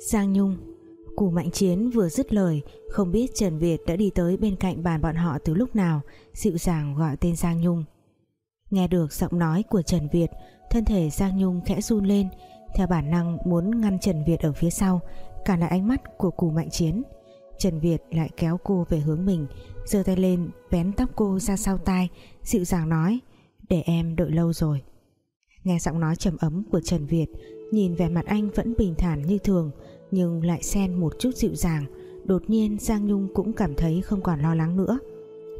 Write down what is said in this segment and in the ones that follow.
Giang Nhung, Cù Mạnh Chiến vừa dứt lời, Không biết Trần Việt đã đi tới bên cạnh bàn bọn họ từ lúc nào, Dịu dàng gọi tên Giang Nhung. Nghe được giọng nói của Trần Việt, Thân thể Giang Nhung khẽ run lên. Theo bản năng muốn ngăn Trần Việt ở phía sau Cản lại ánh mắt của Cù Mạnh Chiến. Trần Việt lại kéo cô về hướng mình, giơ tay lên vén tóc cô ra sau tai, Dịu dàng nói, Để em đợi lâu rồi. Nghe giọng nói trầm ấm của Trần Việt, Nhìn vẻ mặt anh vẫn bình thản như thường nhưng lại xen một chút dịu dàng. Đột nhiên, Giang Nhung cũng cảm thấy không còn lo lắng nữa.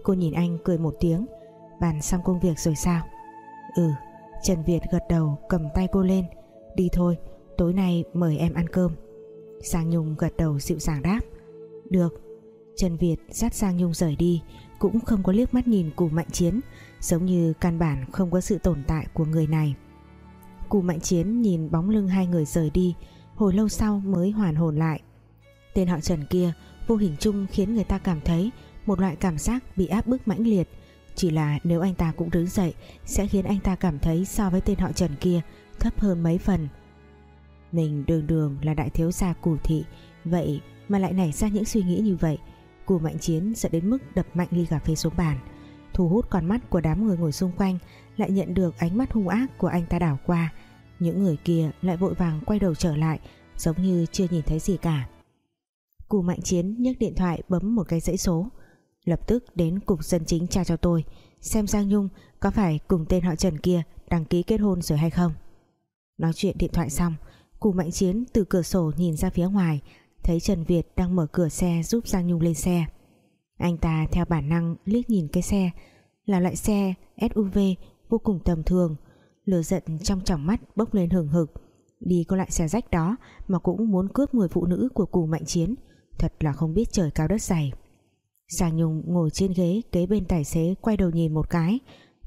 Cô nhìn anh cười một tiếng. Bàn xong công việc rồi sao? Ừ. Trần Việt gật đầu, cầm tay cô lên. Đi thôi, tối nay mời em ăn cơm. Giang Nhung gật đầu dịu dàng đáp. Được. Trần Việt dắt Giang Nhung rời đi, Cũng không có liếc mắt nhìn cù mạnh chiến, Giống như căn bản không có sự tồn tại của người này. Cù mạnh chiến nhìn bóng lưng hai người rời đi Hồi lâu sau mới hoàn hồn lại. Tên họ Trần kia, Vô hình chung khiến người ta cảm thấy Một loại cảm giác bị áp bức mãnh liệt. Chỉ là nếu anh ta cũng đứng dậy, Sẽ khiến anh ta cảm thấy so với tên họ Trần kia, Thấp hơn mấy phần. Mình đường đường là đại thiếu gia cù thị, Vậy mà lại nảy ra những suy nghĩ như vậy. Cù mạnh chiến sợ đến mức đập mạnh ly cà phê xuống bàn. Thu hút con mắt của đám người ngồi xung quanh, Lại nhận được ánh mắt hung ác của anh ta đảo qua. Những người kia lại vội vàng quay đầu trở lại, Giống như chưa nhìn thấy gì cả. Cù mạnh chiến nhấc điện thoại bấm một cái dãy số. Lập tức đến cục dân chính tra cho tôi, Xem Giang Nhung có phải cùng tên họ Trần kia Đăng ký kết hôn rồi hay không. Nói chuyện điện thoại xong, Cù mạnh chiến từ cửa sổ nhìn ra phía ngoài, Thấy Trần Việt đang mở cửa xe giúp Giang Nhung lên xe. Anh ta theo bản năng liếc nhìn cái xe, Là loại xe SUV vô cùng tầm thường Lửa giận trong tròng mắt bốc lên hừng hực. Đi có loại xe rách đó, Mà cũng muốn cướp người phụ nữ của cù mạnh chiến. Thật là không biết trời cao đất dày. Giang Nhung ngồi trên ghế Kế bên tài xế quay đầu nhìn một cái.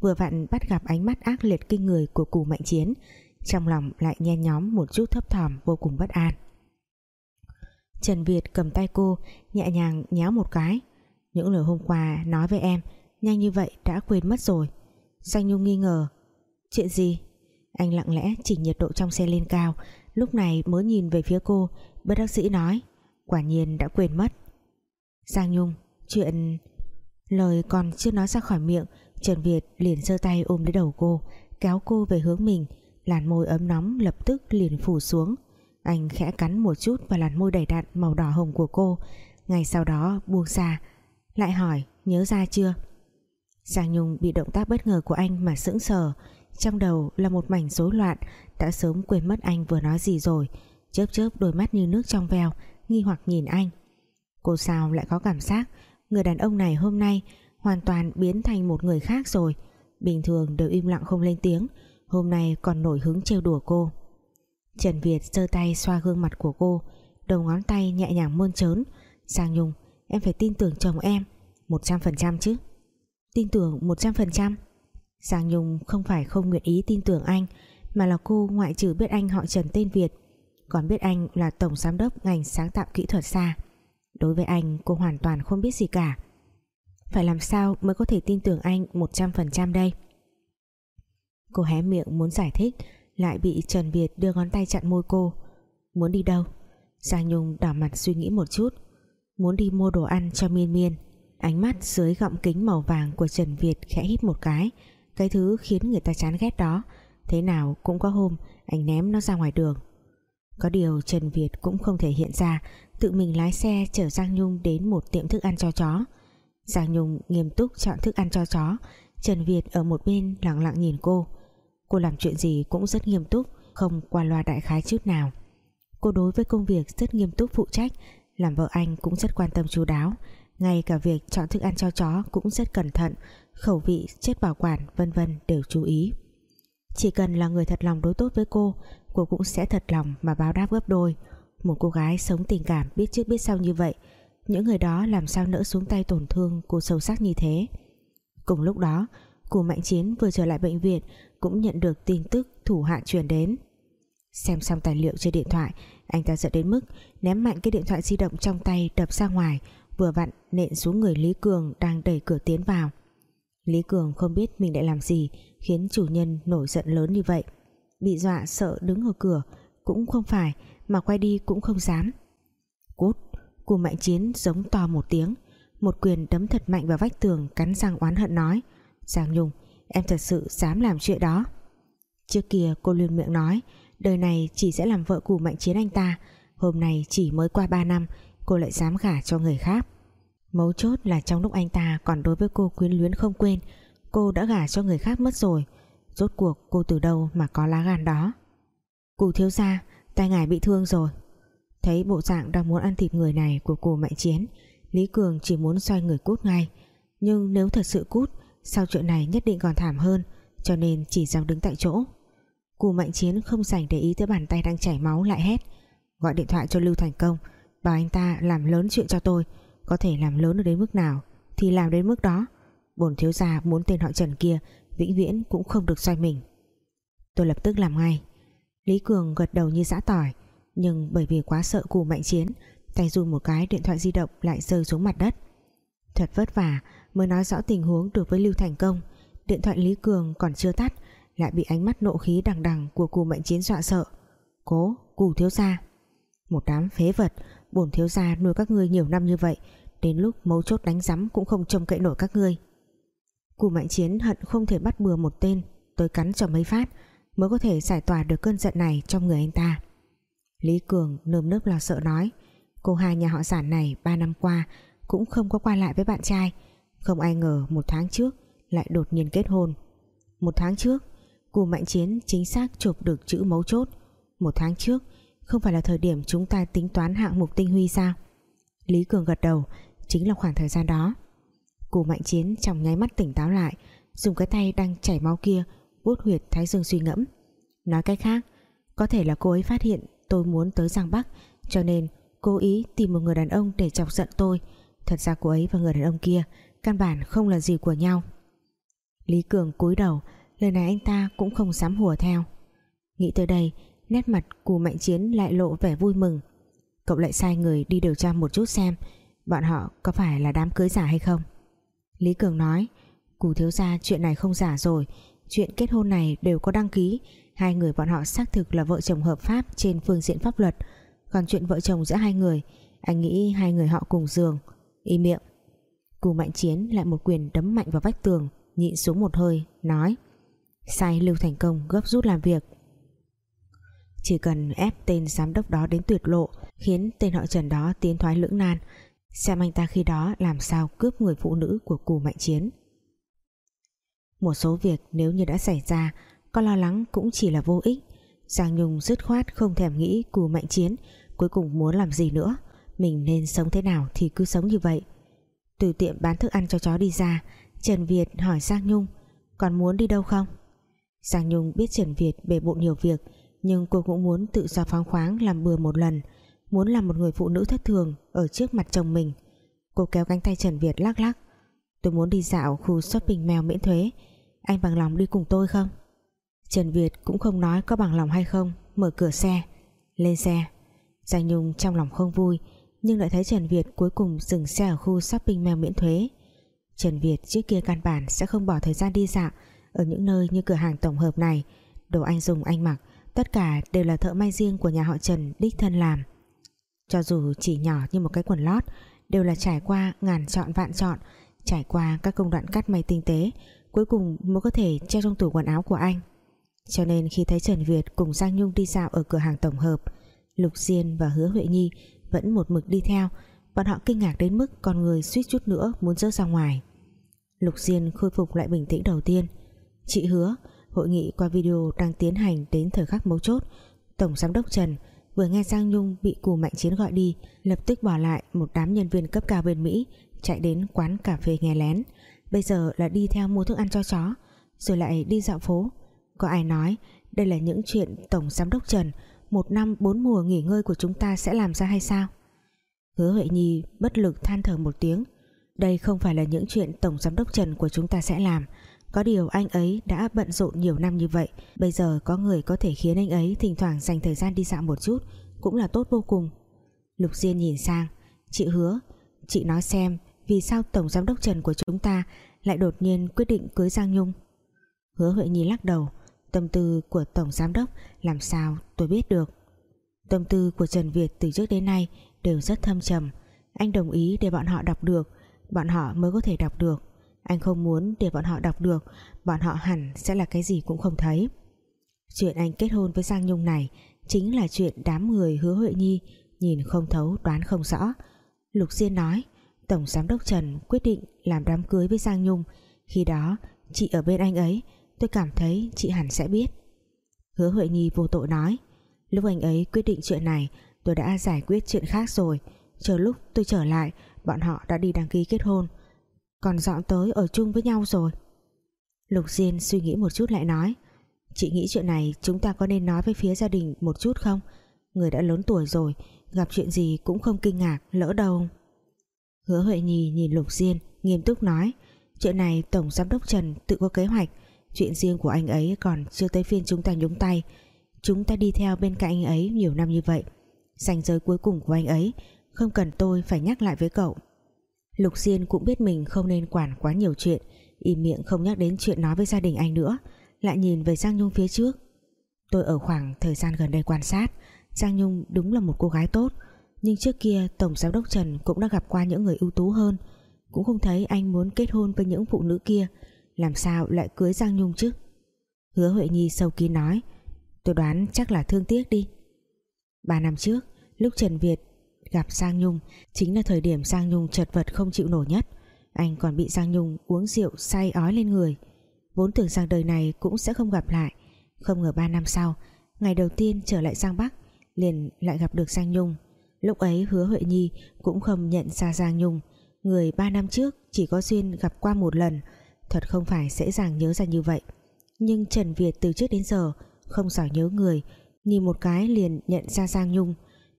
Vừa vặn bắt gặp ánh mắt ác liệt kinh người Của cù mạnh chiến. Trong lòng lại nhen nhóm một chút thấp thỏm, Vô cùng bất an. Trần Việt cầm tay cô, Nhẹ nhàng nhéo một cái. Những lời hôm qua nói với em, Nhanh như vậy đã quên mất rồi. Giang Nhung nghi ngờ Chuyện gì? Anh lặng lẽ chỉnh nhiệt độ trong xe lên cao. Lúc này mới nhìn về phía cô Bất đắc sĩ nói, Quả nhiên đã quên mất. Giang Nhung, Chuyện Lời còn chưa nói ra khỏi miệng, Trần Việt liền giơ tay ôm lấy đầu cô, Kéo cô về hướng mình. Làn môi ấm nóng lập tức liền phủ xuống. Anh khẽ cắn một chút vào làn môi đầy đặn màu đỏ hồng của cô. Ngày sau đó buông ra, Lại hỏi, nhớ ra chưa? Giang Nhung bị động tác bất ngờ của anh mà sững sờ. Trong đầu là một mảnh rối loạn, Đã sớm quên mất anh vừa nói gì rồi. Chớp chớp đôi mắt như nước trong veo, Nghi hoặc nhìn anh. Cô sao lại có cảm giác? Người đàn ông này hôm nay Hoàn toàn biến thành một người khác rồi. Bình thường đều im lặng không lên tiếng, Hôm nay còn nổi hứng trêu đùa cô. Trần Việt giơ tay xoa gương mặt của cô, Đầu ngón tay nhẹ nhàng mơn trớn. Sang Nhung, em phải tin tưởng chồng em. 100% chứ. Tin tưởng 100% Giang Nhung không phải không nguyện ý tin tưởng anh, Mà là cô ngoại trừ biết anh họ Trần tên Việt, Còn biết anh là Tổng Giám đốc ngành sáng tạo kỹ thuật xa. Đối với anh, cô hoàn toàn không biết gì cả. Phải làm sao mới có thể tin tưởng anh 100% đây? Cô hé miệng muốn giải thích, lại bị Trần Việt đưa ngón tay chặn môi cô. Muốn đi đâu? Giang Nhung đỏ mặt suy nghĩ một chút. Muốn đi mua đồ ăn cho miên miên. Ánh mắt dưới gọng kính màu vàng của Trần Việt khẽ hít một cái cái thứ khiến người ta chán ghét đó. Thế nào cũng có hôm, anh ném nó ra ngoài đường. Có điều Trần Việt cũng không thể hiện ra, tự mình lái xe chở Giang Nhung đến một tiệm thức ăn cho chó. Giang Nhung nghiêm túc chọn thức ăn cho chó. Trần Việt ở một bên lặng lặng nhìn cô. Cô làm chuyện gì cũng rất nghiêm túc, Không qua loa đại khái chút nào. Cô đối với công việc rất nghiêm túc phụ trách, Làm vợ anh cũng rất quan tâm chú đáo. Ngay cả việc chọn thức ăn cho chó Cũng rất cẩn thận Khẩu vị, chất bảo quản vân vân đều chú ý. Chỉ cần là người thật lòng đối tốt với cô Cô cũng sẽ thật lòng mà báo đáp gấp đôi. Một cô gái sống tình cảm biết trước biết sau như vậy Những người đó làm sao nỡ xuống tay tổn thương cô sâu sắc như thế? Cùng lúc đó Cù Mạnh Chiến vừa trở lại bệnh viện cũng nhận được tin tức thủ hạ truyền đến. Xem xong tài liệu trên điện thoại anh ta giận đến mức ném mạnh cái điện thoại di động trong tay đập ra ngoài vừa vặn nện xuống người Lý Cường đang đẩy cửa tiến vào. Lý Cường không biết mình đã làm gì, khiến chủ nhân nổi giận lớn như vậy. Bị dọa sợ đứng ở cửa, cũng không phải, mà quay đi cũng không dám. Cút Cù Mạnh Chiến giống to một tiếng. Một quyền đấm thật mạnh vào vách tường cắn răng oán hận nói, Giang Nhung, em thật sự dám làm chuyện đó. Trước kia cô luôn miệng nói, đời này chỉ sẽ làm vợ Cù Mạnh Chiến anh ta, hôm nay chỉ mới qua 3 năm, cô lại dám gả cho người khác mấu chốt là trong lúc anh ta còn đối với cô quyến luyến không quên, cô đã gả cho người khác mất rồi. Rốt cuộc cô từ đâu mà có lá gan đó? Cụ thiếu gia tay ngài bị thương rồi. Thấy bộ dạng đang muốn ăn thịt người này của cụ mạnh chiến, Lý Cường chỉ muốn xoay người cút ngay. Nhưng nếu thật sự cút sau chuyện này nhất định còn thảm hơn, cho nên chỉ dám đứng tại chỗ. Cụ mạnh chiến không dành để ý tới bàn tay đang chảy máu lại hét. Gọi điện thoại cho Lưu Thành Công, bảo anh ta làm lớn chuyện cho tôi có thể làm lớn được đến mức nào, thì làm đến mức đó. Bổn thiếu gia muốn tên họ Trần kia, vĩnh viễn cũng không được xoay mình. Tôi lập tức làm ngay. Lý Cường gật đầu như giã tỏi, nhưng bởi vì quá sợ cù mạnh chiến, tay run một cái điện thoại di động lại rơi xuống mặt đất. Thật vất vả mới nói rõ tình huống được với Lưu Thành Công. Điện thoại Lý Cường còn chưa tắt, lại bị ánh mắt nộ khí đằng đằng của cù mạnh chiến dọa sợ. Cố, cù thiếu gia. Một đám phế vật bổn thiếu gia nuôi các ngươi nhiều năm như vậy, đến lúc mấu chốt đánh rắm cũng không trông cậy nổi các ngươi. Cù mạnh chiến hận không thể bắt bừa một tên, tôi cắn cho mấy phát, mới có thể giải tỏa được cơn giận này trong người anh ta. Lý Cường nơm nớp lo sợ nói, cô hai nhà họ sản này ba năm qua cũng không có qua lại với bạn trai. Không ai ngờ một tháng trước lại đột nhiên kết hôn. Một tháng trước, cù mạnh chiến chính xác chụp được chữ mấu chốt. Một tháng trước không phải là thời điểm chúng ta tính toán hạng mục tinh huy sao? Lý Cường gật đầu, chính là khoảng thời gian đó. Cù mạnh chiến trong nháy mắt tỉnh táo lại, dùng cái tay đang chảy máu kia, vuốt huyệt thái dương suy ngẫm. Nói cách khác, có thể là cô ấy phát hiện tôi muốn tới Giang Bắc, cho nên cố ý tìm một người đàn ông để chọc giận tôi. Thật ra cô ấy và người đàn ông kia căn bản không là gì của nhau. Lý Cường cúi đầu, lời này anh ta cũng không dám hùa theo. Nghĩ tới đây nét mặt cù mạnh chiến lại lộ vẻ vui mừng. Cậu lại sai người đi điều tra một chút xem bọn họ có phải là đám cưới giả hay không. Lý Cường nói, cù thiếu gia, chuyện này không giả rồi. Chuyện kết hôn này đều có đăng ký. Hai người bọn họ xác thực là vợ chồng hợp pháp trên phương diện pháp luật. Còn chuyện vợ chồng giữa hai người, anh nghĩ hai người họ cùng giường. Im miệng. Cù mạnh chiến lại một quyền đấm mạnh vào vách tường, nhịn xuống một hơi, nói, sai lưu thành công gấp rút làm việc chỉ cần ép tên giám đốc đó đến tuyệt lộ, khiến tên họ trần đó tiến thoái lưỡng nan. Xem anh ta khi đó làm sao cướp người phụ nữ của cù mạnh chiến. Một số việc nếu như đã xảy ra, có lo lắng cũng chỉ là vô ích. Giang Nhung dứt khoát không thèm nghĩ cù mạnh chiến cuối cùng muốn làm gì nữa. Mình nên sống thế nào thì cứ sống như vậy. Từ tiệm bán thức ăn cho chó đi ra, Trần Việt hỏi Giang Nhung, còn muốn đi đâu không? Giang Nhung biết Trần Việt bề bộn nhiều việc nhưng cô cũng muốn tự do phóng khoáng làm bừa một lần, muốn làm một người phụ nữ thất thường ở trước mặt chồng mình. Cô kéo cánh tay Trần Việt lắc lắc. Tôi muốn đi dạo khu shopping mèo miễn thuế. Anh bằng lòng đi cùng tôi không? Trần Việt cũng không nói có bằng lòng hay không, mở cửa xe, lên xe. Giang Nhung trong lòng không vui, nhưng lại thấy Trần Việt cuối cùng dừng xe ở khu shopping mèo miễn thuế. Trần Việt trước kia căn bản sẽ không bỏ thời gian đi dạo ở những nơi như cửa hàng tổng hợp này, đồ anh dùng anh mặc tất cả đều là thợ may riêng của nhà họ Trần đích thân làm. Cho dù chỉ nhỏ như một cái quần lót, đều là trải qua ngàn chọn vạn chọn, trải qua các công đoạn cắt may tinh tế, cuối cùng mới có thể treo trong tủ quần áo của anh. Cho nên khi thấy Trần Việt cùng Giang Nhung đi dạo ở cửa hàng tổng hợp, Lục Diên và Hứa Huệ Nhi vẫn một mực đi theo, bọn họ kinh ngạc đến mức con người suýt chút nữa muốn rớt ra ngoài. Lục Diên khôi phục lại bình tĩnh đầu tiên. Chị hứa hội nghị qua video đang tiến hành đến thời khắc mấu chốt. Tổng Giám đốc Trần vừa nghe Giang Nhung bị cù mạnh chiến gọi đi, lập tức bỏ lại một đám nhân viên cấp cao bên Mỹ, chạy đến quán cà phê nghe lén. Bây giờ là đi theo mua thức ăn cho chó, rồi lại đi dạo phố. Có ai nói, đây là những chuyện Tổng Giám đốc Trần một năm bốn mùa nghỉ ngơi của chúng ta sẽ làm ra hay sao? Hứa Huệ Nhi bất lực than thở một tiếng, đây không phải là những chuyện Tổng Giám đốc Trần của chúng ta sẽ làm có điều anh ấy đã bận rộn nhiều năm như vậy. Bây giờ có người có thể khiến anh ấy Thỉnh thoảng dành thời gian đi dạo một chút, Cũng là tốt vô cùng. Lục Diên nhìn sang. Chị hứa, Chị nói xem Vì sao Tổng Giám đốc Trần của chúng ta Lại đột nhiên quyết định cưới Giang Nhung? Hứa Huệ Nhi lắc đầu. Tâm tư của Tổng Giám đốc Làm sao tôi biết được. Tâm tư của Trần Việt từ trước đến nay đều rất thâm trầm. Anh đồng ý để bọn họ đọc được, Bọn họ mới có thể đọc được. Anh không muốn để bọn họ đọc được, Bọn họ hẳn sẽ là cái gì cũng không thấy. Chuyện anh kết hôn với Giang Nhung này Chính là chuyện đám người hứa Huệ Nhi Nhìn không thấu, đoán không rõ. Lục Diên nói, Tổng Giám đốc Trần quyết định làm đám cưới với Giang Nhung. Khi đó, chị ở bên anh ấy, Tôi cảm thấy chị hẳn sẽ biết. Hứa Huệ Nhi vô tội nói, Lúc anh ấy quyết định chuyện này, Tôi đã giải quyết chuyện khác rồi. Chờ lúc tôi trở lại, Bọn họ đã đi đăng ký kết hôn. Còn dọn tới ở chung với nhau rồi. Lục Diên suy nghĩ một chút lại nói, Chị nghĩ chuyện này chúng ta có nên nói với phía gia đình một chút không? Người đã lớn tuổi rồi, Gặp chuyện gì cũng không kinh ngạc, Lỡ đâu. Hứa Huệ Nhi nhìn Lục Diên, Nghiêm túc nói, Chuyện này Tổng Giám đốc Trần tự có kế hoạch, Chuyện riêng của anh ấy còn chưa tới phiên chúng ta nhúng tay. Chúng ta đi theo bên cạnh anh ấy nhiều năm như vậy, Ranh giới cuối cùng của anh ấy, Không cần tôi phải nhắc lại với cậu. Lục Diên cũng biết mình không nên quản quá nhiều chuyện, Im miệng không nhắc đến chuyện nói với gia đình anh nữa, Lại nhìn về Giang Nhung phía trước. Tôi ở khoảng thời gian gần đây quan sát, Giang Nhung đúng là một cô gái tốt, Nhưng trước kia Tổng Giám đốc Trần cũng đã gặp qua những người ưu tú hơn. Cũng không thấy anh muốn kết hôn với những phụ nữ kia, Làm sao lại cưới Giang Nhung chứ? Hứa Huệ Nhi sâu kín nói, Tôi đoán chắc là thương tiếc đi. Ba năm trước, Lúc Trần Việt gặp Giang Nhung Chính là thời điểm Giang Nhung chật vật không chịu nổi nhất. Anh còn bị Giang Nhung uống rượu say ói lên người. Vốn tưởng rằng đời này cũng sẽ không gặp lại. Không ngờ ba năm sau, Ngày đầu tiên trở lại Giang Bắc, Liền lại gặp được Giang Nhung. Lúc ấy hứa Huệ Nhi cũng không nhận ra Giang Nhung. Người ba năm trước chỉ có duyên gặp qua một lần. Thật không phải dễ dàng nhớ ra như vậy. Nhưng Trần Việt từ trước đến giờ Không giỏi nhớ người, Nhìn một cái liền nhận ra Giang Nhung.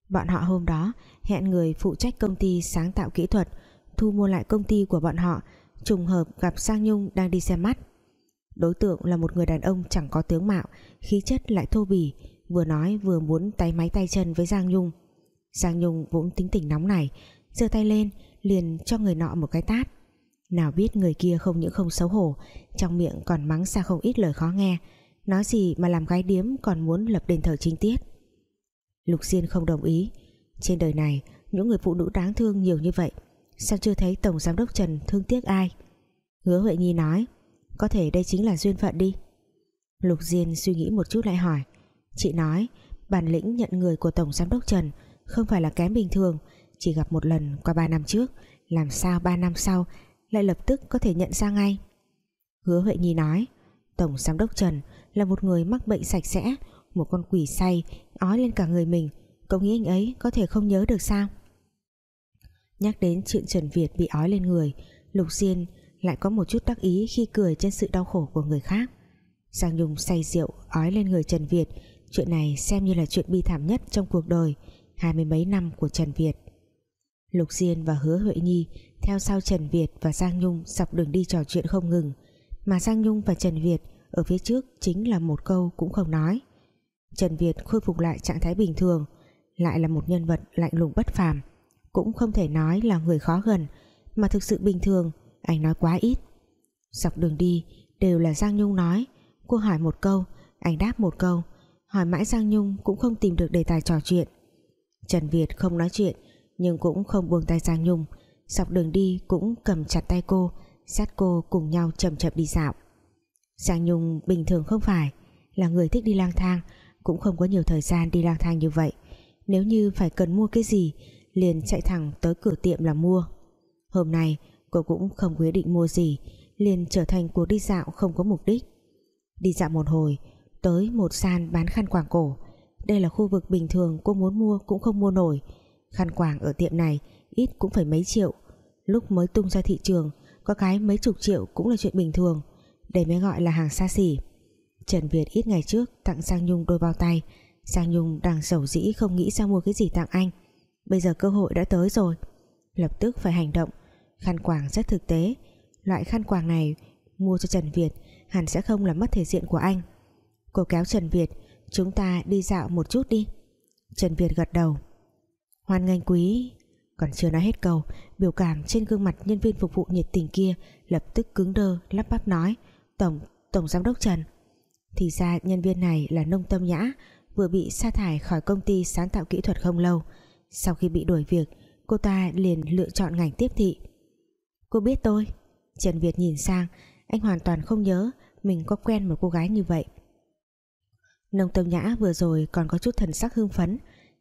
Bọn họ hôm đó, hẹn người phụ trách công ty sáng tạo kỹ thuật, thu mua lại công ty của bọn họ, trùng hợp gặp Giang Nhung đang đi xem mắt. Đối tượng là một người đàn ông chẳng có tướng mạo, khí chất lại thô bỉ, vừa nói vừa muốn tay máy tay chân với Giang Nhung. Giang Nhung vốn tính tình nóng này giơ tay lên, liền cho người nọ một cái tát. Nào biết người kia không những không xấu hổ, trong miệng còn mắng ra không ít lời khó nghe. Nói gì mà làm gái điếm còn muốn lập đền thờ chính tiết. Lục Diên không đồng ý. Trên đời này, những người phụ nữ đáng thương nhiều như vậy, Sao chưa thấy Tổng Giám đốc Trần thương tiếc ai? Hứa Huệ Nhi nói, Có thể đây chính là duyên phận đi. Lục Diên suy nghĩ một chút lại hỏi, Chị nói, bản lĩnh nhận người của Tổng Giám đốc Trần Không phải là kém bình thường. Chỉ gặp một lần qua 3 năm trước, Làm sao 3 năm sau Lại lập tức có thể nhận ra ngay? Hứa Huệ Nhi nói, Tổng Giám đốc Trần là một người mắc bệnh sạch sẽ một con quỷ say, ói lên cả người mình. Cậu nghĩ anh ấy có thể không nhớ được sao? Nhắc đến chuyện Trần Việt bị ói lên người, Lục Diên lại có một chút đắc ý khi cười trên sự đau khổ của người khác. Giang Nhung say rượu, ói lên người Trần Việt. Chuyện này xem như là chuyện bi thảm nhất trong cuộc đời, hai mươi mấy năm của Trần Việt. Lục Diên và Hứa Huệ Nhi theo sau Trần Việt và Giang Nhung dọc đường đi trò chuyện không ngừng. Mà Giang Nhung và Trần Việt ở phía trước chính là một câu cũng không nói. Trần Việt khôi phục lại trạng thái bình thường, lại là một nhân vật lạnh lùng bất phàm, cũng không thể nói là người khó gần, mà thực sự bình thường, anh nói quá ít. Dọc đường đi, đều là Giang Nhung nói, cô hỏi một câu, anh đáp một câu, hỏi mãi Giang Nhung cũng không tìm được đề tài trò chuyện. Trần Việt không nói chuyện, nhưng cũng không buông tay Giang Nhung, dọc đường đi cũng cầm chặt tay cô sát cô cùng nhau chậm chậm đi dạo. Giang Nhung bình thường không phải là người thích đi lang thang cũng không có nhiều thời gian đi lang thang như vậy. Nếu như phải cần mua cái gì, liền chạy thẳng tới cửa tiệm là mua. Hôm nay, cô cũng không quyết định mua gì, liền trở thành cuộc đi dạo không có mục đích. Đi dạo một hồi, tới một sàn bán khăn quàng cổ. Đây là khu vực bình thường, cô muốn mua cũng không mua nổi. Khăn quàng ở tiệm này ít cũng phải mấy triệu. Lúc mới tung ra thị trường, có cái mấy chục triệu cũng là chuyện bình thường. Đây mới gọi là hàng xa xỉ. Trần Việt ít ngày trước tặng Giang Nhung đôi bao tay. Giang Nhung đang sầu dĩ không nghĩ ra mua cái gì tặng anh. Bây giờ cơ hội đã tới rồi. Lập tức phải hành động. Khăn quàng rất thực tế. Loại khăn quàng này mua cho Trần Việt Hẳn sẽ không làm mất thể diện của anh. Cô kéo Trần Việt Chúng ta đi dạo một chút đi. Trần Việt gật đầu. Hoan nghênh quý. Còn chưa nói hết câu Biểu cảm trên gương mặt nhân viên phục vụ nhiệt tình kia Lập tức cứng đơ lắp bắp nói Tổng, Tổng Giám đốc Trần thì ra nhân viên này là nông tâm nhã, vừa bị sa thải khỏi công ty sáng tạo kỹ thuật không lâu. Sau khi bị đuổi việc, cô ta liền lựa chọn ngành tiếp thị. Cô biết tôi. Trần Việt nhìn sang, anh hoàn toàn không nhớ mình có quen một cô gái như vậy. Nông tâm nhã vừa rồi còn có chút thần sắc hưng phấn,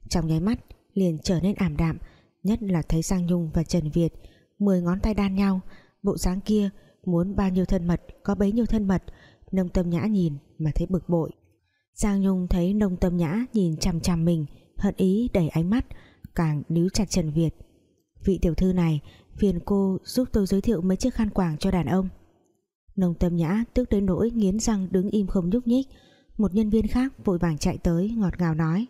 trong nháy mắt liền trở nên ảm đạm, nhất là thấy Giang Nhung và Trần Việt, mười ngón tay đan nhau, bộ dáng kia muốn bao nhiêu thân mật có bấy nhiêu thân mật, nông tâm nhã nhìn mà thấy bực bội. Giang Nhung thấy nông tâm nhã nhìn chằm chằm mình, hận ý đẩy ánh mắt, càng níu chặt Trần Việt. Vị tiểu thư này, phiền cô giúp tôi giới thiệu mấy chiếc khăn quàng cho đàn ông. Nông tâm nhã tức đến nỗi nghiến răng đứng im không nhúc nhích. Một nhân viên khác vội vàng chạy tới, ngọt ngào nói,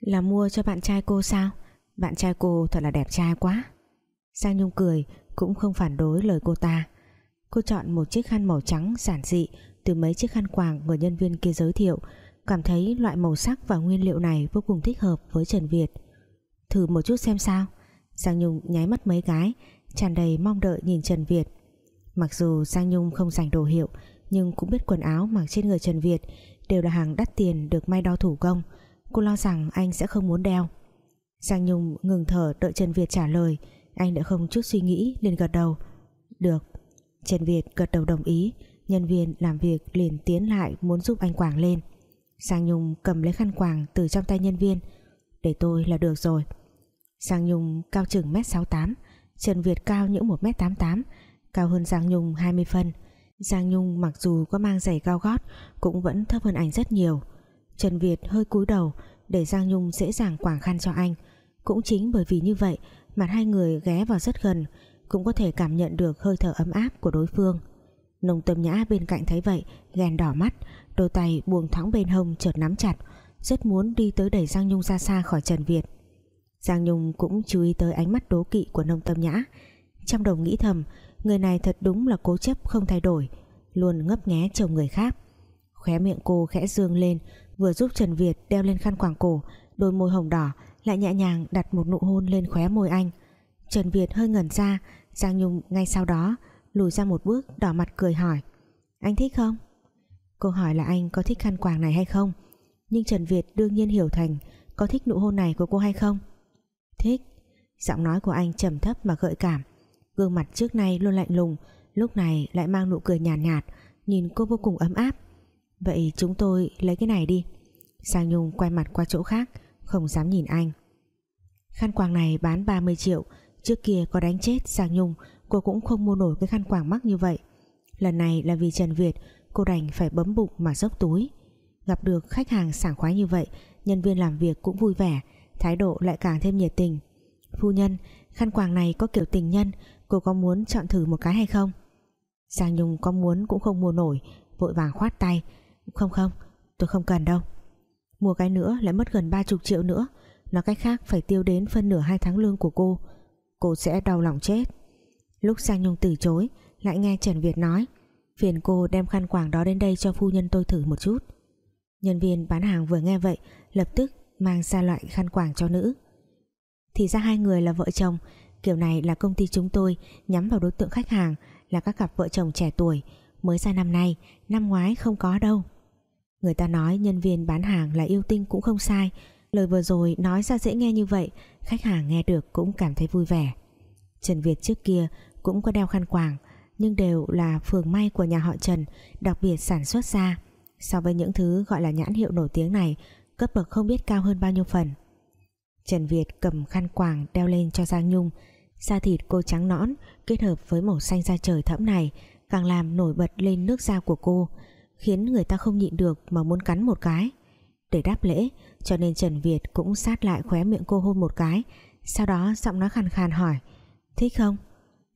là mua cho bạn trai cô sao? Bạn trai cô thật là đẹp trai quá. Giang Nhung cười, cũng không phản đối lời cô ta. Cô chọn một chiếc khăn màu trắng giản dị từ mấy chiếc khăn quàng người nhân viên kia giới thiệu, cảm thấy loại màu sắc và nguyên liệu này vô cùng thích hợp với Trần Việt. Thử một chút xem sao. Giang Nhung nháy mắt mấy cái, tràn đầy mong đợi nhìn Trần Việt. Mặc dù Giang Nhung không dành đồ hiệu, nhưng cũng biết quần áo mặc trên người Trần Việt đều là hàng đắt tiền được may đo thủ công. Cô lo rằng anh sẽ không muốn đeo. Giang Nhung ngừng thở đợi Trần Việt trả lời. Anh đã không chút suy nghĩ liền gật đầu. Được. Trần Việt gật đầu đồng ý nhân viên làm việc liền tiến lại muốn giúp anh Quảng lên. Giang Nhung cầm lấy khăn quàng từ trong tay nhân viên. Để tôi là được rồi. Giang Nhung cao chừng mét 68 Trần Việt cao những 1 mét 88 cao hơn Giang Nhung 20 phân. Giang Nhung mặc dù có mang giày cao gót, cũng vẫn thấp hơn anh rất nhiều. Trần Việt hơi cúi đầu để Giang Nhung dễ dàng quàng khăn cho anh. Cũng chính bởi vì như vậy, mặt hai người ghé vào rất gần, cũng có thể cảm nhận được hơi thở ấm áp của đối phương nông tâm nhã bên cạnh thấy vậy, ghen đỏ mắt, đôi tay buông thõng bên hông chợt nắm chặt, rất muốn đi tới đẩy Giang Nhung ra xa khỏi Trần Việt. Giang Nhung cũng chú ý tới ánh mắt đố kỵ của nông tâm nhã. Trong đầu nghĩ thầm, người này thật đúng là cố chấp không thay đổi, luôn ngấp nghé chồng người khác. Khóe miệng cô khẽ dương lên, vừa giúp Trần Việt đeo lên khăn quàng cổ, đôi môi hồng đỏ lại nhẹ nhàng đặt một nụ hôn lên khóe môi anh. Trần Việt hơi ngẩn ra, Giang Nhung ngay sau đó lùi ra một bước đỏ mặt cười hỏi. Anh thích không? Cô hỏi là anh có thích khăn quàng này hay không? Nhưng Trần Việt đương nhiên hiểu thành có thích nụ hôn này của cô hay không. Thích. Giọng nói của anh trầm thấp mà gợi cảm. Gương mặt trước nay luôn lạnh lùng lúc này lại mang nụ cười nhàn nhạt, nhạt nhìn cô vô cùng ấm áp. Vậy chúng tôi lấy cái này đi. Sang Nhung quay mặt qua chỗ khác không dám nhìn anh. Khăn quàng này bán 30 triệu trước kia có đánh chết Sang Nhung cô cũng không mua nổi cái khăn quàng mắc như vậy. Lần này là vì Trần Việt, cô đành phải bấm bụng mà dốc túi. Gặp được khách hàng sảng khoái như vậy, nhân viên làm việc cũng vui vẻ, thái độ lại càng thêm nhiệt tình. Phu nhân, khăn quàng này có kiểu tình nhân, cô có muốn chọn thử một cái hay không? Giang Nhung có muốn cũng không mua nổi, vội vàng khoát tay. Không không, tôi không cần đâu. Mua cái nữa lại mất gần ba chục triệu nữa. Nói cách khác phải tiêu đến phân nửa hai tháng lương của cô. Cô sẽ đau lòng chết lúc Giang Nhung từ chối, lại nghe Trần Việt nói, phiền cô đem khăn quàng đó đến đây cho phu nhân tôi thử một chút. Nhân viên bán hàng vừa nghe vậy, lập tức mang ra loại khăn quàng cho nữ. Thì ra hai người là vợ chồng, kiểu này là công ty chúng tôi, nhắm vào đối tượng khách hàng là các cặp vợ chồng trẻ tuổi, mới ra năm nay, năm ngoái không có đâu. Người ta nói nhân viên bán hàng là yêu tinh cũng không sai, lời vừa rồi nói ra dễ nghe như vậy, khách hàng nghe được cũng cảm thấy vui vẻ. Trần Việt trước kia cũng có đeo khăn quàng, nhưng đều là phường may của nhà họ Trần, đặc biệt sản xuất ra. So với những thứ gọi là nhãn hiệu nổi tiếng này, cấp bậc không biết cao hơn bao nhiêu phần. Trần Việt cầm khăn quàng đeo lên cho Giang Nhung. Da thịt cô trắng nõn, kết hợp với màu xanh da trời thẫm này, càng làm nổi bật lên nước da của cô, khiến người ta không nhịn được mà muốn cắn một cái. Để đáp lễ, cho nên Trần Việt cũng sát lại khóe miệng cô hôn một cái, sau đó giọng nói khàn khàn hỏi thích không?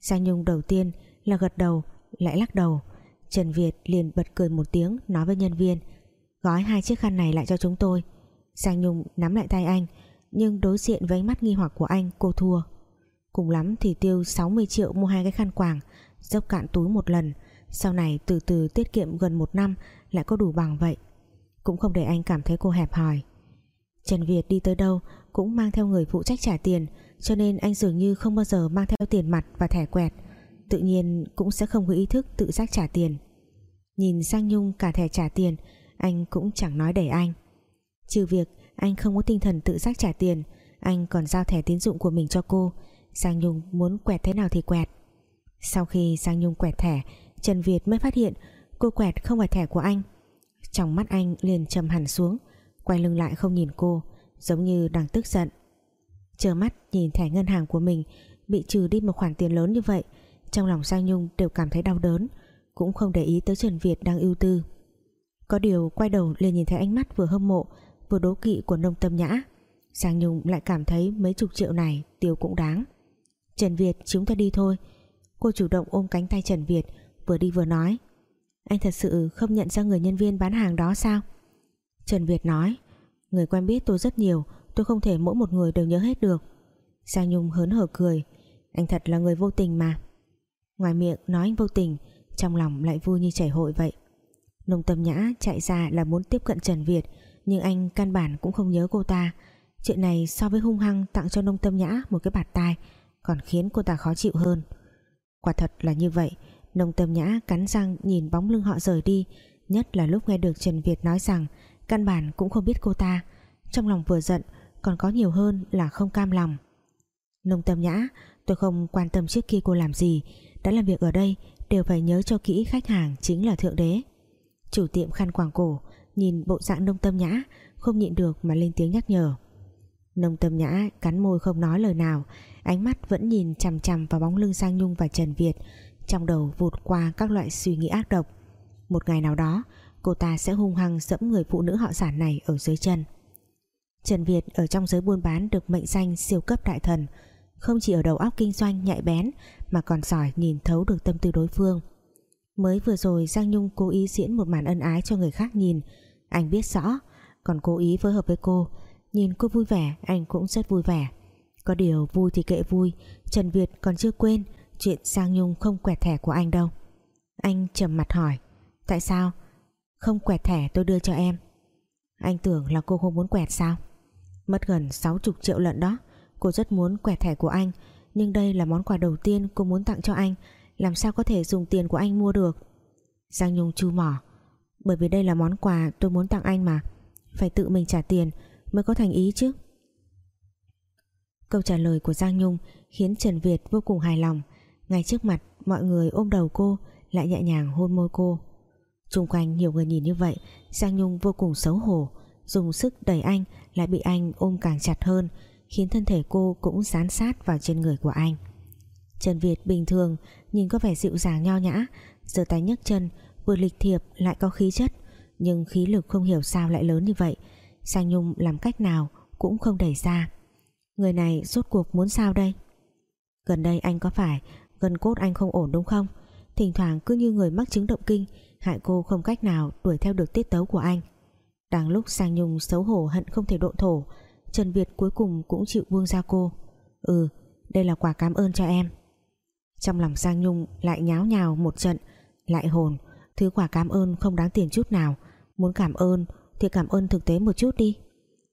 Giang Nhung đầu tiên là gật đầu, lại lắc đầu. Trần Việt liền bật cười một tiếng, nói với nhân viên, gói hai chiếc khăn này lại cho chúng tôi. Giang Nhung nắm lại tay anh, nhưng đối diện với ánh mắt nghi hoặc của anh, cô thua. Cùng lắm thì tiêu 60 triệu mua hai cái khăn quàng, dốc cạn túi một lần. Sau này từ từ tiết kiệm gần một năm lại có đủ bằng vậy. Cũng không để anh cảm thấy cô hẹp hòi. Trần Việt đi tới đâu cũng mang theo người phụ trách trả tiền cho nên anh dường như không bao giờ mang theo tiền mặt và thẻ quẹt. Tự nhiên cũng sẽ không có ý thức tự giác trả tiền. Nhìn sang Nhung cả thẻ trả tiền, anh cũng chẳng nói đẩy anh. Trừ việc anh không có tinh thần tự giác trả tiền, Anh còn giao thẻ tín dụng của mình cho cô. Giang Nhung muốn quẹt thế nào thì quẹt. Sau khi Giang Nhung quẹt thẻ, Trần Việt mới phát hiện Cô quẹt không phải thẻ của anh. Trong mắt anh liền trầm hẳn xuống, Quay lưng lại không nhìn cô, Giống như đang tức giận. Chờ mắt nhìn thẻ ngân hàng của mình, Bị trừ đi một khoản tiền lớn như vậy. Trong lòng Giang Nhung đều cảm thấy đau đớn, Cũng không để ý tới Trần Việt đang ưu tư. Có điều quay đầu liền nhìn thấy ánh mắt vừa hâm mộ, Vừa đố kỵ của nông tâm nhã. Giang Nhung lại cảm thấy mấy chục triệu này Tiêu cũng đáng. Trần Việt, chúng ta đi thôi. Cô chủ động ôm cánh tay Trần Việt, Vừa đi vừa nói. Anh thật sự không nhận ra người nhân viên bán hàng đó sao? Trần Việt nói. Người quen biết tôi rất nhiều Tôi không thể mỗi một người đều nhớ hết được. Giang Nhung hớn hở cười. Anh thật là người vô tình mà. Ngoài miệng nói anh vô tình, Trong lòng lại vui như chảy hội vậy. Nông tâm nhã chạy ra là muốn tiếp cận Trần Việt, Nhưng anh căn bản cũng không nhớ cô ta. Chuyện này so với hung hăng tặng cho nông tâm nhã một cái bạt tai, Còn khiến cô ta khó chịu hơn. Quả thật là như vậy, Nông tâm nhã cắn răng nhìn bóng lưng họ rời đi, Nhất là lúc nghe được Trần Việt nói rằng Căn bản cũng không biết cô ta. Trong lòng vừa giận còn có nhiều hơn là không cam lòng. Nông tâm nhã, Tôi không quan tâm trước kia cô làm gì, Đã làm việc ở đây Đều phải nhớ cho kỹ khách hàng chính là thượng đế. Chủ tiệm khăn quàng cổ, Nhìn bộ dạng nông tâm nhã, Không nhịn được mà lên tiếng nhắc nhở. Nông tâm nhã cắn môi không nói lời nào, Ánh mắt vẫn nhìn chằm chằm vào bóng lưng Sang Nhung và Trần Việt, Trong đầu vụt qua các loại suy nghĩ ác độc. Một ngày nào đó, Cô ta sẽ hung hăng dẫm người phụ nữ họ sản này ở dưới chân. Trần Việt ở trong giới buôn bán được mệnh danh siêu cấp đại thần, Không chỉ ở đầu óc kinh doanh nhạy bén Mà còn giỏi nhìn thấu được tâm tư đối phương. Mới vừa rồi, Giang Nhung cố ý diễn một màn ân ái cho người khác nhìn. Anh biết rõ, Còn cố ý phối hợp với cô. Nhìn cô vui vẻ, anh cũng rất vui vẻ. Có điều vui thì kệ vui, Trần Việt còn chưa quên Chuyện Giang Nhung không quẹt thẻ của anh đâu. Anh trầm mặt hỏi, Tại sao? Không quẹt thẻ tôi đưa cho em. Anh tưởng là cô không muốn quẹt sao? Mất gần 60 triệu lận đó. Cô rất muốn quẹt thẻ của anh, Nhưng đây là món quà đầu tiên cô muốn tặng cho anh. Làm sao có thể dùng tiền của anh mua được? Giang Nhung chu mỏ. Bởi vì đây là món quà tôi muốn tặng anh mà. Phải tự mình trả tiền mới có thành ý chứ. Câu trả lời của Giang Nhung khiến Trần Việt vô cùng hài lòng. Ngay trước mặt, mọi người ôm đầu cô, lại nhẹ nhàng hôn môi cô. Trung quanh nhiều người nhìn như vậy, Giang Nhung vô cùng xấu hổ, dùng sức đẩy anh lại bị anh ôm càng chặt hơn, khiến thân thể cô cũng dán sát vào trên người của anh. Trần Việt bình thường, nhìn có vẻ dịu dàng nho nhã, giơ tay nhấc chân, vừa lịch thiệp lại có khí chất, nhưng khí lực không hiểu sao lại lớn như vậy. Sang Nhung làm cách nào cũng không đẩy ra. Người này rốt cuộc muốn sao đây? Gần đây anh có phải Gần cốt anh không ổn đúng không? Thỉnh thoảng cứ như người mắc chứng động kinh, Hại cô không cách nào đuổi theo được tiết tấu của anh. Đang lúc Sang Nhung xấu hổ hận không thể độ thổ, Trần Việt cuối cùng cũng chịu buông ra cô. Ừ đây là quà cảm ơn cho em. Trong lòng Sang Nhung lại nháo nhào một trận, Lại hồn, Thứ quà cảm ơn không đáng tiền chút nào. Muốn cảm ơn thì cảm ơn thực tế một chút đi.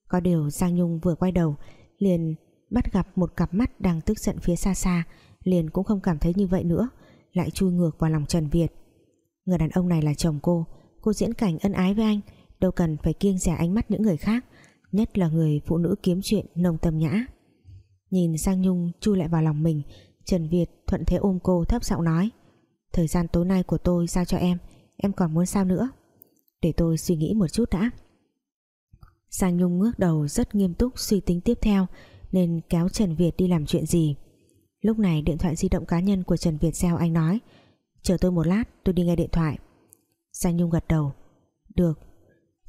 Có điều Sang Nhung vừa quay đầu, liền bắt gặp một cặp mắt đang tức giận phía xa xa, liền cũng không cảm thấy như vậy nữa, lại chui ngược vào lòng Trần Việt. Người đàn ông này là chồng cô cô diễn cảnh ân ái với anh đâu cần phải kiêng dè ánh mắt những người khác, nhất là người phụ nữ kiếm chuyện nông tâm nhã. Nhìn Sang Nhung chui lại vào lòng mình, Trần Việt thuận thế ôm cô thấp giọng nói, thời gian tối nay của tôi giao cho em em còn muốn sao nữa? Để tôi suy nghĩ một chút đã. Sang Nhung ngước đầu rất nghiêm túc suy tính tiếp theo, nên kéo Trần Việt đi làm chuyện gì. Lúc này điện thoại di động cá nhân của Trần Việt reo anh nói, chờ tôi một lát, tôi đi nghe điện thoại. Sang Nhung gật đầu, được.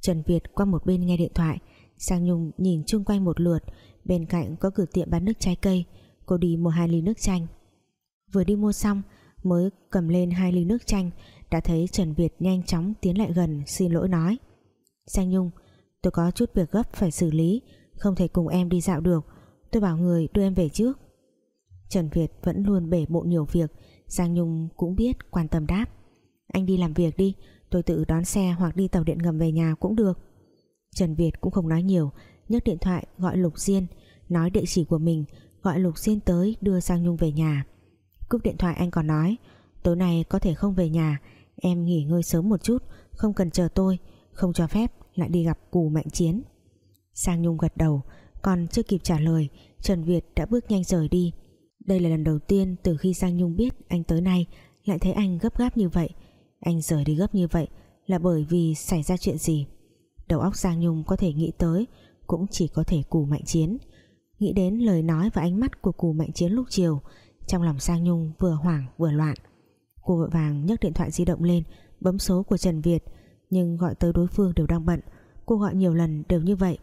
Trần Việt qua một bên nghe điện thoại. Sang Nhung nhìn chung quanh một lượt, bên cạnh có cửa tiệm bán nước trái cây. Cô đi mua hai ly nước chanh. Vừa đi mua xong, mới cầm lên hai ly nước chanh, đã thấy Trần Việt nhanh chóng tiến lại gần, xin lỗi nói. Sang Nhung, tôi có chút việc gấp phải xử lý, không thể cùng em đi dạo được. Tôi bảo người đưa em về trước. Trần Việt vẫn luôn bể bộn nhiều việc. Giang Nhung cũng biết quan tâm đáp. Anh đi làm việc đi tôi tự đón xe hoặc đi tàu điện ngầm về nhà cũng được. Trần Việt cũng không nói nhiều, nhấc điện thoại gọi Lục Diên, nói địa chỉ của mình, gọi Lục Diên tới đưa Giang Nhung về nhà. Cúp điện thoại anh còn nói, tối nay có thể không về nhà, Em nghỉ ngơi sớm một chút, Không cần chờ tôi, Không cho phép, lại đi gặp cù mạnh chiến. Sang Nhung gật đầu, Còn chưa kịp trả lời, Trần Việt đã bước nhanh rời đi. Đây là lần đầu tiên từ khi Sang Nhung biết anh tới nay, Lại thấy anh gấp gáp như vậy. Anh rời đi gấp như vậy Là bởi vì xảy ra chuyện gì? Đầu óc Giang Nhung có thể nghĩ tới, Cũng chỉ có thể cù mạnh chiến. Nghĩ đến lời nói và ánh mắt của cù mạnh chiến lúc chiều, Trong lòng Giang Nhung vừa hoảng vừa loạn. Cô vội vàng nhấc điện thoại di động lên, Bấm số của Trần Việt, Nhưng gọi tới đối phương đều đang bận. Cô gọi nhiều lần đều như vậy.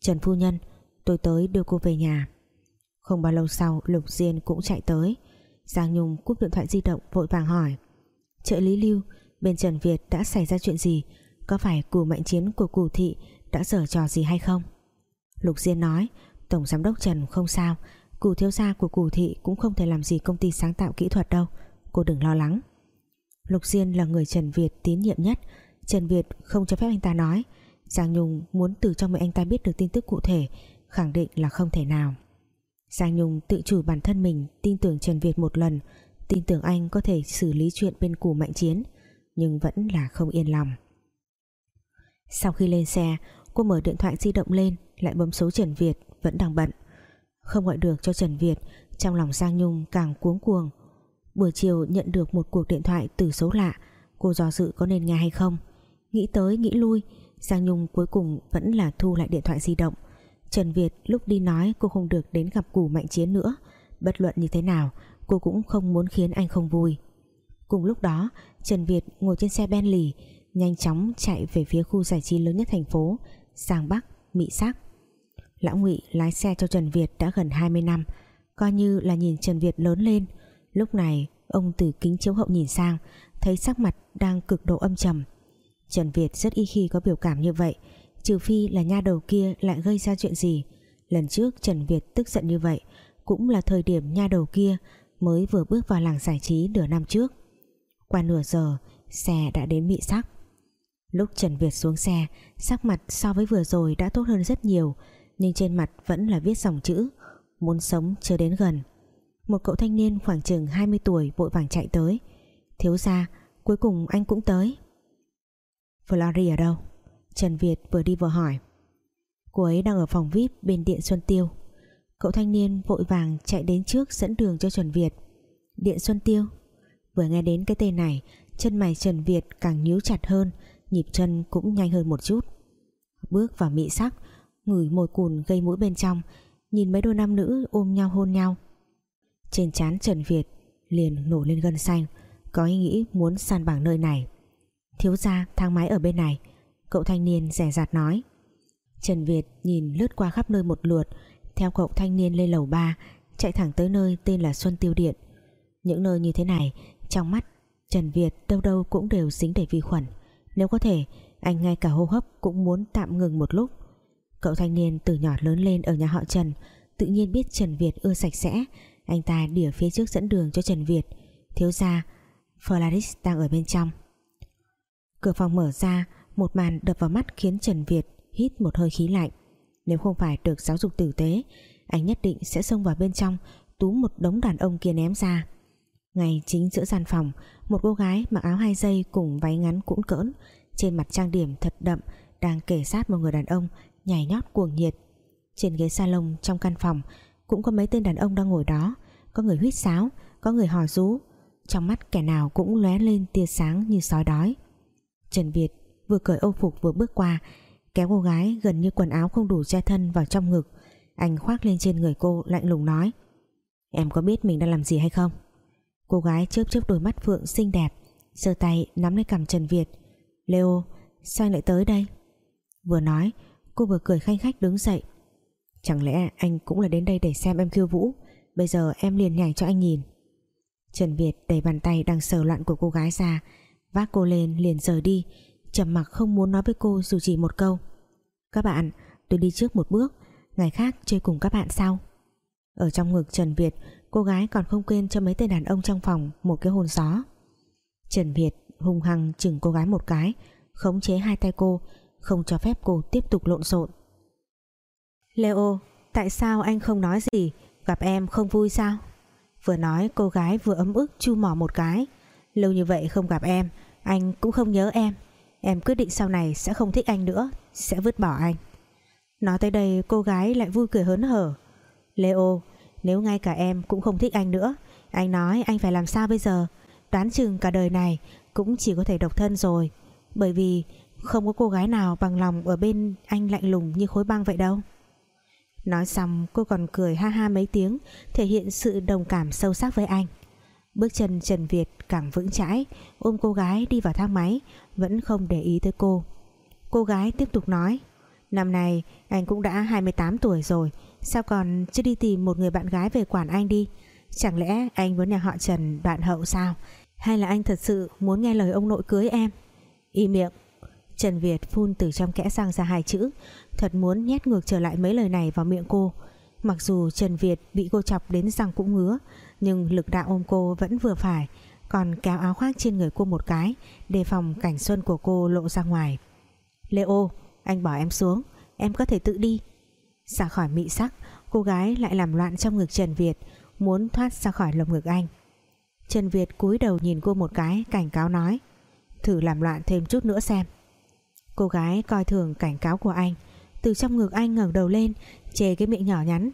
Trần Phu Nhân, tôi tới đưa cô về nhà. Không bao lâu sau, Lục Diên cũng chạy tới. Giang Nhung cúp điện thoại di động vội vàng hỏi. Trợ lý Lưu, Bên Trần Việt đã xảy ra chuyện gì? Có phải cù mạnh chiến của cù thị Đã dở trò gì hay không? Lục Diên nói, Tổng giám đốc Trần không sao. Cù thiếu gia của cù thị cũng không thể làm gì công ty sáng tạo kỹ thuật đâu. Cô đừng lo lắng. Lục Diên là người Trần Việt tín nhiệm nhất. Trần Việt không cho phép anh ta nói. Giang Nhung muốn từ trong miệng anh ta biết được tin tức cụ thể, khẳng định là không thể nào. Giang Nhung tự chủ bản thân mình, tin tưởng Trần Việt một lần tin tưởng anh có thể xử lý chuyện bên củ mạnh chiến, nhưng vẫn là không yên lòng. Sau khi lên xe, cô mở điện thoại di động lên, lại bấm số Trần Việt, vẫn đang bận. Không gọi được cho Trần Việt, trong lòng Giang Nhung càng cuống cuồng. Buổi chiều nhận được một cuộc điện thoại từ số lạ, cô do dự có nên nghe hay không. Nghĩ tới nghĩ lui, Giang Nhung cuối cùng vẫn là thu lại điện thoại di động. Trần Việt lúc đi nói cô không được đến gặp củ mạnh chiến nữa, Bất luận như thế nào Cô cũng không muốn khiến anh không vui. Cùng lúc đó Trần Việt ngồi trên xe Bentley Nhanh chóng chạy về phía khu giải trí lớn nhất thành phố Giang Bắc, Mỹ Sắc Lão Ngụy lái xe cho Trần Việt đã gần 20 năm Coi như là nhìn Trần Việt lớn lên. Lúc này ông từ kính chiếu hậu nhìn sang Thấy sắc mặt đang cực độ âm trầm. Trần Việt rất y khi có biểu cảm như vậy Trừ phi là nha đầu kia lại gây ra chuyện gì. Lần trước Trần Việt tức giận như vậy Cũng là thời điểm nha đầu kia Mới vừa bước vào làng giải trí nửa năm trước. Qua nửa giờ, Xe đã đến mị sắc. Lúc Trần Việt xuống xe, Sắc mặt so với vừa rồi đã tốt hơn rất nhiều, Nhưng trên mặt vẫn là viết dòng chữ, Muốn sống chưa đến gần. Một cậu thanh niên khoảng chừng 20 tuổi Vội vàng chạy tới. Thiếu ra cuối cùng anh cũng tới. Flori ở đâu? Trần Việt vừa đi vừa hỏi. Cô ấy đang ở phòng VIP bên Điện Xuân Tiêu. Cậu thanh niên vội vàng chạy đến trước dẫn đường cho Trần Việt. Điện Xuân Tiêu, Vừa nghe đến cái tên này, Chân mày Trần Việt càng nhíu chặt hơn, Nhịp chân cũng nhanh hơn một chút. Bước vào mị sắc, Ngửi mồi cùn gây mũi bên trong, Nhìn mấy đôi nam nữ ôm nhau hôn nhau. Trên trán Trần Việt Liền nổ lên gân xanh, Có ý nghĩ muốn san bằng nơi này. Thiếu ra thang máy ở bên này, Cậu thanh niên rẻ rạt nói. Trần Việt nhìn lướt qua khắp nơi một lượt theo cậu thanh niên lên lầu 3 Chạy thẳng tới nơi tên là Xuân Tiêu Điện. Những nơi như thế này, Trong mắt Trần Việt đâu đâu cũng đều dính đầy vi khuẩn. Nếu có thể, Anh ngay cả hô hấp cũng muốn tạm ngừng một lúc. Cậu thanh niên từ nhỏ lớn lên ở nhà họ Trần, Tự nhiên biết Trần Việt ưa sạch sẽ. Anh ta đỉa phía trước dẫn đường cho Trần Việt. Thiếu ra Polaris đang ở bên trong. Cửa phòng mở ra, Một màn đập vào mắt khiến Trần Việt Hít một hơi khí lạnh. Nếu không phải được giáo dục tử tế Anh nhất định sẽ xông vào bên trong Tú một đống đàn ông kia ném ra. Ngay chính giữa gian phòng Một cô gái mặc áo hai dây cùng váy ngắn cũng cỡn Trên mặt trang điểm thật đậm Đang kể sát một người đàn ông Nhảy nhót cuồng nhiệt. Trên ghế salon trong căn phòng Cũng có mấy tên đàn ông đang ngồi đó Có người huýt sáo, có người hò rú. Trong mắt kẻ nào cũng lóe lên tia sáng như sói đói. Trần Việt vừa cởi ô phục vừa bước qua kéo cô gái gần như quần áo không đủ che thân vào trong ngực. Anh khoác lên trên người cô, lạnh lùng nói, em có biết mình đang làm gì hay không? Cô gái chớp chớp đôi mắt phượng xinh đẹp, giơ tay nắm lấy cằm Trần Việt. Leo, sao anh lại tới đây? Vừa nói, cô vừa cười khanh khách đứng dậy. Chẳng lẽ anh cũng là đến đây để xem em khiêu vũ? Bây giờ em liền nhảy cho anh nhìn. Trần Việt đẩy bàn tay đang sờ loạn của cô gái ra, vác cô lên liền rời đi trầm mặc không muốn nói với cô dù chỉ một câu. Các bạn, tôi đi trước một bước, ngày khác chơi cùng các bạn sau. Ở trong ngực Trần Việt, cô gái còn không quên cho mấy tên đàn ông trong phòng một cái hôn gió. Trần Việt hung hăng chừng cô gái một cái, khống chế hai tay cô, không cho phép cô tiếp tục lộn xộn. Leo, tại sao anh không nói gì? Gặp em không vui sao? Vừa nói, cô gái vừa ấm ức chu mỏ một cái. Lâu như vậy không gặp em, anh cũng không nhớ em. Em quyết định sau này sẽ không thích anh nữa, Sẽ vứt bỏ anh. Nói tới đây, cô gái lại vui cười hớn hở. Leo, Nếu ngay cả em cũng không thích anh nữa, Anh nói anh phải làm sao bây giờ? Đoán chừng cả đời này Cũng chỉ có thể độc thân rồi. Bởi vì không có cô gái nào bằng lòng Ở bên anh lạnh lùng như khối băng vậy đâu. Nói xong, cô còn cười ha ha mấy tiếng, Thể hiện sự đồng cảm sâu sắc với anh. Bước chân Trần Việt càng vững chãi, Ôm cô gái đi vào thang máy, Vẫn không để ý tới cô. Cô gái tiếp tục nói, Năm nay anh cũng đã 28 tuổi rồi, Sao còn chưa đi tìm một người bạn gái về quản anh đi? Chẳng lẽ anh muốn nhà họ Trần đoạn hậu sao? Hay là anh thật sự muốn nghe lời ông nội cưới em? Y miệng, Trần Việt phun từ trong kẽ răng ra hai chữ, Thật muốn nhét ngược trở lại mấy lời này vào miệng cô. Mặc dù Trần Việt bị cô chọc đến răng cũng ngứa nhưng lực đạo ôm cô vẫn vừa phải, Còn kéo áo khoác trên người cô một cái, Đề phòng cảnh xuân của cô lộ ra ngoài. Leo, Anh bỏ em xuống, Em có thể tự đi. Ra khỏi mị sắc, Cô gái lại làm loạn trong ngực Trần Việt, Muốn thoát ra khỏi lồng ngực anh. Trần Việt cúi đầu nhìn cô một cái, Cảnh cáo nói, Thử làm loạn thêm chút nữa xem. Cô gái coi thường cảnh cáo của anh, Từ trong ngực anh ngẩng đầu lên Chề cái miệng nhỏ nhắn,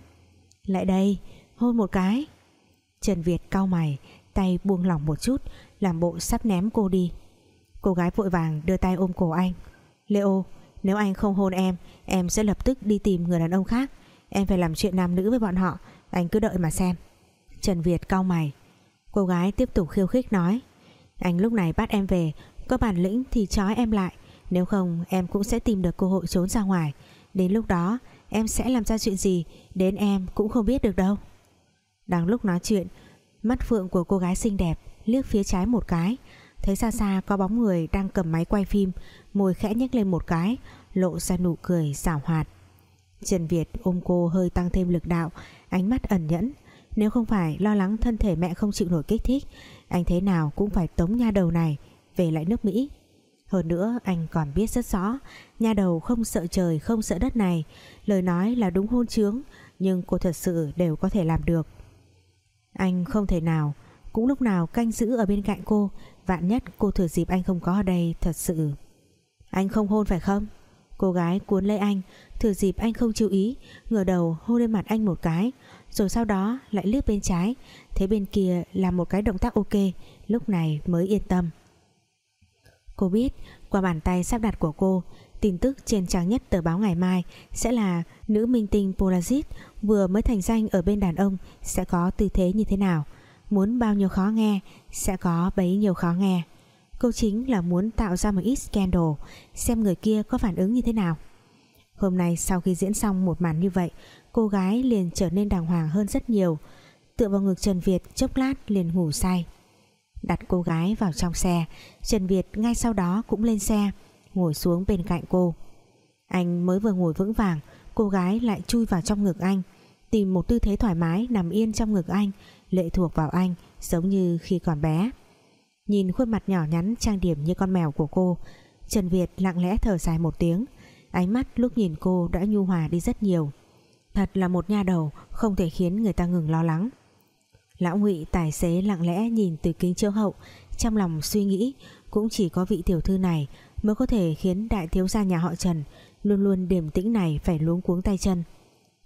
Lại đây, hôn một cái. Trần Việt cau mày, Tay buông lỏng một chút, Làm bộ sắp ném cô đi. Cô gái vội vàng đưa tay ôm cổ anh. Leo, nếu anh không hôn em Em sẽ lập tức đi tìm người đàn ông khác. Em phải làm chuyện nam nữ với bọn họ, Anh cứ đợi mà xem. Trần Việt cau mày. Cô gái tiếp tục khiêu khích nói, Anh lúc này bắt em về, Có bản lĩnh thì trói em lại. Nếu không, em cũng sẽ tìm được cơ hội trốn ra ngoài. Đến lúc đó, em sẽ làm ra chuyện gì, Đến em cũng không biết được đâu. Đang lúc nói chuyện. Mắt phượng của cô gái xinh đẹp Liếc phía trái một cái. Thấy xa xa có bóng người đang cầm máy quay phim, Môi khẽ nhếch lên một cái, Lộ ra nụ cười xảo hoạt. Trần Việt ôm cô hơi tăng thêm lực đạo, Ánh mắt ẩn nhẫn. Nếu không phải lo lắng thân thể mẹ không chịu nổi kích thích, Anh thế nào cũng phải tống nha đầu này Về lại nước Mỹ. Hơn nữa, anh còn biết rất rõ, Nha đầu không sợ trời, không sợ đất này. Lời nói là đúng hôn trướng Nhưng cô thật sự đều có thể làm được. Anh không thể nào. Cũng lúc nào canh giữ ở bên cạnh cô, Vạn nhất cô thừa dịp anh không có ở đây, Thật sự. Anh không hôn phải không? Cô gái cuốn lấy anh, Thừa dịp anh không chú ý, ngửa đầu hôn lên mặt anh một cái, Rồi sau đó lại liếc bên trái. Thế bên kia là một cái động tác ok, Lúc này mới yên tâm. Cô biết, qua bàn tay sắp đặt của cô Tin tức trên trang nhất tờ báo ngày mai Sẽ là nữ minh tinh Polaris Vừa mới thành danh ở bên đàn ông Sẽ có tư thế như thế nào? Muốn bao nhiêu khó nghe Sẽ có bấy nhiêu khó nghe. Câu chính là muốn tạo ra một ít scandal, Xem người kia có phản ứng như thế nào. Hôm nay sau khi diễn xong một màn như vậy, Cô gái liền trở nên đàng hoàng hơn rất nhiều. Tựa vào ngực Trần Việt chốc lát liền ngủ say. Đặt cô gái vào trong xe, Trần Việt ngay sau đó cũng lên xe. Ngồi xuống bên cạnh cô. Anh mới vừa ngồi vững vàng, Cô gái lại chui vào trong ngực anh, Tìm một tư thế thoải mái nằm yên trong ngực anh, Lệ thuộc vào anh Giống như khi còn bé. Nhìn khuôn mặt nhỏ nhắn trang điểm như con mèo của cô, Trần Việt lặng lẽ thở dài một tiếng, Ánh mắt lúc nhìn cô đã nhu hòa đi rất nhiều. Thật là một nha đầu, Không thể khiến người ta ngừng lo lắng. Lão ngụy tài xế lặng lẽ nhìn từ kính chiếu hậu, Trong lòng suy nghĩ, Cũng chỉ có vị tiểu thư này Mới có thể khiến đại thiếu gia nhà họ Trần Luôn luôn điềm tĩnh này phải luống cuống tay chân.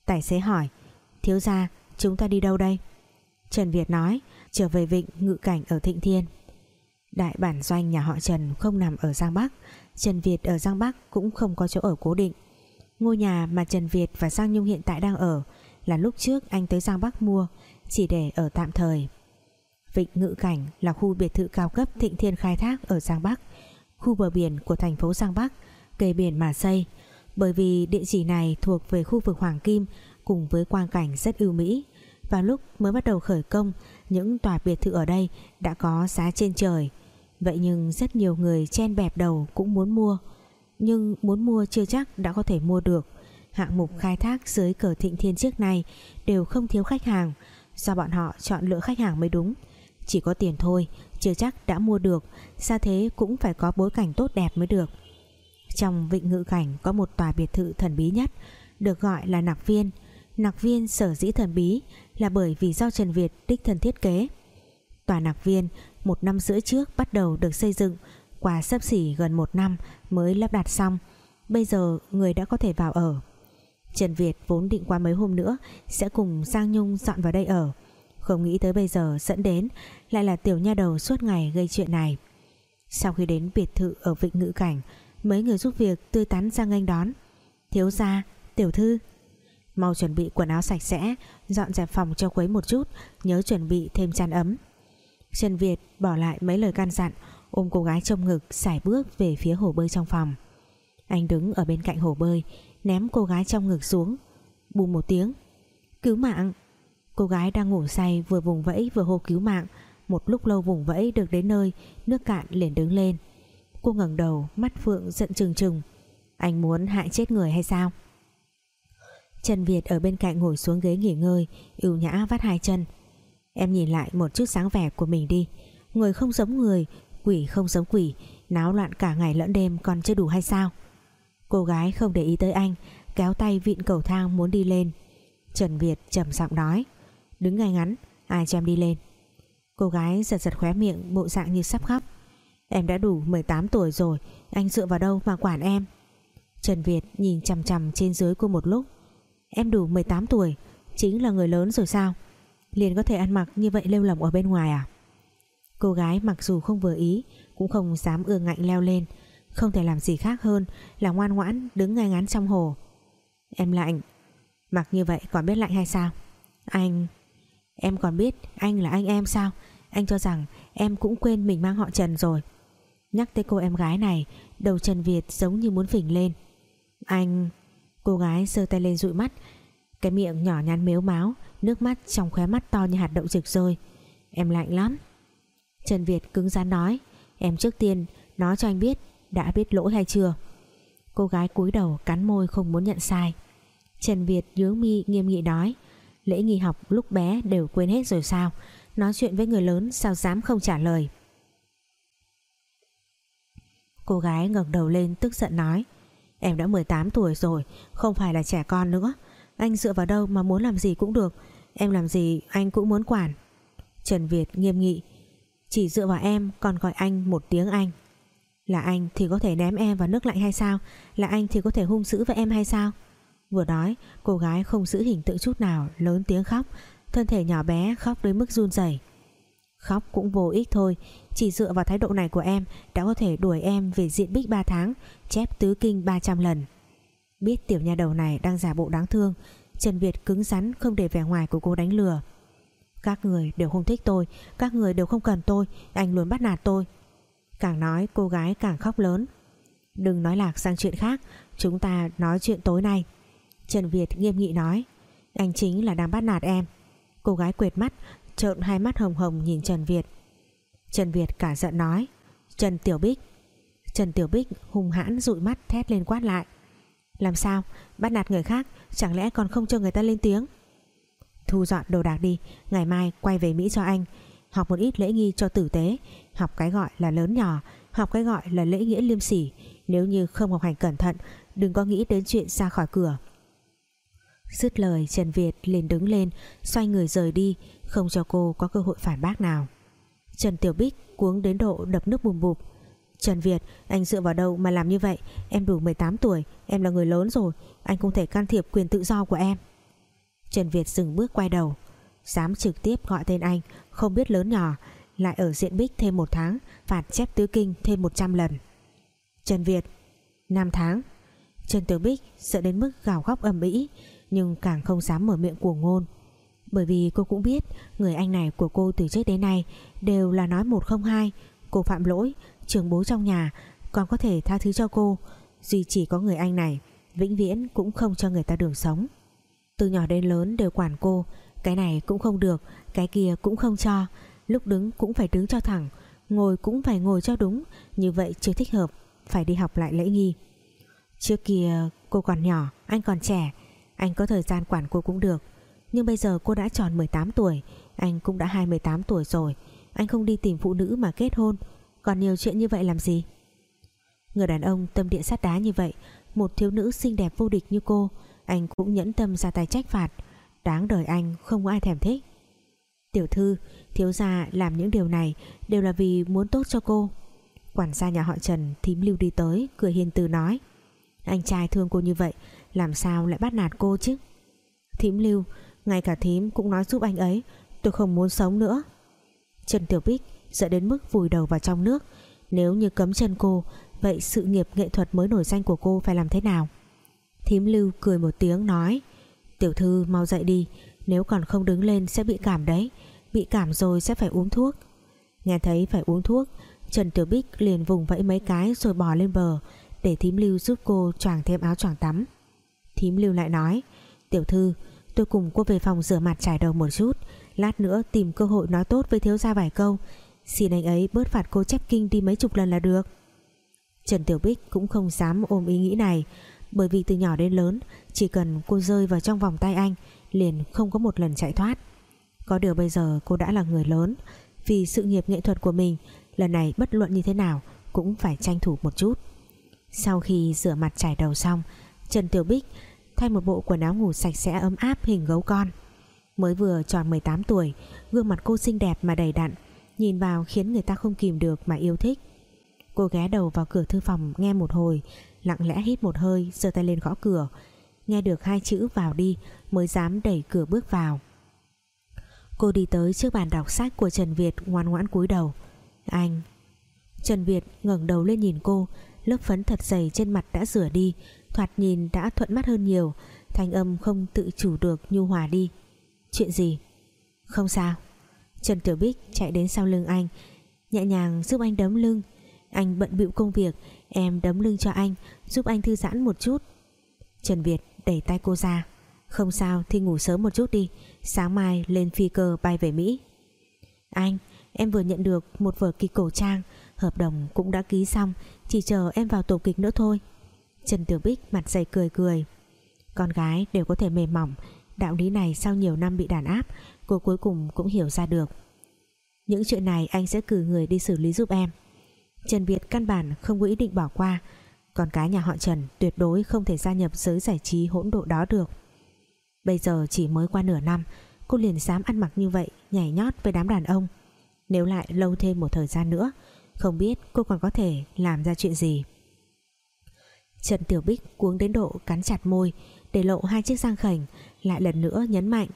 Tài xế hỏi, Thiếu gia, chúng ta đi đâu đây? Trần Việt nói, trở về vịnh ngự cảnh ở Thịnh Thiên. Đại bản doanh nhà họ Trần không nằm ở Giang Bắc, Trần Việt ở Giang Bắc cũng không có chỗ ở cố định. Ngôi nhà mà Trần Việt và Giang Nhung hiện tại đang ở Là lúc trước anh tới Giang Bắc mua, Chỉ để ở tạm thời. Vịnh Ngự Cảnh là khu biệt thự cao cấp Thịnh Thiên khai thác ở Giang Bắc. Khu bờ biển của thành phố Giang Bắc, Kề biển mà xây, Bởi vì địa chỉ này thuộc về khu vực Hoàng Kim Cùng với quang cảnh rất ưu mỹ. Vào lúc mới bắt đầu khởi công, Những tòa biệt thự ở đây đã có giá trên trời. Vậy nhưng rất nhiều người chen bẹp đầu cũng muốn mua, Nhưng muốn mua chưa chắc đã có thể mua được. Hạng mục khai thác dưới cờ thịnh thiên trước này Đều không thiếu khách hàng, Do bọn họ chọn lựa khách hàng mới đúng. Chỉ có tiền thôi chưa chắc đã mua được, Xa thế cũng phải có bối cảnh tốt đẹp mới được. Trong vịnh ngự cảnh Có một tòa biệt thự thần bí nhất, Được gọi là nạc viên. Nạc viên sở dĩ thần bí Là bởi vì do Trần Việt đích thân thiết kế. Tòa nạc viên một năm rưỡi trước bắt đầu được xây dựng, qua sắp xỉ gần một năm mới lắp đặt xong, bây giờ người đã có thể vào ở. Trần Việt vốn định qua mấy hôm nữa sẽ cùng Giang Nhung dọn vào đây ở. Không nghĩ tới bây giờ dẫn đến lại là tiểu nha đầu suốt ngày gây chuyện này. Sau khi đến biệt thự ở Vịnh Ngữ Cảnh, mấy người giúp việc tươi tắn ra nghênh đón. Thiếu gia, tiểu thư, mau chuẩn bị quần áo sạch sẽ, dọn dẹp phòng cho quấy một chút, nhớ chuẩn bị thêm chăn ấm. Trần Việt bỏ lại mấy lời can dặn, ôm cô gái trong ngực xài bước về phía hồ bơi trong phòng. Anh đứng ở bên cạnh hồ bơi, ném cô gái trong ngực xuống. Bùm một tiếng, cứu mạng. Cô gái đang ngủ say vừa vùng vẫy vừa hô cứu mạng một lúc lâu vùng vẫy được đến nơi, nước cạn liền đứng lên. Cô ngẩng đầu, mắt phượng giận trừng trừng. Anh muốn hại chết người hay sao? Trần Việt ở bên cạnh ngồi xuống ghế nghỉ ngơi, ưu nhã vắt hai chân. Em nhìn lại một chút sáng vẻ của mình đi. Người không giống người, quỷ không giống quỷ, náo loạn cả ngày lẫn đêm còn chưa đủ hay sao? Cô gái không để ý tới anh, kéo tay vịn cầu thang muốn đi lên. Trần Việt trầm giọng nói, đứng ngay ngắn, ai cho em đi lên? Cô gái giật giật khóe miệng, bộ dạng như sắp khóc. Em đã đủ 18 tuổi rồi, anh dựa vào đâu mà quản em? Trần Việt nhìn chằm chằm trên dưới cô một lúc. Em đủ 18 tuổi, Chính là người lớn rồi sao? Liền có thể ăn mặc như vậy lêu lỏng ở bên ngoài à? Cô gái mặc dù không vừa ý, Cũng không dám ương ngạnh leo lên. Không thể làm gì khác hơn Là ngoan ngoãn đứng ngay ngắn trong hồ. Em lạnh. Mặc như vậy còn biết lạnh hay sao? Anh, Em còn biết anh là anh em sao? Anh cho rằng em cũng quên mình mang họ Trần rồi. Nhắc tới cô em gái này, Đầu Trần Việt giống như muốn phỉnh lên. Anh, Cô gái giơ tay lên dụi mắt. Cái miệng nhỏ nhắn mếu máu, Nước mắt trong khóe mắt to như hạt đậu rực rơi. Em lạnh lắm. Trần Việt cứng rắn nói, Em trước tiên nói cho anh biết Đã biết lỗi hay chưa. Cô gái cúi đầu cắn môi không muốn nhận sai. Trần Việt nhướng mi, nghiêm nghị nói, Lễ nghi học lúc bé đều quên hết rồi sao? Nói chuyện với người lớn, sao dám không trả lời. Cô gái ngẩng đầu lên, tức giận nói, Em đã 18 tuổi rồi, Không phải là trẻ con nữa. Anh dựa vào đâu mà muốn làm gì cũng được. Em làm gì anh cũng muốn quản. Trần Việt nghiêm nghị, Chỉ dựa vào em, còn gọi anh một tiếng anh. Là anh thì có thể ném em vào nước lạnh hay sao? Là anh thì có thể hung dữ với em hay sao? Vừa nói, cô gái không giữ hình tượng chút nào, Lớn tiếng khóc Thân thể nhỏ bé khóc đến mức run rẩy. Khóc cũng vô ích thôi, Chỉ dựa vào thái độ này của em Đã có thể đuổi em về diện bích 3 tháng, Chép tứ kinh 300 lần. Biết tiểu nha đầu này đang giả bộ đáng thương, Trần Việt cứng rắn không để vẻ ngoài của cô đánh lừa. Các người đều không thích tôi, Các người đều không cần tôi, Anh luôn bắt nạt tôi. Càng nói cô gái càng khóc lớn. Đừng nói lạc sang chuyện khác, Chúng ta nói chuyện tối nay. Trần Việt nghiêm nghị nói, Anh chính là đang bắt nạt em. Cô gái quệt mắt, trợn hai mắt hồng hồng nhìn Trần Việt. Trần Việt cả giận nói, Trần Tiểu Bích. Trần Tiểu Bích hung hãn dụi mắt thét lên quát lại, Làm sao? Bắt nạt người khác, Chẳng lẽ còn không cho người ta lên tiếng? Thu dọn đồ đạc đi, Ngày mai quay về Mỹ cho anh, Học một ít lễ nghi cho tử tế, Học cái gọi là lớn nhỏ, Học cái gọi là lễ nghĩa liêm sỉ, Nếu như không học hành cẩn thận, Đừng có nghĩ đến chuyện ra khỏi cửa. Dứt lời, Trần Việt liền đứng lên, Xoay người rời đi, Không cho cô có cơ hội phản bác nào. Trần Tiểu Bích cuống đến độ đập nước bùm bụp. Trần Việt, anh dựa vào đâu mà làm như vậy? Em đủ 18 tuổi, Em là người lớn rồi, Anh không thể can thiệp quyền tự do của em. Trần Việt dừng bước quay đầu, Dám trực tiếp gọi tên anh, Không biết lớn nhỏ, Lại ở diện bích thêm một tháng, Phạt chép tứ kinh thêm 100 lần. Trần Việt 5 tháng. Trần Tiểu Bích sợ đến mức gào khóc ầm ĩ nhưng càng không dám mở miệng của ngôn. Bởi vì cô cũng biết, người anh này của cô từ trước đến nay đều là nói một không hai, cô phạm lỗi trường bố trong nhà, còn có thể tha thứ cho cô. Duy chỉ có người anh này, vĩnh viễn cũng không cho người ta đường sống. Từ nhỏ đến lớn đều quản cô, cái này cũng không được, cái kia cũng không cho, lúc đứng cũng phải đứng cho thẳng, ngồi cũng phải ngồi cho đúng, như vậy chưa thích hợp, phải đi học lại lễ nghi. Trước kia cô còn nhỏ, anh còn trẻ anh có thời gian quản cô cũng được. Nhưng bây giờ cô đã tròn 18 tuổi, Anh cũng đã 28 tuổi rồi. Anh không đi tìm phụ nữ mà kết hôn. Còn nhiều chuyện như vậy làm gì? Người đàn ông tâm địa sát đá như vậy, Một thiếu nữ xinh đẹp vô địch như cô, Anh cũng nhẫn tâm ra tay trách phạt. Đáng đời anh, không có ai thèm thích. Tiểu thư, Thiếu gia làm những điều này Đều là vì muốn tốt cho cô. Quản gia nhà họ Trần thím lưu đi tới, Cười hiền từ nói. Anh trai thương cô như vậy làm sao lại bắt nạt cô chứ? Thím Lưu, Ngay cả thím cũng nói giúp anh ấy. Tôi không muốn sống nữa. Trần Tiểu Bích dẫn đến mức vùi đầu vào trong nước. Nếu như cấm chân cô, Vậy sự nghiệp nghệ thuật mới nổi danh của cô phải làm thế nào? Thím Lưu cười một tiếng nói, Tiểu thư, mau dậy đi. Nếu còn không đứng lên sẽ bị cảm đấy. Bị cảm rồi sẽ phải uống thuốc. Nghe thấy phải uống thuốc, Trần Tiểu Bích liền vùng vẫy mấy cái rồi bò lên bờ để thím lưu giúp cô choàng thêm áo choàng tắm thím lưu lại nói, tiểu thư, tôi cùng cô về phòng rửa mặt trải đầu một chút, lát nữa tìm cơ hội nói tốt với thiếu gia vài câu. Xin anh ấy bớt phạt cô chép kinh đi mấy chục lần là được. Trần Tiểu Bích cũng không dám ôm ý nghĩ này, bởi vì từ nhỏ đến lớn, chỉ cần cô rơi vào trong vòng tay anh, liền không có một lần chạy thoát. Có điều bây giờ cô đã là người lớn, vì sự nghiệp nghệ thuật của mình, lần này bất luận như thế nào cũng phải tranh thủ một chút. Sau khi rửa mặt trải đầu xong, Trần Tiểu Bích thay một bộ quần áo ngủ sạch sẽ ấm áp hình gấu con. Mới vừa tròn 18 tuổi, Gương mặt cô xinh đẹp mà đầy đặn, Nhìn vào khiến người ta không kìm được mà yêu thích. Cô ghé đầu vào cửa thư phòng nghe một hồi, Lặng lẽ hít một hơi, giơ tay lên gõ cửa. Nghe được hai chữ vào đi, Mới dám đẩy cửa bước vào. Cô đi tới trước bàn đọc sách của Trần Việt ngoan ngoãn cúi đầu. Anh. Trần Việt ngẩng đầu lên nhìn cô, lớp phấn thật dày trên mặt đã rửa đi thoạt nhìn đã thuận mắt hơn nhiều. Thanh âm không tự chủ được nhu hòa đi. Chuyện gì? Không sao. Trần Tiểu Bích chạy đến sau lưng anh, nhẹ nhàng giúp anh đấm lưng. Anh bận bịu công việc, em đấm lưng cho anh, giúp anh thư giãn một chút. Trần Việt đẩy tay cô ra. Không sao thì ngủ sớm một chút đi, sáng mai lên phi cơ bay về Mỹ. Anh, em vừa nhận được một vở kịch cổ trang, hợp đồng cũng đã ký xong, chỉ chờ em vào tổ kịch nữa thôi. Trần Tiểu Bích mặt dày cười cười. Con gái đều có thể mềm mỏng, Đạo lý này sau nhiều năm bị đàn áp, Cô cuối cùng cũng hiểu ra được. Những chuyện này anh sẽ cử người đi xử lý giúp em. Trần Việt căn bản không có ý định bỏ qua Còn cái nhà họ Trần tuyệt đối không thể gia nhập giới giải trí hỗn độ đó được. Bây giờ chỉ mới qua nửa năm, Cô liền dám ăn mặc như vậy, Nhảy nhót với đám đàn ông. Nếu lại lâu thêm một thời gian nữa, không biết cô còn có thể làm ra chuyện gì. Trần Tiểu Bích cuống đến độ cắn chặt môi Để lộ hai chiếc răng khảnh Lại lần nữa nhấn mạnh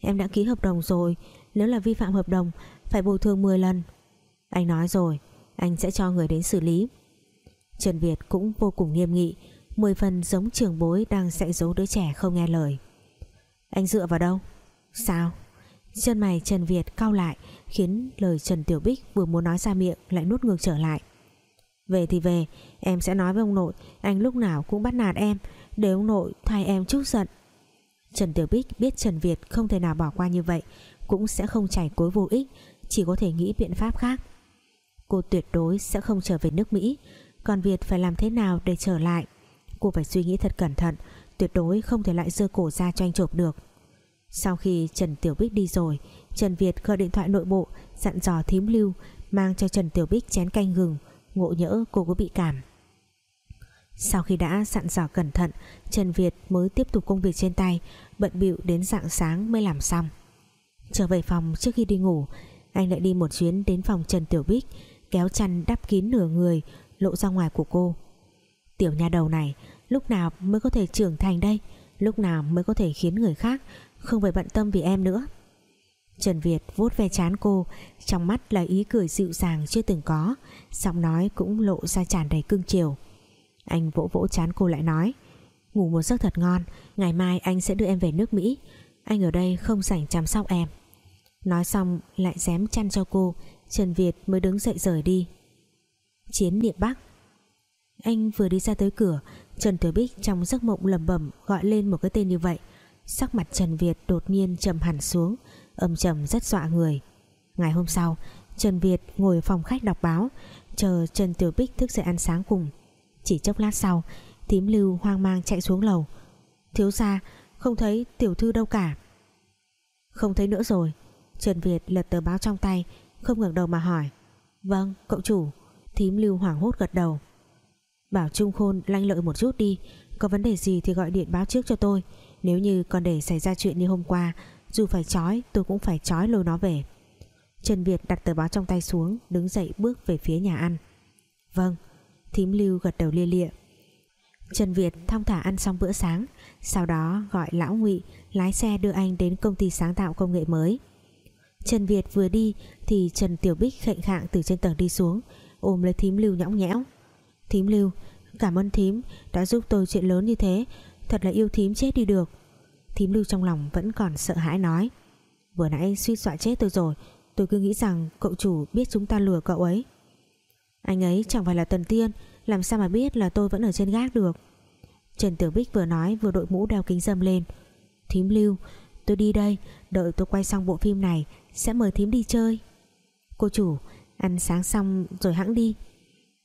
Em đã ký hợp đồng rồi Nếu là vi phạm hợp đồng Phải bồi thường 10 lần. Anh nói rồi Anh sẽ cho người đến xử lý. Trần Việt cũng vô cùng nghiêm nghị Mười phần giống trường bối đang dạy dỗ đứa trẻ không nghe lời. Anh dựa vào đâu? Sao? Chân mày Trần Việt cau lại khiến lời Trần Tiểu Bích vừa muốn nói ra miệng lại nuốt ngược trở lại. Về thì về, em sẽ nói với ông nội, anh lúc nào cũng bắt nạt em, để ông nội thay em chút giận. Trần Tiểu Bích biết Trần Việt không thể nào bỏ qua như vậy, cũng sẽ không chảy cối vô ích, chỉ có thể nghĩ biện pháp khác. Cô tuyệt đối sẽ không trở về nước Mỹ, còn Việt phải làm thế nào để trở lại. Cô phải suy nghĩ thật cẩn thận, tuyệt đối không thể lại dơ cổ ra cho anh chộp được. Sau khi Trần Tiểu Bích đi rồi, Trần Việt gọi điện thoại nội bộ, dặn dò thím lưu, mang cho Trần Tiểu Bích chén canh gừng, ngộ nhỡ cô có bị cảm sau khi đã dặn dò cẩn thận, Trần Việt mới tiếp tục công việc trên tay, bận bịu đến dạng sáng mới làm xong. Trở về phòng trước khi đi ngủ, anh lại đi một chuyến đến phòng Trần Tiểu Bích, kéo chăn đắp kín nửa người, lộ ra ngoài của cô. Tiểu nha đầu này, lúc nào mới có thể trưởng thành đây? Lúc nào mới có thể khiến người khác không phải bận tâm vì em nữa? Trần Việt vuốt ve chán cô, Trong mắt là ý cười dịu dàng chưa từng có, Giọng nói cũng lộ ra tràn đầy cưng chiều. Anh vỗ vỗ chán cô lại nói, Ngủ một giấc thật ngon, Ngày mai anh sẽ đưa em về nước Mỹ. Anh ở đây không rảnh chăm sóc em. Nói xong, lại dám chăn cho cô, Trần Việt mới đứng dậy rời đi. Chiến địa Bắc. Anh vừa đi ra tới cửa, Trần Tiểu Bích trong giấc mộng lầm bẩm Gọi lên một cái tên như vậy. Sắc mặt Trần Việt đột nhiên trầm hẳn xuống, Âm trầm rất dọa người. Ngày hôm sau, Trần Việt ngồi phòng khách đọc báo, Chờ Trần Tiểu Bích thức dậy ăn sáng cùng. Chỉ chốc lát sau, Tím lưu hoang mang chạy xuống lầu. Thiếu ra không thấy tiểu thư đâu cả. Không thấy nữa rồi. Trần Việt lật tờ báo trong tay, Không ngẩng đầu mà hỏi. Vâng cậu chủ. Thím lưu hoảng hốt gật đầu. Bảo Trung Khôn lanh lợi một chút đi. Có vấn đề gì thì gọi điện báo trước cho tôi. Nếu như còn để xảy ra chuyện như hôm qua, Dù phải trói, tôi cũng phải trói lôi nó về. Trần Việt đặt tờ báo trong tay xuống, Đứng dậy bước về phía nhà ăn. Vâng Thím lưu gật đầu lia lịa. Trần Việt thong thả ăn xong bữa sáng, Sau đó gọi Lão Ngụy, Lái xe đưa anh đến công ty sáng tạo công nghệ mới. Trần Việt vừa đi Thì Trần Tiểu Bích khệnh khạng từ trên tầng đi xuống, Ôm lấy thím lưu nhõng nhẽo. Thím lưu, Cảm ơn thím, đã giúp tôi chuyện lớn như thế, Thật là yêu thím chết đi được. Thím lưu trong lòng vẫn còn sợ hãi nói, Vừa nãy suy dọa chết tôi rồi, Tôi cứ nghĩ rằng cậu chủ biết chúng ta lừa cậu ấy. Anh ấy chẳng phải là tần tiên, Làm sao mà biết là tôi vẫn ở trên gác được? Trần Tiểu Bích vừa nói vừa đội mũ đeo kính dâm lên. Thím lưu, Tôi đi đây, Đợi tôi quay xong bộ phim này, Sẽ mời thím đi chơi. Cô chủ, Ăn sáng xong rồi hãng đi.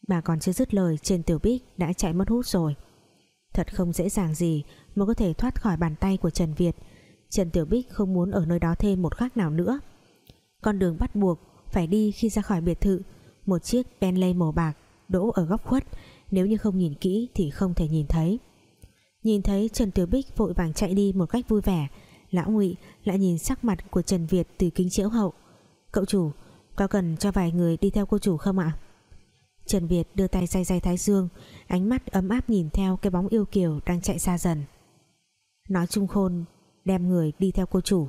Bà còn chưa dứt lời, Trần Tiểu Bích đã chạy mất hút rồi. Thật không dễ dàng gì mới có thể thoát khỏi bàn tay của Trần Việt. Trần Tiểu Bích không muốn ở nơi đó thêm một khắc nào nữa. Con đường bắt buộc Phải đi khi ra khỏi biệt thự. Một chiếc Bentley màu bạc Đỗ ở góc khuất. Nếu như không nhìn kỹ thì không thể nhìn thấy. Nhìn thấy Trần Tiểu Bích vội vàng chạy đi một cách vui vẻ. Lão Ngụy lại nhìn sắc mặt của Trần Việt từ kính chiếu hậu. Cậu chủ, Có cần cho vài người đi theo cô chủ không ạ? Trần Việt đưa tay day day thái dương, Ánh mắt ấm áp nhìn theo cái bóng yêu kiều Đang chạy xa dần. Nói chung khôn, đem người đi theo cô chủ.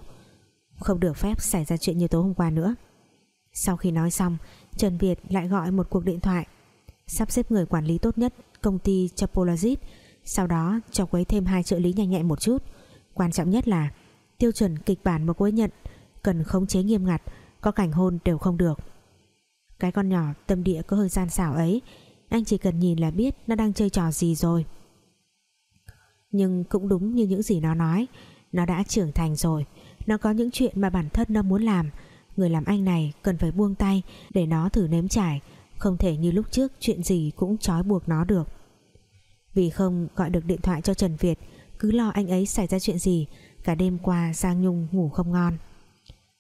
Không được phép xảy ra chuyện như tối hôm qua nữa. Sau khi nói xong Trần Việt lại gọi một cuộc điện thoại. Sắp xếp người quản lý tốt nhất, Công ty cho Sau đó, cho quấy thêm hai trợ lý nhanh nhẹn một chút. Quan trọng nhất là, Tiêu chuẩn kịch bản mà cô ấy nhận Cần khống chế nghiêm ngặt, Có cảnh hôn đều không được. Cái con nhỏ tâm địa có hơi gian xảo ấy, Anh chỉ cần nhìn là biết Nó đang chơi trò gì rồi. Nhưng cũng đúng như những gì nó nói, Nó đã trưởng thành rồi. Nó có những chuyện mà bản thân nó muốn làm Người làm anh này cần phải buông tay Để nó thử nếm trải. Không thể như lúc trước, chuyện gì cũng trói buộc nó được. Vì không gọi được điện thoại cho Trần Việt, Cứ lo anh ấy xảy ra chuyện gì, Cả đêm qua Giang Nhung ngủ không ngon.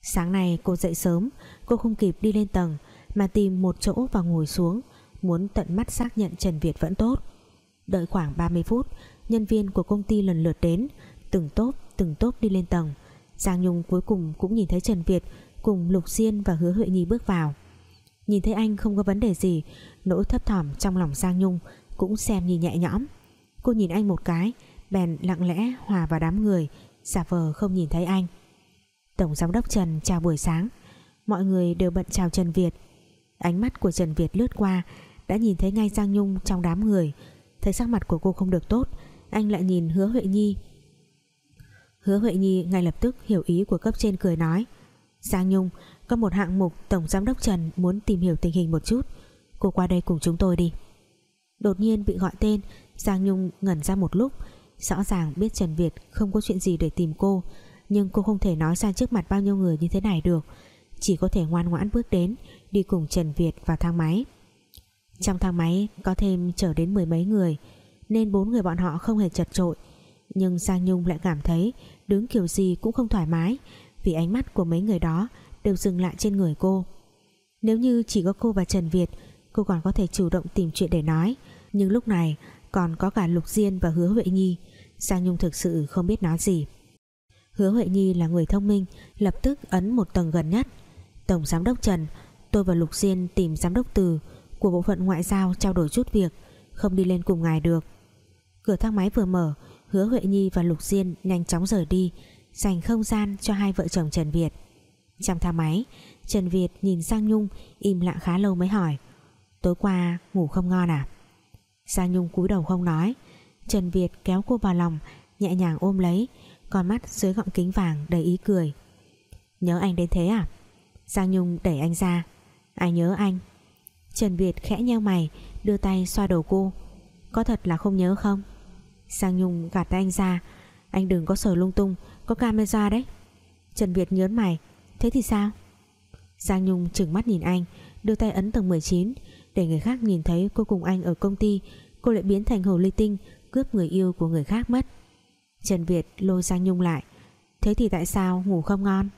Sáng nay cô dậy sớm, Cô không kịp đi lên tầng, Mà tìm một chỗ và ngồi xuống, Muốn tận mắt xác nhận Trần Việt vẫn tốt. Đợi khoảng 30 phút, Nhân viên của công ty lần lượt đến, Từng tốp từng tốp đi lên tầng. Giang Nhung cuối cùng cũng nhìn thấy Trần Việt Cùng Lục Diên và Hứa Huệ Nhi bước vào. Nhìn thấy anh không có vấn đề gì, Nỗi thấp thỏm trong lòng Giang Nhung Cũng xem như nhẹ nhõm. Cô nhìn anh một cái, Bèn lặng lẽ hòa vào đám người, giả vờ không nhìn thấy anh. Tổng giám đốc Trần chào buổi sáng. Mọi người đều bận chào Trần Việt. Ánh mắt của Trần Việt lướt qua, Đã nhìn thấy ngay Giang Nhung trong đám người. Thấy sắc mặt của cô không được tốt, Anh lại nhìn hứa Huệ Nhi. Hứa Huệ Nhi ngay lập tức hiểu ý của cấp trên cười nói. Giang Nhung, Có một hạng mục Tổng Giám đốc Trần muốn tìm hiểu tình hình một chút. Cô qua đây cùng chúng tôi đi. Đột nhiên bị gọi tên, Giang Nhung ngẩn ra một lúc. Rõ ràng biết Trần Việt không có chuyện gì để tìm cô, Nhưng cô không thể nói ra trước mặt bao nhiêu người như thế này được. Chỉ có thể ngoan ngoãn bước đến, Đi cùng Trần Việt vào thang máy. Trong thang máy có thêm chở đến mười mấy người, Nên bốn người bọn họ không hề chật trội. Nhưng Giang Nhung lại cảm thấy Đứng kiểu gì cũng không thoải mái vì ánh mắt của mấy người đó Đều dừng lại trên người cô. Nếu như chỉ có cô và Trần Việt, Cô còn có thể chủ động tìm chuyện để nói. Nhưng lúc này, còn có cả Lục Diên và Hứa Huệ Nhi. Giang Nhung thực sự không biết nói gì. Hứa Huệ Nhi là người thông minh, Lập tức ấn một tầng gần nhất. Tổng Giám đốc Trần, Tôi và Lục Diên tìm Giám đốc Từ Của bộ phận ngoại giao trao đổi chút việc, Không đi lên cùng ngài được. Cửa thang máy vừa mở, Hứa Huệ Nhi và Lục Diên nhanh chóng rời đi Dành không gian cho hai vợ chồng Trần Việt. Trong thang máy, Trần Việt nhìn Giang Nhung Im lặng khá lâu mới hỏi, Tối qua ngủ không ngon à? Giang Nhung cúi đầu không nói, Trần Việt kéo cô vào lòng, Nhẹ nhàng ôm lấy, Con mắt dưới gọng kính vàng đầy ý cười. Nhớ anh đến thế à? Giang Nhung đẩy anh ra. Ai nhớ anh? Trần Việt khẽ nheo mày, Đưa tay xoa đầu cô. Có thật là không nhớ không? Giang Nhung gạt tay anh ra. Anh đừng có sờ lung tung có camera đấy. Trần Việt nhớn mày, Thế thì sao? Giang Nhung trừng mắt nhìn anh, Đưa tay ấn tầng 19 Để người khác nhìn thấy cô cùng anh ở công ty, Cô lại biến thành hồ ly tinh, cướp người yêu của người khác mất. Trần Việt lôi Giang Nhung lại, Thế thì tại sao ngủ không ngon?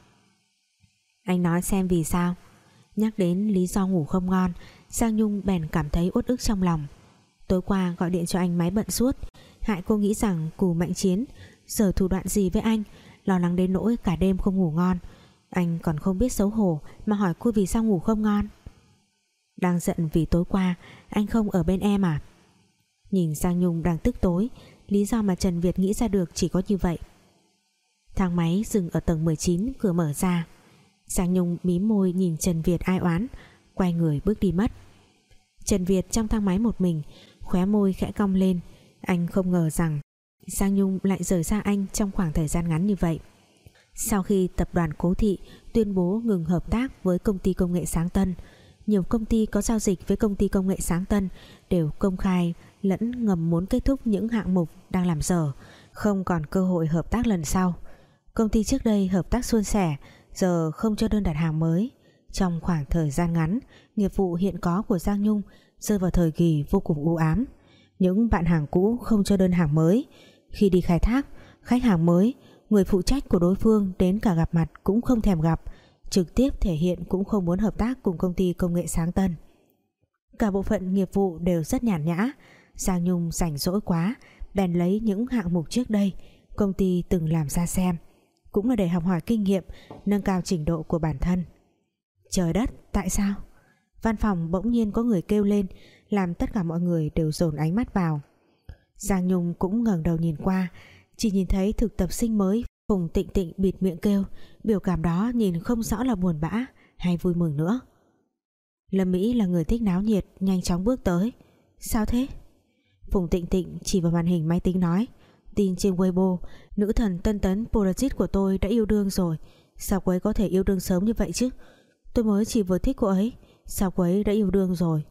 Anh nói xem vì sao. Nhắc đến lý do ngủ không ngon, Giang Nhung bèn cảm thấy uất ức trong lòng. Tối qua gọi điện cho anh máy bận suốt, Hại cô nghĩ rằng cù mạnh chiến Sở thủ đoạn gì với anh? Lo lắng đến nỗi cả đêm không ngủ ngon. Anh còn không biết xấu hổ Mà hỏi cô vì sao ngủ không ngon. Đang giận vì tối qua, Anh không ở bên em à? Nhìn sang Nhung đang tức tối, Lý do mà Trần Việt nghĩ ra được chỉ có như vậy. Thang máy dừng ở tầng 19 Cửa mở ra. Giang Nhung mí môi nhìn Trần Việt ai oán, Quay người bước đi mất. Trần Việt trong thang máy một mình, Khóe môi khẽ cong lên. Anh không ngờ rằng Giang Nhung lại rời xa anh trong khoảng thời gian ngắn như vậy. Sau khi tập đoàn Cố Thị tuyên bố ngừng hợp tác với công ty công nghệ Sáng Tân, nhiều công ty có giao dịch với công ty công nghệ Sáng Tân đều công khai lẫn ngầm muốn kết thúc những hạng mục đang làm dở, không còn cơ hội hợp tác lần sau. Công ty trước đây hợp tác suôn sẻ, giờ không cho đơn đặt hàng mới. Trong khoảng thời gian ngắn, nghiệp vụ hiện có của Giang Nhung rơi vào thời kỳ vô cùng u ám. Những bạn hàng cũ không cho đơn hàng mới khi đi khai thác, khách hàng mới, người phụ trách của đối phương đến cả gặp mặt cũng không thèm gặp, trực tiếp thể hiện cũng không muốn hợp tác cùng công ty công nghệ sáng tân. Cả bộ phận nghiệp vụ đều rất nhàn nhã, Giang Nhung rảnh rỗi quá, bèn lấy những hạng mục trước đây công ty từng làm ra xem, cũng là để học hỏi kinh nghiệm, nâng cao trình độ của bản thân. Trời đất, tại sao? Văn phòng bỗng nhiên có người kêu lên, làm tất cả mọi người đều dồn ánh mắt vào. Giang Nhung cũng ngẩng đầu nhìn qua, chỉ nhìn thấy thực tập sinh mới Phùng tịnh tịnh bịt miệng kêu, Biểu cảm đó nhìn không rõ là buồn bã Hay vui mừng nữa. Lâm Mỹ là người thích náo nhiệt, Nhanh chóng bước tới. Sao thế? Phùng tịnh tịnh chỉ vào màn hình máy tính nói, Tin trên Weibo, Nữ thần tân tấn Polarit của tôi đã yêu đương rồi. Sao cô ấy có thể yêu đương sớm như vậy chứ? Tôi mới chỉ vừa thích cô ấy, Sao cô ấy đã yêu đương rồi?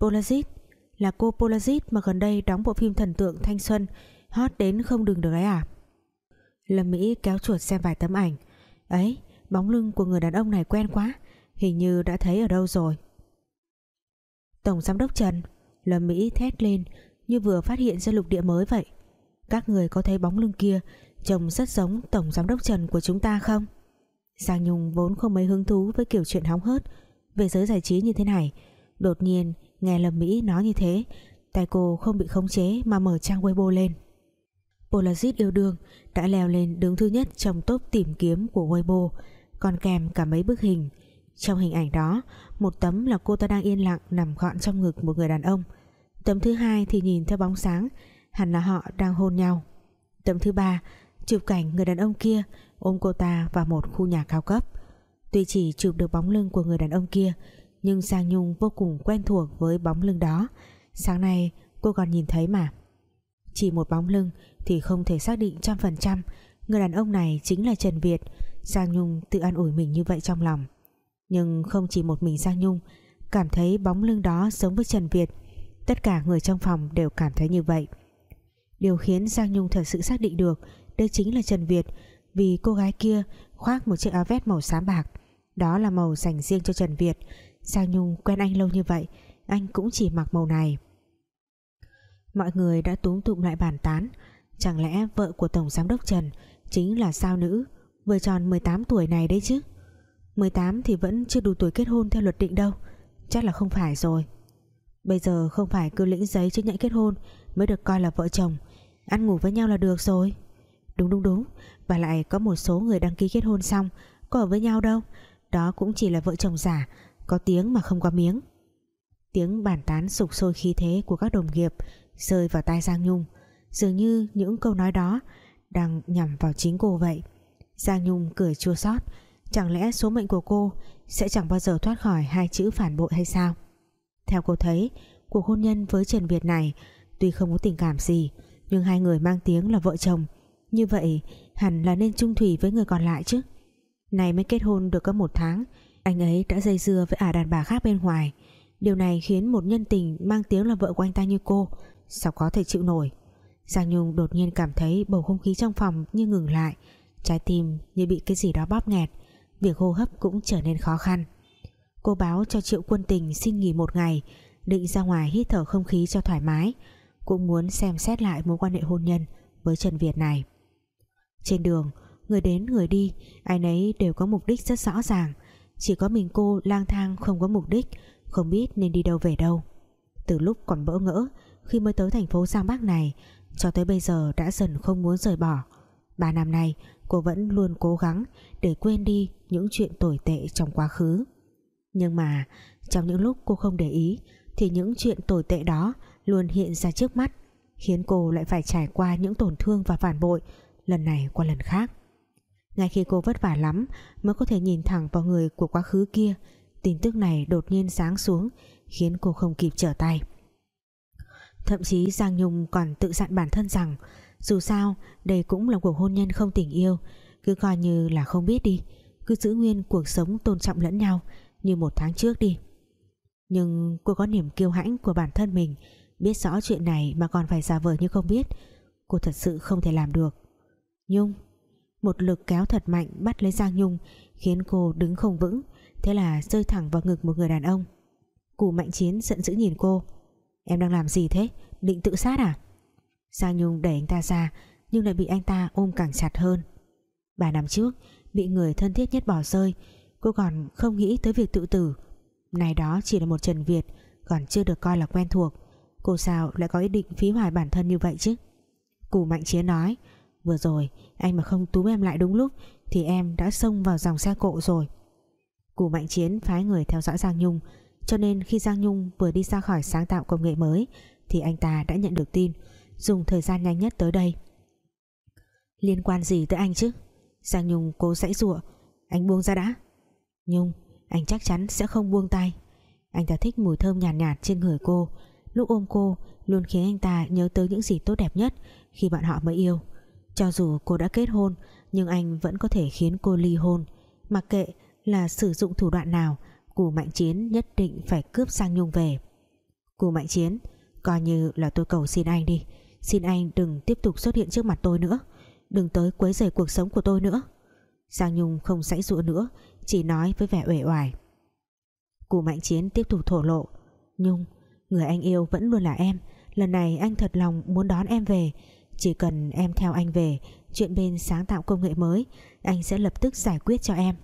Polarit là cô Polazit mà gần đây đóng bộ phim thần tượng thanh xuân, Hot đến không đừng được ấy à? Lâm Mỹ kéo chuột xem vài tấm ảnh. Ấy, bóng lưng của người đàn ông này quen quá, Hình như đã thấy ở đâu rồi. Tổng giám đốc Trần, Lâm Mỹ thét lên, Như vừa phát hiện ra lục địa mới vậy. Các người có thấy bóng lưng kia, Trông rất giống Tổng giám đốc Trần của chúng ta không? Giang Nhung vốn không mấy hứng thú Với kiểu chuyện hóng hớt, Về giới giải trí như thế này, Đột nhiên nghe Lâm Mỹ nói như thế, Tay cô không bị khống chế mà mở trang Weibo lên. Polaris yêu đương đã leo lên đứng thứ nhất trong top tìm kiếm của Weibo, còn kèm cả mấy bức hình. Trong hình ảnh đó, một tấm là cô ta đang yên lặng nằm gọn trong ngực một người đàn ông. Tấm thứ hai thì nhìn theo bóng sáng, hẳn là họ đang hôn nhau. Tấm thứ ba, chụp cảnh người đàn ông kia ôm cô ta vào một khu nhà cao cấp. Tuy chỉ chụp được bóng lưng của người đàn ông kia nhưng Giang Nhung vô cùng quen thuộc với bóng lưng đó. Sáng nay, cô còn nhìn thấy mà. Chỉ một bóng lưng thì không thể xác định trăm phần trăm. Người đàn ông này chính là Trần Việt. Giang Nhung tự an ủi mình như vậy trong lòng. Nhưng không chỉ một mình Giang Nhung cảm thấy bóng lưng đó giống với Trần Việt. Tất cả người trong phòng đều cảm thấy như vậy. Điều khiến Giang Nhung thật sự xác định được đây chính là Trần Việt vì cô gái kia khoác một chiếc áo vest màu xám bạc. Đó là màu dành riêng cho Trần Việt. Giang Nhung quen anh lâu như vậy? Anh cũng chỉ mặc màu này. Mọi người đã túm tụm lại bàn tán. Chẳng lẽ vợ của Tổng Giám đốc Trần Chính là sao nữ? Vừa tròn 18 tuổi này đấy chứ. 18 thì vẫn chưa đủ tuổi kết hôn Theo luật định đâu. Chắc là không phải rồi. Bây giờ không phải cứ lĩnh giấy chứng nhận kết hôn Mới được coi là vợ chồng. Ăn ngủ với nhau là được rồi. Đúng đúng đúng. Và lại có một số người đăng ký kết hôn xong, Có ở với nhau đâu. Đó cũng chỉ là vợ chồng giả. Có tiếng mà không có miếng. Tiếng bàn tán sục sôi khí thế của các đồng nghiệp Rơi vào tai Giang Nhung. Dường như những câu nói đó Đang nhằm vào chính cô vậy. Giang Nhung cười chua xót. Chẳng lẽ số mệnh của cô Sẽ chẳng bao giờ thoát khỏi hai chữ phản bội hay sao? Theo cô thấy, Cuộc hôn nhân với Trần Việt này Tuy không có tình cảm gì, Nhưng hai người mang tiếng là vợ chồng. Như vậy, hẳn là nên trung thủy với người còn lại chứ. Này mới kết hôn được có một tháng anh ấy đã dây dưa với ả đàn bà khác bên ngoài. Điều này khiến một nhân tình Mang tiếng là vợ của anh ta như cô, Sao có thể chịu nổi? Giang Nhung đột nhiên cảm thấy bầu không khí trong phòng như ngừng lại, Trái tim như bị cái gì đó bóp nghẹt, Việc hô hấp cũng trở nên khó khăn. Cô báo cho Triệu Quân Tình xin nghỉ một ngày, Định ra ngoài hít thở không khí cho thoải mái, Cũng muốn xem xét lại mối quan hệ hôn nhân với Trần Việt này. Trên đường, Người đến người đi, Ai nấy đều có mục đích rất rõ ràng. Chỉ có mình cô lang thang không có mục đích, Không biết nên đi đâu về đâu. Từ lúc còn bỡ ngỡ, Khi mới tới thành phố Giang Bắc này, cho tới bây giờ đã dần không muốn rời bỏ. Ba năm nay, cô vẫn luôn cố gắng để quên đi những chuyện tồi tệ trong quá khứ. Nhưng mà, trong những lúc cô không để ý, thì những chuyện tồi tệ đó luôn hiện ra trước mắt, khiến cô lại phải trải qua những tổn thương và phản bội lần này qua lần khác ngay khi cô vất vả lắm mới có thể nhìn thẳng vào người của quá khứ kia, tin tức này đột nhiên sáng xuống, khiến cô không kịp trở tay. Thậm chí Giang Nhung còn tự dặn bản thân rằng, dù sao, đây cũng là cuộc hôn nhân không tình yêu, cứ coi như là không biết đi, cứ giữ nguyên cuộc sống tôn trọng lẫn nhau như một tháng trước đi. Nhưng cô có niềm kiêu hãnh của bản thân mình, biết rõ chuyện này mà còn phải giả vờ như không biết, cô thật sự không thể làm được. Nhung một lực kéo thật mạnh bắt lấy Giang Nhung, khiến cô đứng không vững, thế là rơi thẳng vào ngực một người đàn ông. Cù Mạnh Chiến giận dữ nhìn cô. Em đang làm gì thế? Định tự sát à? Giang Nhung đẩy anh ta ra, Nhưng lại bị anh ta ôm càng chặt hơn. Bà năm trước, Bị người thân thiết nhất bỏ rơi, Cô còn không nghĩ tới việc tự tử. Này đó chỉ là một Trần Việt, Còn chưa được coi là quen thuộc. Cô sao lại có ý định phí hoài bản thân như vậy chứ? Cù Mạnh Chiến nói. Vừa rồi anh mà không túm em lại đúng lúc Thì em đã xông vào dòng xe cộ rồi. Cù Mạnh Chiến phái người theo dõi Giang Nhung cho nên khi Giang Nhung vừa đi ra khỏi sáng tạo công nghệ mới thì anh ta đã nhận được tin dùng thời gian nhanh nhất tới đây. Liên quan gì tới anh chứ? Giang Nhung cố dãy rụa anh buông ra đã. Nhung anh chắc chắn sẽ không buông tay. Anh ta thích mùi thơm nhàn nhạt, nhạt trên người cô. Lúc ôm cô luôn khiến anh ta nhớ tới những gì tốt đẹp nhất khi bọn họ mới yêu cho dù cô đã kết hôn, nhưng anh vẫn có thể khiến cô ly hôn. Mặc kệ là sử dụng thủ đoạn nào, Cù Mạnh Chiến nhất định phải cướp Sang Nhung về. Cù Mạnh Chiến, Coi như là tôi cầu xin anh đi. Xin anh đừng tiếp tục xuất hiện trước mặt tôi nữa. Đừng tới quấy rầy cuộc sống của tôi nữa. Giang Nhung không sãy dụa nữa, Chỉ nói với vẻ uể oải. Cù Mạnh Chiến tiếp tục thổ lộ. Nhung, Người anh yêu vẫn luôn là em. Lần này anh thật lòng muốn đón em về. Chỉ cần em theo anh về, Chuyện bên sáng tạo công nghệ mới, Anh sẽ lập tức giải quyết cho em.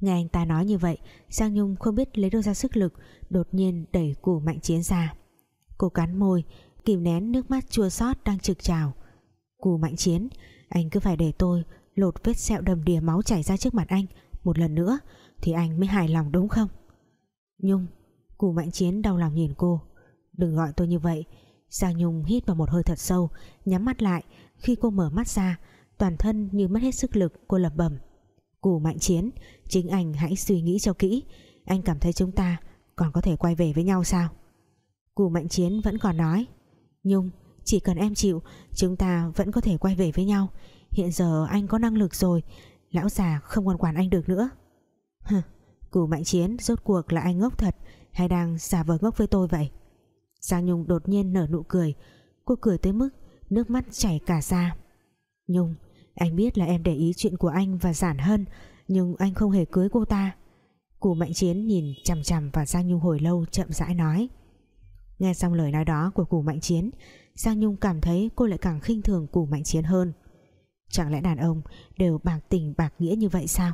Nghe anh ta nói như vậy, Giang Nhung không biết lấy đâu ra sức lực, Đột nhiên đẩy củ mạnh chiến ra. Cô cắn môi, Kìm nén nước mắt chua xót đang trực trào. Cù mạnh chiến, Anh cứ phải để tôi lột vết sẹo đầm đìa máu chảy ra trước mặt anh Một lần nữa, Thì anh mới hài lòng đúng không? Nhung Cù mạnh chiến đau lòng nhìn cô. Đừng gọi tôi như vậy Giang Nhung hít vào một hơi thật sâu Nhắm mắt lại. Khi cô mở mắt ra Toàn thân như mất hết sức lực Cô lẩm bẩm. Cù mạnh chiến Chính anh hãy suy nghĩ cho kỹ. Anh cảm thấy chúng ta còn có thể quay về với nhau sao? Cù mạnh chiến vẫn còn nói. Nhung chỉ cần em chịu Chúng ta vẫn có thể quay về với nhau. Hiện giờ anh có năng lực rồi Lão già không còn quản anh được nữa. Hừ, Cù mạnh chiến rốt cuộc là anh ngốc thật Hay đang giả vờ ngốc với tôi vậy? Giang Nhung đột nhiên nở nụ cười. Cô cười tới mức nước mắt chảy cả ra. Nhung anh biết là em để ý chuyện của anh và giản hơn, Nhưng anh không hề cưới cô ta. Cù Mạnh Chiến nhìn chằm chằm vào Giang Nhung hồi lâu chậm rãi nói. Nghe xong lời nói đó của Cù Mạnh Chiến Giang Nhung cảm thấy cô lại càng khinh thường Cù Mạnh Chiến hơn. Chẳng lẽ đàn ông đều bạc tình bạc nghĩa như vậy sao?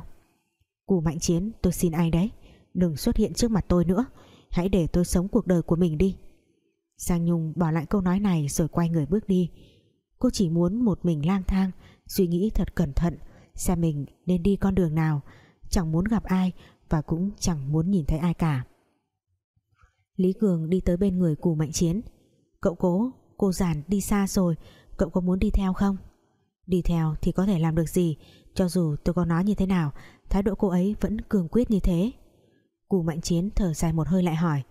Cù Mạnh Chiến tôi xin anh đấy Đừng xuất hiện trước mặt tôi nữa. Hãy để tôi sống cuộc đời của mình đi. Giang Nhung bỏ lại câu nói này rồi quay người bước đi. Cô chỉ muốn một mình lang thang, Suy nghĩ thật cẩn thận, Xem mình nên đi con đường nào, Chẳng muốn gặp ai Và cũng chẳng muốn nhìn thấy ai cả. Lý Cường đi tới bên người Cù Mạnh Chiến. Cậu cố, Cô giản đi xa rồi, Cậu có muốn đi theo không? Đi theo thì có thể làm được gì, Cho dù tôi có nói như thế nào, Thái độ cô ấy vẫn cường quyết như thế. Cù Mạnh Chiến thở dài một hơi lại hỏi.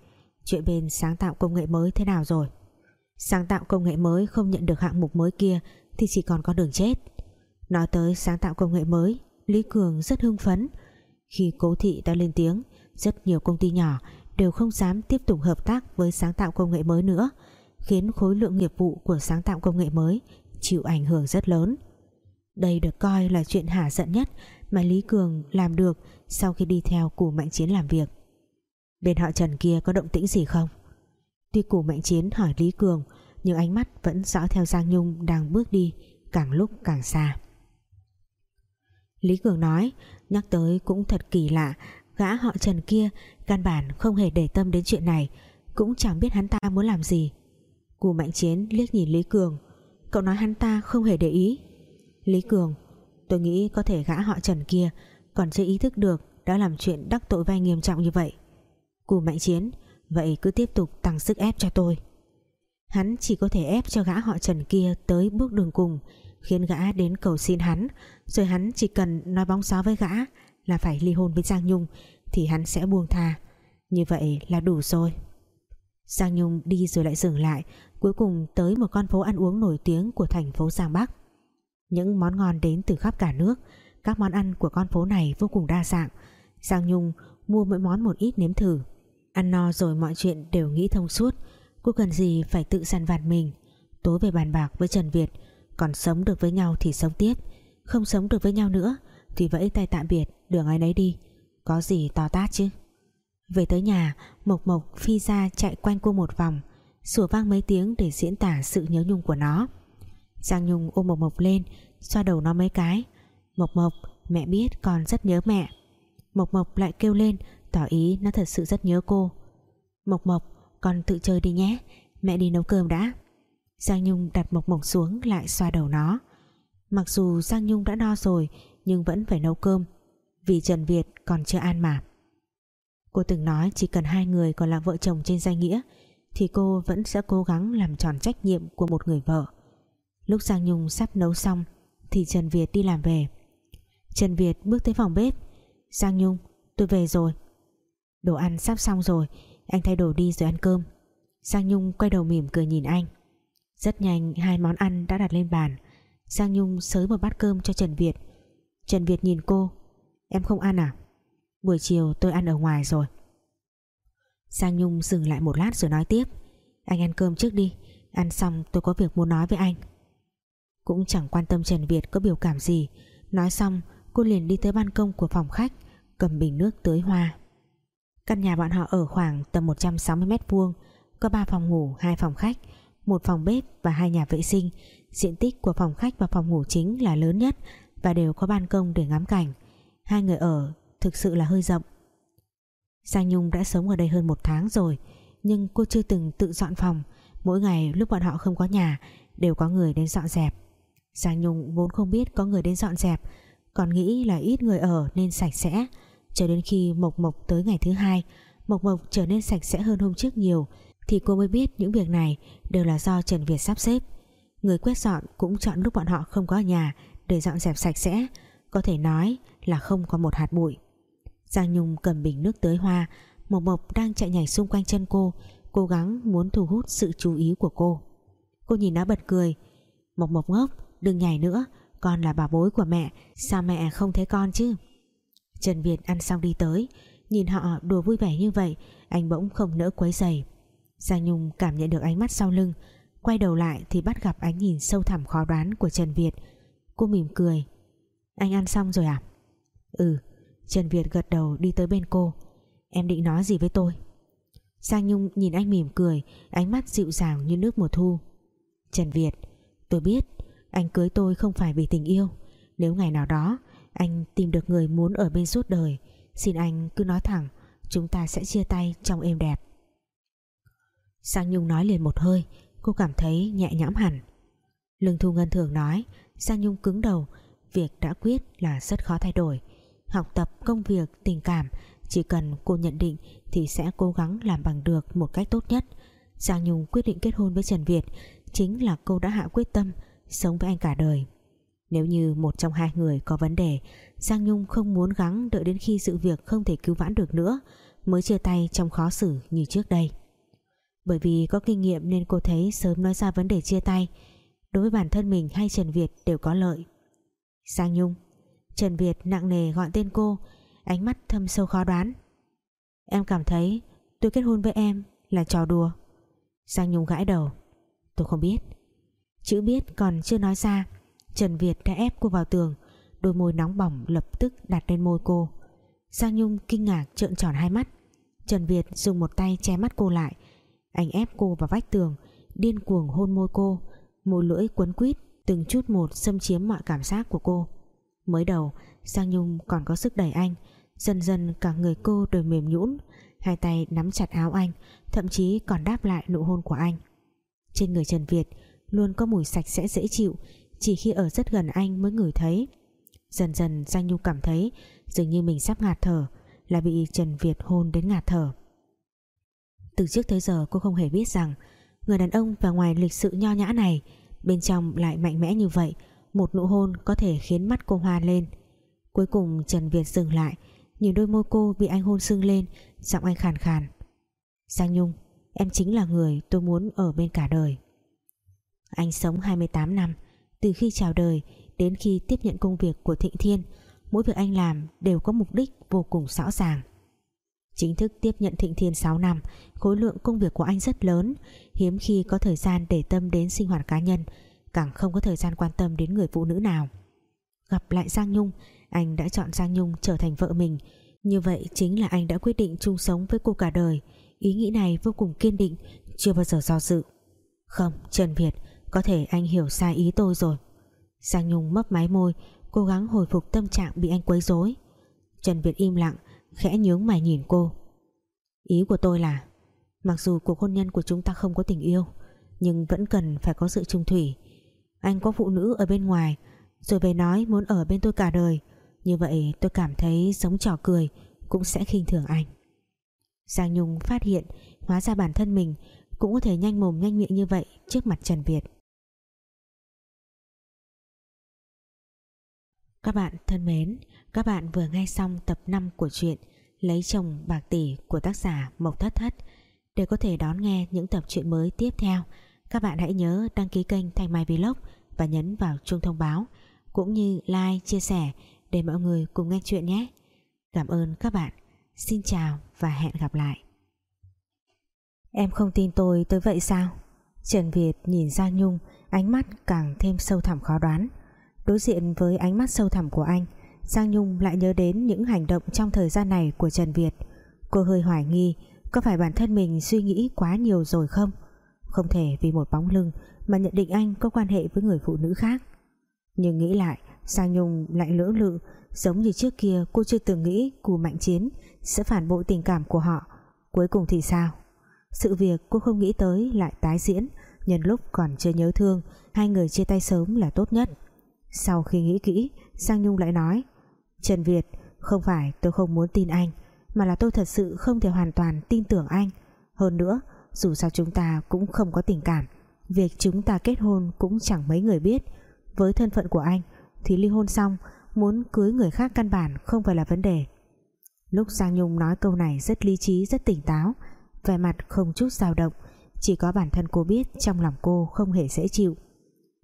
Chuyện bên sáng tạo công nghệ mới thế nào rồi? Sáng tạo công nghệ mới không nhận được hạng mục mới kia Thì chỉ còn có đường chết. Nói tới sáng tạo công nghệ mới, Lý Cường rất hưng phấn. Khi cố thị đã lên tiếng, Rất nhiều công ty nhỏ đều không dám tiếp tục hợp tác với sáng tạo công nghệ mới nữa, khiến khối lượng nghiệp vụ của sáng tạo công nghệ mới chịu ảnh hưởng rất lớn. Đây được coi là chuyện hả giận nhất mà Lý Cường làm được sau khi đi theo củ mạnh chiến làm việc bên họ Trần kia có động tĩnh gì không? Tuy củ mạnh chiến hỏi Lý Cường, nhưng ánh mắt vẫn dõi theo Giang Nhung đang bước đi, càng lúc càng xa. Lý Cường nói, Nhắc tới cũng thật kỳ lạ, Gã họ Trần kia Căn bản không hề để tâm đến chuyện này, Cũng chẳng biết hắn ta muốn làm gì. Cù Mạnh Chiến liếc nhìn Lý Cường, Cậu nói hắn ta không hề để ý. Lý Cường, Tôi nghĩ có thể gã họ Trần kia Còn chưa ý thức được đã làm chuyện đắc tội vai nghiêm trọng như vậy. Cù Mạnh Chiến. Vậy cứ tiếp tục tăng sức ép cho tôi. Hắn chỉ có thể ép cho gã họ Trần kia tới bước đường cùng, khiến gã đến cầu xin hắn. Rồi hắn chỉ cần nói bóng gió với gã là phải ly hôn với Giang Nhung, thì hắn sẽ buông tha. Như vậy là đủ rồi. Giang Nhung đi rồi lại dừng lại, cuối cùng tới một con phố ăn uống nổi tiếng của thành phố Giang Bắc. Những món ngon đến từ khắp cả nước. Các món ăn của con phố này vô cùng đa dạng. Giang Nhung mua mỗi món một ít nếm thử ăn no rồi mọi chuyện đều nghĩ thông suốt. Cô cần gì phải tự săn vặt mình? Tối về bàn bạc với Trần Việt, còn sống được với nhau thì sống tiếp. Không sống được với nhau nữa, thì vẫy tay tạm biệt, đường ai nấy đi. Có gì to tát chứ? Về tới nhà, Mộc Mộc phi ra chạy quanh cô một vòng, sủa vang mấy tiếng để diễn tả sự nhớ nhung của nó. Giang Nhung ôm Mộc Mộc lên, xoa đầu nó mấy cái. Mộc Mộc, mẹ biết con rất nhớ mẹ. Mộc Mộc lại kêu lên tỏ ý nó thật sự rất nhớ cô. Mộc Mộc, con tự chơi đi nhé. Mẹ đi nấu cơm đã. Giang Nhung đặt Mộc Mộc xuống lại xoa đầu nó. Mặc dù Giang Nhung đã no rồi, nhưng vẫn phải nấu cơm. Vì Trần Việt còn chưa ăn mà. Cô từng nói chỉ cần hai người còn là vợ chồng trên danh nghĩa, thì cô vẫn sẽ cố gắng làm tròn trách nhiệm của một người vợ. Lúc Giang Nhung sắp nấu xong, thì Trần Việt đi làm về. Trần Việt bước tới phòng bếp. Giang Nhung, tôi về rồi đồ ăn sắp xong rồi. Anh thay đồ đi rồi ăn cơm. Giang Nhung quay đầu mỉm cười nhìn anh. Rất nhanh, hai món ăn đã đặt lên bàn. Giang Nhung sới một bát cơm cho Trần Việt. Trần Việt nhìn cô. Em không ăn à? Buổi chiều tôi ăn ở ngoài rồi. Giang Nhung dừng lại một lát rồi nói tiếp. Anh ăn cơm trước đi. Ăn xong tôi có việc muốn nói với anh. Cũng chẳng quan tâm Trần Việt có biểu cảm gì. Nói xong, cô liền đi tới ban công của phòng khách, Cầm bình nước tưới hoa. Căn nhà bọn họ ở khoảng tầm 160 mét vuông Có 3 phòng ngủ, 2 phòng khách Một phòng bếp và hai nhà vệ sinh. Diện tích của phòng khách và phòng ngủ chính là lớn nhất Và đều có ban công để ngắm cảnh. Hai người ở thực sự là hơi rộng. Giang Nhung đã sống ở đây hơn một tháng rồi Nhưng cô chưa từng tự dọn phòng. Mỗi ngày lúc bọn họ không có nhà Đều có người đến dọn dẹp. Giang Nhung vốn không biết có người đến dọn dẹp Còn nghĩ là ít người ở nên sạch sẽ. Cho đến khi Mộc Mộc tới ngày thứ hai, Mộc Mộc trở nên sạch sẽ hơn hôm trước nhiều, Thì cô mới biết những việc này Đều là do Trần Việt sắp xếp. Người quét dọn cũng chọn lúc bọn họ không có ở nhà Để dọn dẹp sạch sẽ, Có thể nói là không có một hạt bụi. Giang Nhung cầm bình nước tới hoa, Mộc Mộc đang chạy nhảy xung quanh chân cô, Cố gắng muốn thu hút sự chú ý của cô. Cô nhìn nó bật cười. Mộc Mộc ngốc, Đừng nhảy nữa, Con là bà bối của mẹ, Sao mẹ không thấy con chứ? Trần Việt ăn xong đi tới. Nhìn họ đùa vui vẻ như vậy, Anh bỗng không nỡ quấy giày Giang Nhung cảm nhận được ánh mắt sau lưng, Quay đầu lại thì bắt gặp ánh nhìn sâu thẳm khó đoán của Trần Việt. Cô mỉm cười. Anh ăn xong rồi à? Ừ. Trần Việt gật đầu đi tới bên cô. Em định nói gì với tôi? Giang Nhung nhìn anh mỉm cười, Ánh mắt dịu dàng như nước mùa thu. Trần Việt, Tôi biết, anh cưới tôi không phải vì tình yêu. Nếu ngày nào đó anh tìm được người muốn ở bên suốt đời. Xin anh cứ nói thẳng Chúng ta sẽ chia tay trong êm đẹp. Sang Nhung nói liền một hơi Cô cảm thấy nhẹ nhõm hẳn. Lương Thu Ngân thường nói Sang Nhung cứng đầu Việc đã quyết là rất khó thay đổi. Học tập, công việc, tình cảm chỉ cần cô nhận định thì sẽ cố gắng làm bằng được một cách tốt nhất. Giang Nhung quyết định kết hôn với Trần Việt chính là cô đã hạ quyết tâm sống với anh cả đời nếu như một trong hai người có vấn đề, Giang Nhung không muốn gắng đợi đến khi sự việc không thể cứu vãn được nữa, mới chia tay trong khó xử như trước đây. Bởi vì có kinh nghiệm nên cô thấy sớm nói ra vấn đề chia tay. Đối với bản thân mình hay Trần Việt đều có lợi. Giang Nhung, Trần Việt nặng nề gọi tên cô, Ánh mắt thâm sâu khó đoán. Em cảm thấy tôi kết hôn với em Là trò đùa. Giang Nhung gãi đầu. Tôi không biết. Chữ biết còn chưa nói ra. Trần Việt đã ép cô vào tường. Đôi môi nóng bỏng lập tức đặt lên môi cô. Giang Nhung kinh ngạc trợn tròn hai mắt. Trần Việt dùng một tay che mắt cô lại. Anh ép cô vào vách tường, Điên cuồng hôn môi cô. Môi lưỡi quấn quýt Từng chút một xâm chiếm mọi cảm giác của cô. Mới đầu, Giang Nhung còn có sức đẩy anh. Dần dần cả người cô đều mềm nhũn. Hai tay nắm chặt áo anh, Thậm chí còn đáp lại nụ hôn của anh. Trên người Trần Việt Luôn có mùi sạch sẽ dễ chịu chỉ khi ở rất gần anh mới ngửi thấy. Dần dần Giang Nhung cảm thấy Dường như mình sắp ngạt thở, Là bị Trần Việt hôn đến ngạt thở. Từ trước tới giờ cô không hề biết rằng Người đàn ông và ngoài lịch sự nho nhã này, Bên trong lại mạnh mẽ như vậy, Một nụ hôn có thể khiến mắt cô hoa lên. Cuối cùng Trần Việt dừng lại, Nhìn đôi môi cô bị anh hôn sưng lên, Giọng anh khàn khàn. Giang Nhung, Em chính là người tôi muốn ở bên cả đời. Anh sống 28 năm từ khi chào đời Đến khi tiếp nhận công việc của Thịnh Thiên, Mỗi việc anh làm đều có mục đích vô cùng rõ ràng. Chính thức tiếp nhận Thịnh Thiên 6 năm, Khối lượng công việc của anh rất lớn, Hiếm khi có thời gian để tâm đến sinh hoạt cá nhân, Càng không có thời gian quan tâm đến người phụ nữ nào. Gặp lại Giang Nhung, Anh đã chọn Giang Nhung trở thành vợ mình. Như vậy chính là anh đã quyết định chung sống với cô cả đời. Ý nghĩ này vô cùng kiên định, Chưa bao giờ do dự. Không, Trần Việt có thể anh hiểu sai ý tôi rồi. Giang Nhung mấp máy môi, Cố gắng hồi phục tâm trạng bị anh quấy rối. Trần Việt im lặng, Khẽ nhướng mày nhìn cô. Ý của tôi là, Mặc dù cuộc hôn nhân của chúng ta không có tình yêu, Nhưng vẫn cần phải có sự trung thủy. Anh có phụ nữ ở bên ngoài, Rồi về nói muốn ở bên tôi cả đời. Như vậy tôi cảm thấy sống trò cười Cũng sẽ khinh thường anh. Giang Nhung phát hiện, Hóa ra bản thân mình Cũng có thể nhanh mồm nhanh miệng như vậy Trước mặt Trần Việt. Các bạn thân mến Các bạn vừa nghe xong tập 5 của truyện Lấy chồng bạc tỷ của tác giả Mộc Thất Thất. Để có thể đón nghe những tập truyện mới tiếp theo Các bạn hãy nhớ đăng ký kênh Thanh Mai Vlog Và nhấn vào chuông thông báo Cũng như like, chia sẻ Để mọi người cùng nghe chuyện nhé. Cảm ơn các bạn. Xin chào và hẹn gặp lại. Em không tin tôi tới vậy sao? Trần Việt nhìn Giang Nhung Ánh mắt càng thêm sâu thẳm khó đoán. Đối diện với ánh mắt sâu thẳm của anh, Giang Nhung lại nhớ đến những hành động trong thời gian này của Trần Việt. Cô hơi hoài nghi, Có phải bản thân mình suy nghĩ quá nhiều rồi không? Không thể vì một bóng lưng Mà nhận định anh có quan hệ với người phụ nữ khác. Nhưng nghĩ lại, Giang Nhung lại lưỡng lự, Giống như trước kia cô chưa từng nghĩ Cù Mạnh Chiến sẽ phản bội tình cảm của họ. Cuối cùng thì sao? Sự việc cô không nghĩ tới lại tái diễn, Nhân lúc còn chưa nhớ thương, Hai người chia tay sớm là tốt nhất. Sau khi nghĩ kỹ, Giang Nhung lại nói, Trần Việt, không phải tôi không muốn tin anh, Mà là tôi thật sự không thể hoàn toàn tin tưởng anh. Hơn nữa, Dù sao chúng ta cũng không có tình cảm, Việc chúng ta kết hôn cũng chẳng mấy người biết. Với thân phận của anh, Thì ly hôn xong, Muốn cưới người khác căn bản không phải là vấn đề. Lúc Giang Nhung nói câu này rất lý trí, rất tỉnh táo, Vẻ mặt không chút dao động, Chỉ có bản thân cô biết Trong lòng cô không hề dễ chịu.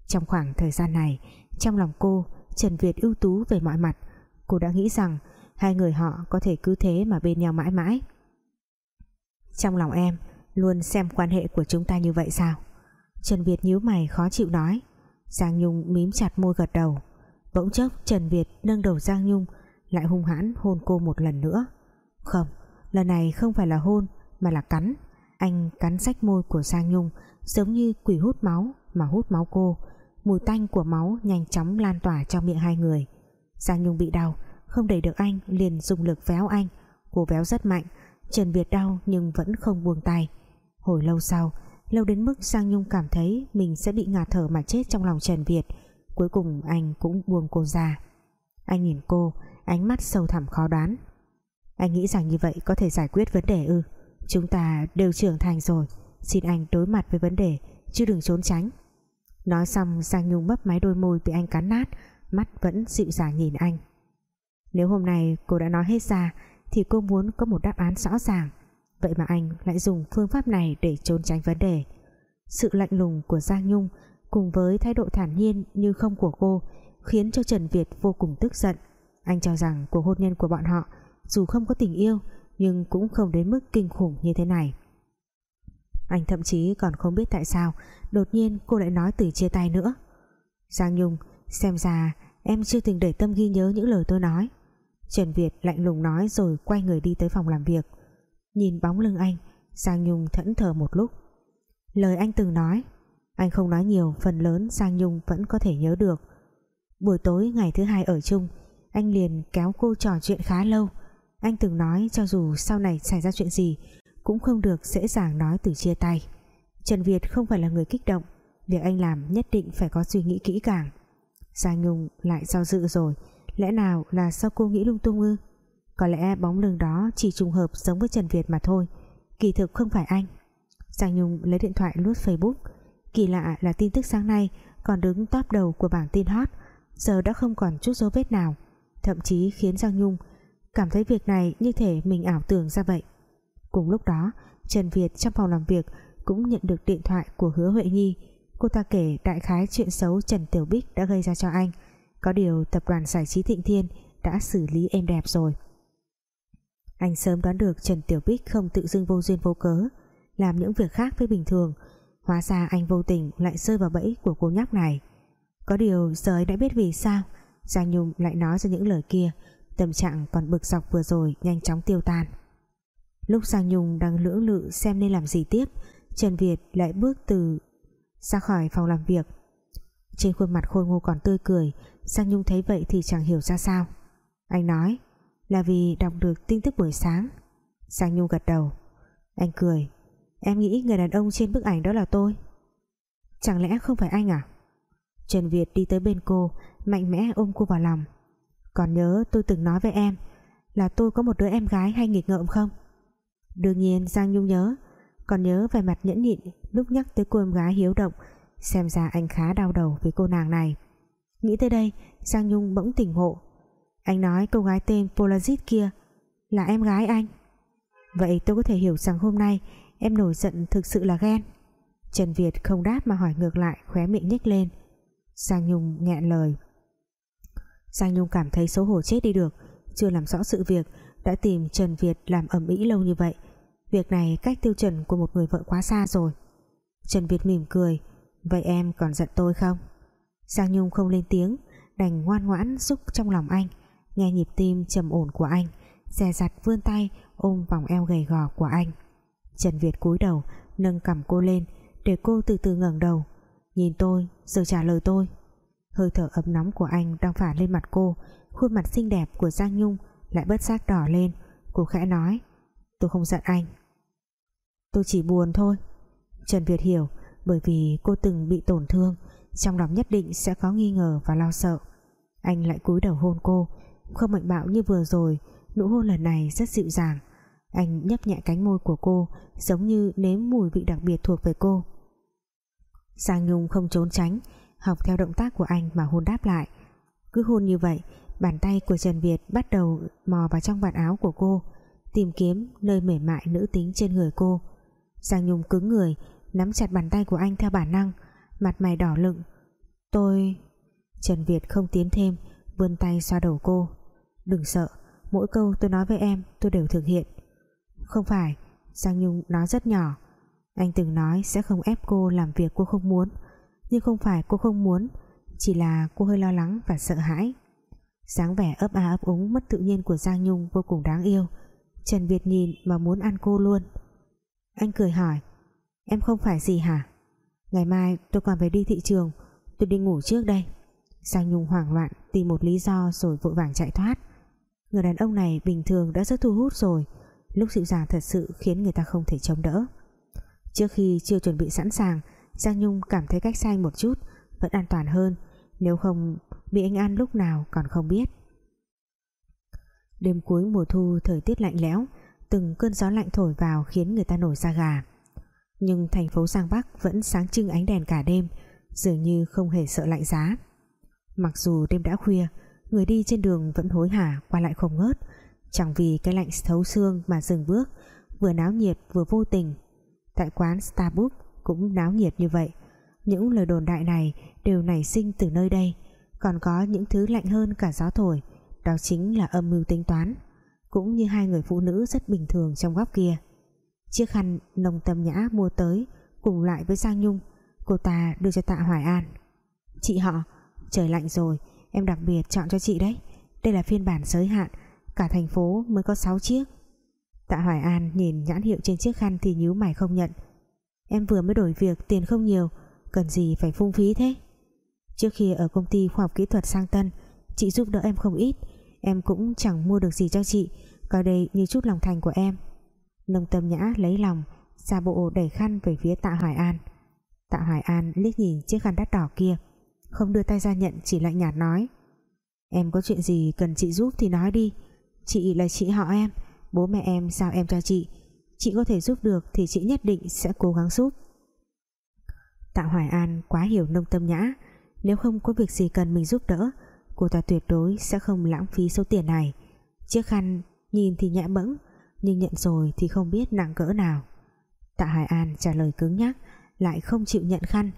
Trong khoảng thời gian này trong lòng cô, Trần Việt ưu tú về mọi mặt. Cô đã nghĩ rằng Hai người họ có thể cứ thế mà bên nhau mãi mãi. Trong lòng em, Luôn xem quan hệ của chúng ta như vậy sao? Trần Việt nhíu mày khó chịu nói. Giang Nhung mím chặt môi gật đầu. Bỗng chốc Trần Việt nâng đầu Giang Nhung, Lại hung hãn hôn cô một lần nữa. Không, Lần này không phải là hôn, Mà là cắn. Anh cắn rách môi của Giang Nhung Giống như quỷ hút máu Mà hút máu cô. Mùi tanh của máu nhanh chóng lan tỏa trong miệng hai người. Giang Nhung bị đau, Không đẩy được anh, liền dùng lực véo anh. Cô véo rất mạnh, Trần Việt đau nhưng vẫn không buông tay. Hồi lâu sau, Lâu đến mức Giang Nhung cảm thấy Mình sẽ bị ngạt thở mà chết trong lòng Trần Việt. Cuối cùng anh cũng buông cô ra. Anh nhìn cô, Ánh mắt sâu thẳm khó đoán. Anh nghĩ rằng như vậy có thể giải quyết vấn đề ư? Chúng ta đều trưởng thành rồi, Xin anh đối mặt với vấn đề, Chứ đừng trốn tránh. Nói xong, Giang Nhung mấp máy đôi môi bị anh cắn nát, Mắt vẫn dịu dàng nhìn anh. Nếu hôm nay cô đã nói hết ra, Thì cô muốn có một đáp án rõ ràng. Vậy mà anh lại dùng phương pháp này Để trốn tránh vấn đề. Sự lạnh lùng của Giang Nhung Cùng với thái độ thản nhiên như không của cô Khiến cho Trần Việt vô cùng tức giận. Anh cho rằng cuộc hôn nhân của bọn họ Dù không có tình yêu, Nhưng cũng không đến mức kinh khủng như thế này. Anh thậm chí còn không biết tại sao Đột nhiên cô lại nói từ chia tay nữa. Giang Nhung, Xem ra em chưa từng để tâm ghi nhớ những lời tôi nói. Trần Việt lạnh lùng nói rồi quay người đi tới phòng làm việc. Nhìn bóng lưng anh, Giang Nhung thẫn thờ một lúc. Lời anh từng nói, Anh không nói nhiều, Phần lớn Giang Nhung vẫn có thể nhớ được. Buổi tối ngày thứ hai ở chung, Anh liền kéo cô trò chuyện khá lâu. Anh từng nói cho dù sau này xảy ra chuyện gì, Cũng không được dễ dàng nói từ chia tay. Trần Việt không phải là người kích động. Việc anh làm nhất định phải có suy nghĩ kỹ càng. Giang Nhung lại do dự rồi. Lẽ nào là sao cô nghĩ lung tung ư? Có lẽ bóng lưng đó chỉ trùng hợp giống với Trần Việt mà thôi. Kỳ thực không phải anh. Giang Nhung lấy điện thoại lướt Facebook. Kỳ lạ là tin tức sáng nay Còn đứng top đầu của bảng tin hot. Giờ đã không còn chút dấu vết nào. Thậm chí khiến Giang Nhung Cảm thấy việc này như thể mình ảo tưởng ra vậy. Cùng lúc đó, Trần Việt trong phòng làm việc cũng nhận được điện thoại của hứa Huệ Nhi. Cô ta kể đại khái chuyện xấu Trần Tiểu Bích đã gây ra cho anh. Có điều tập đoàn giải trí Thịnh Thiên Đã xử lý êm đẹp rồi. Anh sớm đoán được Trần Tiểu Bích không tự dưng vô duyên vô cớ, Làm những việc khác với bình thường. Hóa ra anh vô tình lại rơi vào bẫy của cô nhóc này. Có điều giờ ấy đã biết vì sao. Giang Nhung lại nói ra những lời kia. Tâm trạng còn bực dọc vừa rồi Nhanh chóng tiêu tan. Lúc Giang Nhung đang lưỡng lự xem nên làm gì tiếp Trần Việt lại bước từ ra khỏi phòng làm việc. Trên khuôn mặt khôi ngô còn tươi cười, Giang Nhung thấy vậy thì chẳng hiểu ra sao. Anh nói, Là vì đọc được tin tức buổi sáng. Giang Nhung gật đầu. Anh cười, Em nghĩ người đàn ông trên bức ảnh đó là tôi. Chẳng lẽ không phải anh à? Trần Việt đi tới bên cô, Mạnh mẽ ôm cô vào lòng. Còn nhớ tôi từng nói với em Là tôi có một đứa em gái hay nghịch ngợm không? Đương nhiên, Giang Nhung nhớ. Còn nhớ về mặt nhẫn nhịn, Lúc nhắc tới cô em gái hiếu động, Xem ra anh khá đau đầu với cô nàng này. Nghĩ tới đây, Giang Nhung bỗng tỉnh ngộ. Anh nói cô gái tên Polazit kia Là em gái anh. Vậy tôi có thể hiểu rằng hôm nay Em nổi giận thực sự là ghen. Trần Việt không đáp mà hỏi ngược lại, Khóe miệng nhếch lên. Giang Nhung nghẹn lời. Giang Nhung cảm thấy xấu hổ chết đi được, Chưa làm rõ sự việc, Đã tìm Trần Việt làm ẩm ĩ lâu như vậy. Việc này cách tiêu chuẩn của một người vợ quá xa rồi. Trần Việt mỉm cười, Vậy em còn giận tôi không? Giang Nhung không lên tiếng, Đành ngoan ngoãn xúc trong lòng anh, Nghe nhịp tim trầm ổn của anh, Xè giặt vươn tay ôm vòng eo gầy gò của anh. Trần Việt cúi đầu, Nâng cầm cô lên Để cô từ từ ngẩng đầu, Nhìn tôi rồi trả lời tôi. Hơi thở ấm nóng của anh đang phả lên mặt cô, Khuôn mặt xinh đẹp của Giang Nhung Lại bớt giác đỏ lên. Cô khẽ nói, Tôi không giận anh. Tôi chỉ buồn thôi. Trần Việt hiểu, bởi vì cô từng bị tổn thương, trong lòng nhất định sẽ có nghi ngờ và lo sợ. Anh lại cúi đầu hôn cô. Không mạnh bạo như vừa rồi, nụ hôn lần này rất dịu dàng. Anh nhấp nhẹ cánh môi của cô, giống như nếm mùi vị đặc biệt thuộc về cô. Giang Nhung không trốn tránh, học theo động tác của anh mà hôn đáp lại. Cứ hôn như vậy, bàn tay của Trần Việt bắt đầu mò vào trong vạt áo của cô, tìm kiếm nơi mềm mại nữ tính trên người cô. Giang Nhung cứng người, nắm chặt bàn tay của anh theo bản năng, mặt mày đỏ lựng. Tôi, Trần Việt không tiến thêm, vươn tay xoa đầu cô. Đừng sợ, mỗi câu tôi nói với em, tôi đều thực hiện. Không phải, Giang Nhung nói rất nhỏ. Anh từng nói sẽ không ép cô làm việc cô không muốn, nhưng không phải cô không muốn, chỉ là cô hơi lo lắng và sợ hãi. Dáng vẻ ấp a ấp úng mất tự nhiên của Giang Nhung vô cùng đáng yêu. Trần Việt nhìn mà muốn ăn cô luôn anh cười hỏi. Em không phải gì hả? Ngày mai tôi còn phải đi thị trường. Tôi đi ngủ trước đây. Giang Nhung hoảng loạn, tìm một lý do Rồi vội vàng chạy thoát. Người đàn ông này bình thường đã rất thu hút rồi. Lúc dịu dàng thật sự khiến người ta không thể chống đỡ. Trước khi chưa chuẩn bị sẵn sàng, Giang Nhung cảm thấy cách sai một chút, Vẫn an toàn hơn. Nếu không, bị anh ăn lúc nào còn không biết. Đêm cuối mùa thu thời tiết lạnh lẽo Từng cơn gió lạnh thổi vào khiến người ta nổi da gà. Nhưng thành phố Giang Bắc vẫn sáng trưng ánh đèn cả đêm, dường như không hề sợ lạnh giá. Mặc dù đêm đã khuya, người đi trên đường vẫn hối hả qua lại không ngớt. Chẳng vì cái lạnh thấu xương mà dừng bước, vừa náo nhiệt vừa vô tình. Tại quán Starbucks cũng náo nhiệt như vậy. Những lời đồn đại này đều nảy sinh từ nơi đây. Còn có những thứ lạnh hơn cả gió thổi, đó chính là âm mưu tính toán cũng như hai người phụ nữ rất bình thường trong góc kia. Chiếc khăn nồng tâm nhã mua tới, Cùng lại với Giang Nhung, Cô ta đưa cho Tạ Hoài An. Chị họ, Trời lạnh rồi, Em đặc biệt chọn cho chị đấy. Đây là phiên bản giới hạn, Cả thành phố mới có 6 chiếc. Tạ Hoài An nhìn nhãn hiệu trên chiếc khăn Thì nhíu mày không nhận. Em vừa mới đổi việc, tiền không nhiều, Cần gì phải phung phí thế? Trước khi ở công ty khoa học kỹ thuật sang Tân, Chị giúp đỡ em không ít Em cũng chẳng mua được gì cho chị, Coi đây như chút lòng thành của em. Nông tâm nhã lấy lòng Xa bộ đẩy khăn về phía tạ Hoài An. Tạ Hoài An liếc nhìn chiếc khăn đắt đỏ kia, Không đưa tay ra nhận, chỉ lạnh nhạt nói, Em có chuyện gì cần chị giúp thì nói đi. Chị là chị họ em, Bố mẹ em sao em cho chị. Chị có thể giúp được thì chị nhất định sẽ cố gắng giúp. Tạ Hoài An quá hiểu nông tâm nhã, nếu không có việc gì cần mình giúp đỡ cô ta tuyệt đối sẽ không lãng phí số tiền này. Chiếc khăn nhìn thì nhẹ bẫng, nhưng nhận rồi thì không biết nặng cỡ nào. Tạ Hải An trả lời cứng nhắc, lại không chịu nhận khăn.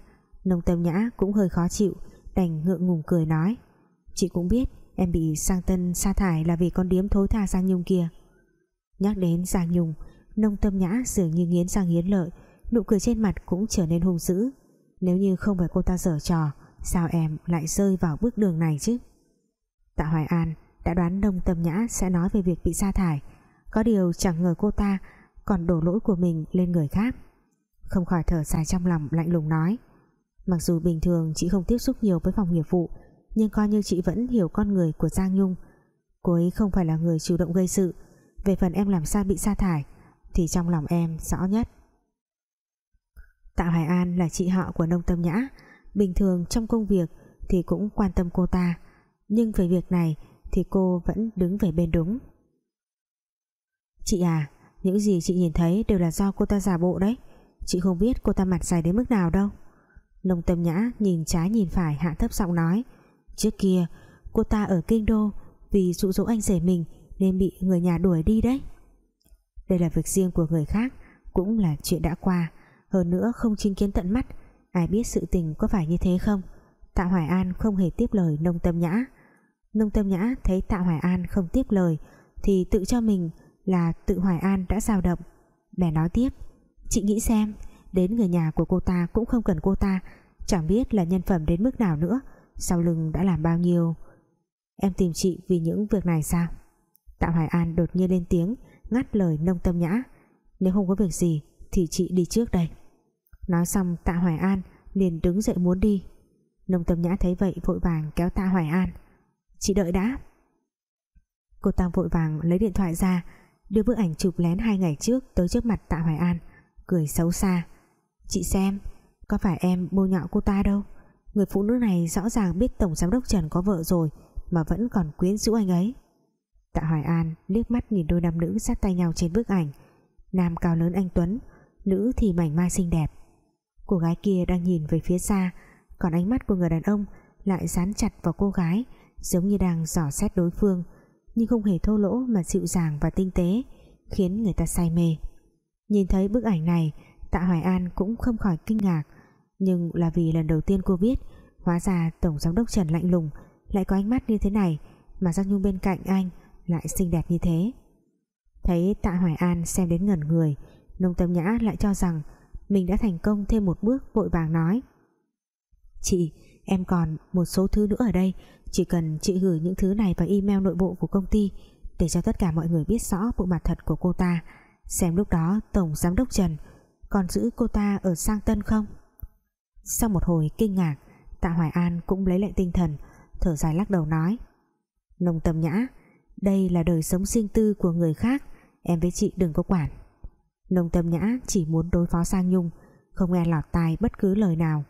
Nông tâm nhã cũng hơi khó chịu, đành ngượng ngùng cười nói, chị cũng biết em bị sang tân sa thải là vì con điếm thối tha Sang Nhung kia. Nhắc đến Sang Nhung, nông tâm nhã dường như nghiến răng nghiến lợi, nụ cười trên mặt cũng trở nên hung dữ. Nếu như không phải cô ta dở trò sao em lại rơi vào bước đường này chứ? Tạ Hoài An đã đoán nông tâm nhã sẽ nói về việc bị sa thải. Có điều chẳng ngờ cô ta còn đổ lỗi của mình lên người khác. Không khỏi thở dài trong lòng, lạnh lùng nói, mặc dù bình thường chị không tiếp xúc nhiều với phòng nghiệp vụ, nhưng coi như chị vẫn hiểu con người của Giang Nhung. Cô ấy không phải là người chủ động gây sự. Về phần em làm sao bị sa thải, thì trong lòng em rõ nhất. Tạ Hoài An là chị họ của nông tâm nhã bình thường trong công việc thì cũng quan tâm cô ta, nhưng về việc này thì cô vẫn đứng về bên đúng. Chị à những gì chị nhìn thấy đều là do cô ta giả bộ đấy. Chị không biết cô ta mặt dày đến mức nào đâu. Nông tâm nhã nhìn trái nhìn phải hạ thấp giọng nói, trước kia, cô ta ở kinh đô vì dụ dỗ anh rể mình nên bị người nhà đuổi đi đấy. Đây là việc riêng của người khác cũng là chuyện đã qua. Hơn nữa không chứng kiến tận mắt ai biết sự tình có phải như thế không? Tạ Hoài An không hề tiếp lời nông tâm nhã. Nông tâm nhã thấy Tạ Hoài An không tiếp lời, thì tự cho mình là tự Hoài An đã dao động. Bè nói tiếp, chị nghĩ xem, đến người nhà của cô ta cũng không cần cô ta, chẳng biết là nhân phẩm đến mức nào nữa, sau lưng đã làm bao nhiêu. Em tìm chị vì những việc này sao? Tạ Hoài An đột nhiên lên tiếng, ngắt lời nông tâm nhã, nếu không có việc gì thì chị đi trước đây nói xong, Tạ Hoài An liền đứng dậy muốn đi. Nông tâm nhã thấy vậy, vội vàng kéo Tạ Hoài An. Chị đợi đã. Cô ta vội vàng lấy điện thoại ra, đưa bức ảnh chụp lén hai ngày trước tới trước mặt Tạ Hoài An, cười xấu xa. Chị xem, có phải em bôi nhọ cô ta đâu? Người phụ nữ này rõ ràng biết tổng giám đốc Trần có vợ rồi mà vẫn còn quyến rũ anh ấy. Tạ Hoài An liếc mắt nhìn đôi nam nữ sát tay nhau trên bức ảnh. Nam cao lớn anh Tuấn, nữ thì mảnh mai xinh đẹp cô gái kia đang nhìn về phía xa, còn ánh mắt của người đàn ông lại dán chặt vào cô gái, giống như đang dò xét đối phương, nhưng không hề thô lỗ mà dịu dàng và tinh tế, khiến người ta say mê. Nhìn thấy bức ảnh này, Tạ Hoài An cũng không khỏi kinh ngạc, nhưng là vì lần đầu tiên cô biết, hóa ra Tổng Giám đốc Trần lạnh lùng lại có ánh mắt như thế này mà Giang Nhung bên cạnh anh lại xinh đẹp như thế. Thấy Tạ Hoài An xem đến ngẩn người, nông tâm nhã lại cho rằng mình đã thành công thêm một bước, vội vàng nói. Chị, em còn một số thứ nữa ở đây. Chỉ cần chị gửi những thứ này vào email nội bộ của công ty, để cho tất cả mọi người biết rõ bộ mặt thật của cô ta. Xem lúc đó Tổng Giám đốc Trần còn giữ cô ta ở sang tân không? Sau một hồi kinh ngạc, Tạ Hoài An cũng lấy lại tinh thần, thở dài lắc đầu nói. Nông tâm nhã, đây là đời sống riêng tư của người khác. Em với chị đừng có quản nông tâm nhã chỉ muốn đối phó sang nhung, không nghe lọt tai bất cứ lời nào.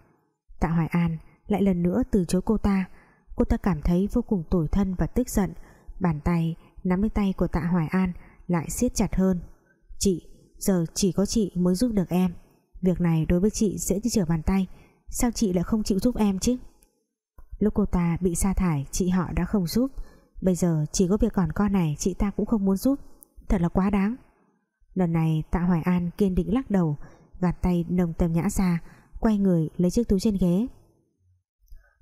Tạ hoài an lại lần nữa từ chối cô ta. Cô ta cảm thấy vô cùng tủi thân và tức giận. Bàn tay, nắm lấy tay của tạ hoài an lại siết chặt hơn. Chị, giờ chỉ có chị mới giúp được em. Việc này đối với chị dễ như trở bàn tay. Sao chị lại không chịu giúp em chứ? Lúc cô ta bị sa thải, chị họ đã không giúp. Bây giờ chỉ có việc còn con này, chị ta cũng không muốn giúp. Thật là quá đáng lần này, tạ hoài an kiên định lắc đầu, gạt tay nồng tâm nhã ra, quay người lấy chiếc túi trên ghế.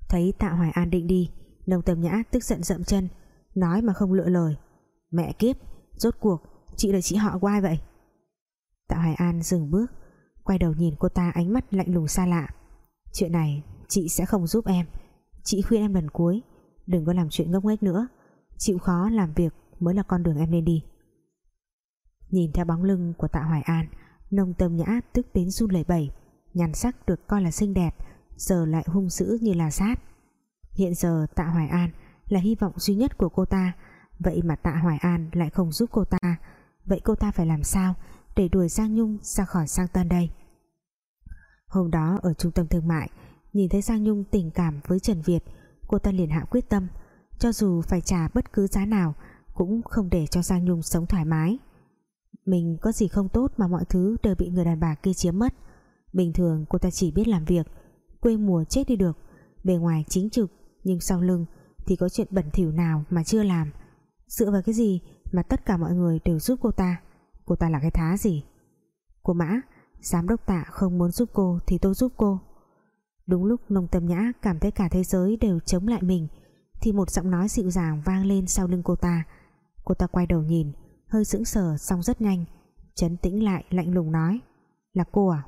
Thấy tạ hoài an định đi nồng tâm nhã tức giận dậm chân, nói mà không lựa lời. Mẹ kiếp, rốt cuộc chị là chị họ của ai vậy? Tạ hoài an dừng bước, quay đầu nhìn cô ta ánh mắt lạnh lùng xa lạ. Chuyện này chị sẽ không giúp em. Chị khuyên em lần cuối, đừng có làm chuyện ngốc nghếch nữa. Chịu khó làm việc mới là con đường em nên đi nhìn theo bóng lưng của tạ hoài an, nông tâm nhã tức đến run lẩy bẩy nhàn sắc được coi là xinh đẹp, giờ lại hung dữ như là sát. Hiện giờ tạ hoài an là hy vọng duy nhất của cô ta, vậy mà tạ hoài an lại không giúp cô ta, vậy cô ta phải làm sao để đuổi Giang Nhung ra khỏi sang tân đây? Hôm đó ở trung tâm thương mại, nhìn thấy Giang Nhung tình cảm với Trần Việt, cô ta liền hạ quyết tâm, cho dù phải trả bất cứ giá nào cũng không để cho Giang Nhung sống thoải mái. Mình có gì không tốt mà mọi thứ đều bị người đàn bà kia chiếm mất. Bình thường cô ta chỉ biết làm việc, Quê mùa chết đi được, Bề ngoài chính trực, Nhưng sau lưng thì có chuyện bẩn thỉu nào mà chưa làm. Dựa vào cái gì Mà tất cả mọi người đều giúp cô ta? Cô ta là cái thá gì? Cô Mã, Giám đốc tạ không muốn giúp cô thì tôi giúp cô. Đúng lúc nông tâm nhã cảm thấy cả thế giới đều chống lại mình, Thì một giọng nói dịu dàng vang lên sau lưng cô ta. Cô ta quay đầu nhìn Hơi sững sờ xong rất nhanh. Chấn tĩnh lại lạnh lùng nói, Là cô à?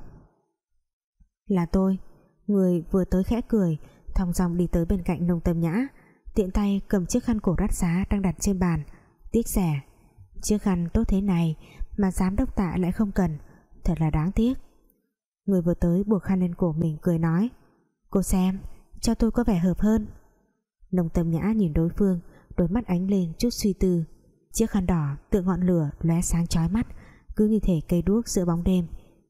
Là tôi. Người vừa tới khẽ cười, Thong dong đi tới bên cạnh nông tâm nhã, Tiện tay cầm chiếc khăn cổ đắt giá Đang đặt trên bàn, Tiếc rẻ. Chiếc khăn tốt thế này Mà giám đốc tạ lại không cần, Thật là đáng tiếc. Người vừa tới buộc khăn lên cổ mình cười nói, Cô xem, Cho tôi có vẻ hợp hơn. Nông tâm nhã nhìn đối phương, Đôi mắt ánh lên chút suy tư. Chiếc khăn đỏ tựa ngọn lửa lóe sáng chói mắt, Cứ như thể cây đuốc giữa bóng đêm.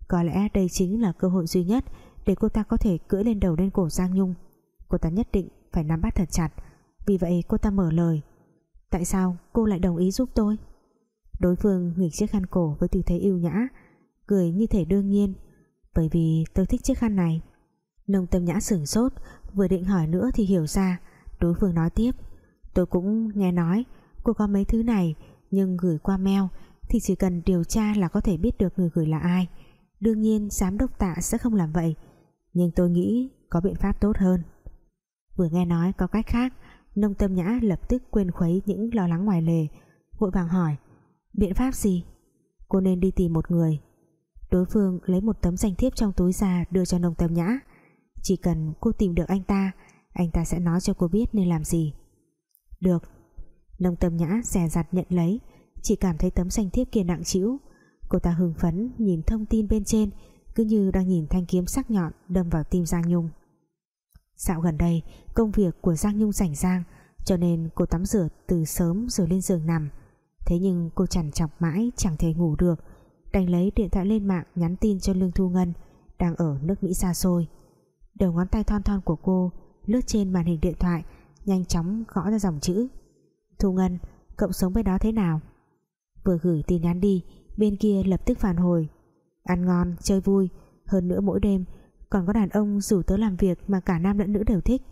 Có lẽ đây chính là cơ hội duy nhất Để cô ta có thể cưỡi lên đầu lên cổ Giang Nhung. Cô ta nhất định phải nắm bắt thật chặt, Vì vậy cô ta mở lời. Tại sao cô lại đồng ý giúp tôi? Đối phương nghịch chiếc khăn cổ với tư thế yêu nhã, Cười như thể đương nhiên. Bởi vì tôi thích chiếc khăn này. Nông tâm nhã sửng sốt, Vừa định hỏi nữa thì hiểu ra. Đối phương nói tiếp, Tôi cũng nghe nói cô có mấy thứ này, Nhưng gửi qua mail Thì chỉ cần điều tra là có thể biết được người gửi là ai. Đương nhiên, giám đốc tạ sẽ không làm vậy, Nhưng tôi nghĩ có biện pháp tốt hơn. Vừa nghe nói có cách khác, Nông tâm nhã lập tức quên khuấy những lo lắng ngoài lề, Vội vàng hỏi, Biện pháp gì? Cô nên đi tìm một người. Đối phương lấy một tấm danh thiếp trong túi ra Đưa cho nông tâm nhã. Chỉ cần cô tìm được anh ta Anh ta sẽ nói cho cô biết nên làm gì. Được. Nông tâm nhã xè giặt nhận lấy, Chỉ cảm thấy tấm danh thiếp kia nặng trĩu. Cô ta hưng phấn, nhìn thông tin bên trên, Cứ như đang nhìn thanh kiếm sắc nhọn Đâm vào tim Giang Nhung. Dạo gần đây, công việc của Giang Nhung rảnh rang, Cho nên cô tắm rửa từ sớm rồi lên giường nằm. Thế nhưng cô chẳng chọc mãi chẳng thể ngủ được, Đành lấy điện thoại lên mạng nhắn tin cho Lương Thu Ngân, Đang ở nước Mỹ xa xôi. Đầu ngón tay thon thon của cô Lướt trên màn hình điện thoại, Nhanh chóng gõ ra dòng chữ Thu Ngân Cậu sống bên đó thế nào? Vừa gửi tin nhắn đi Bên kia lập tức phản hồi. Ăn ngon, chơi vui Hơn nữa mỗi đêm Còn có đàn ông rủ tớ làm việc Mà cả nam lẫn nữ đều thích.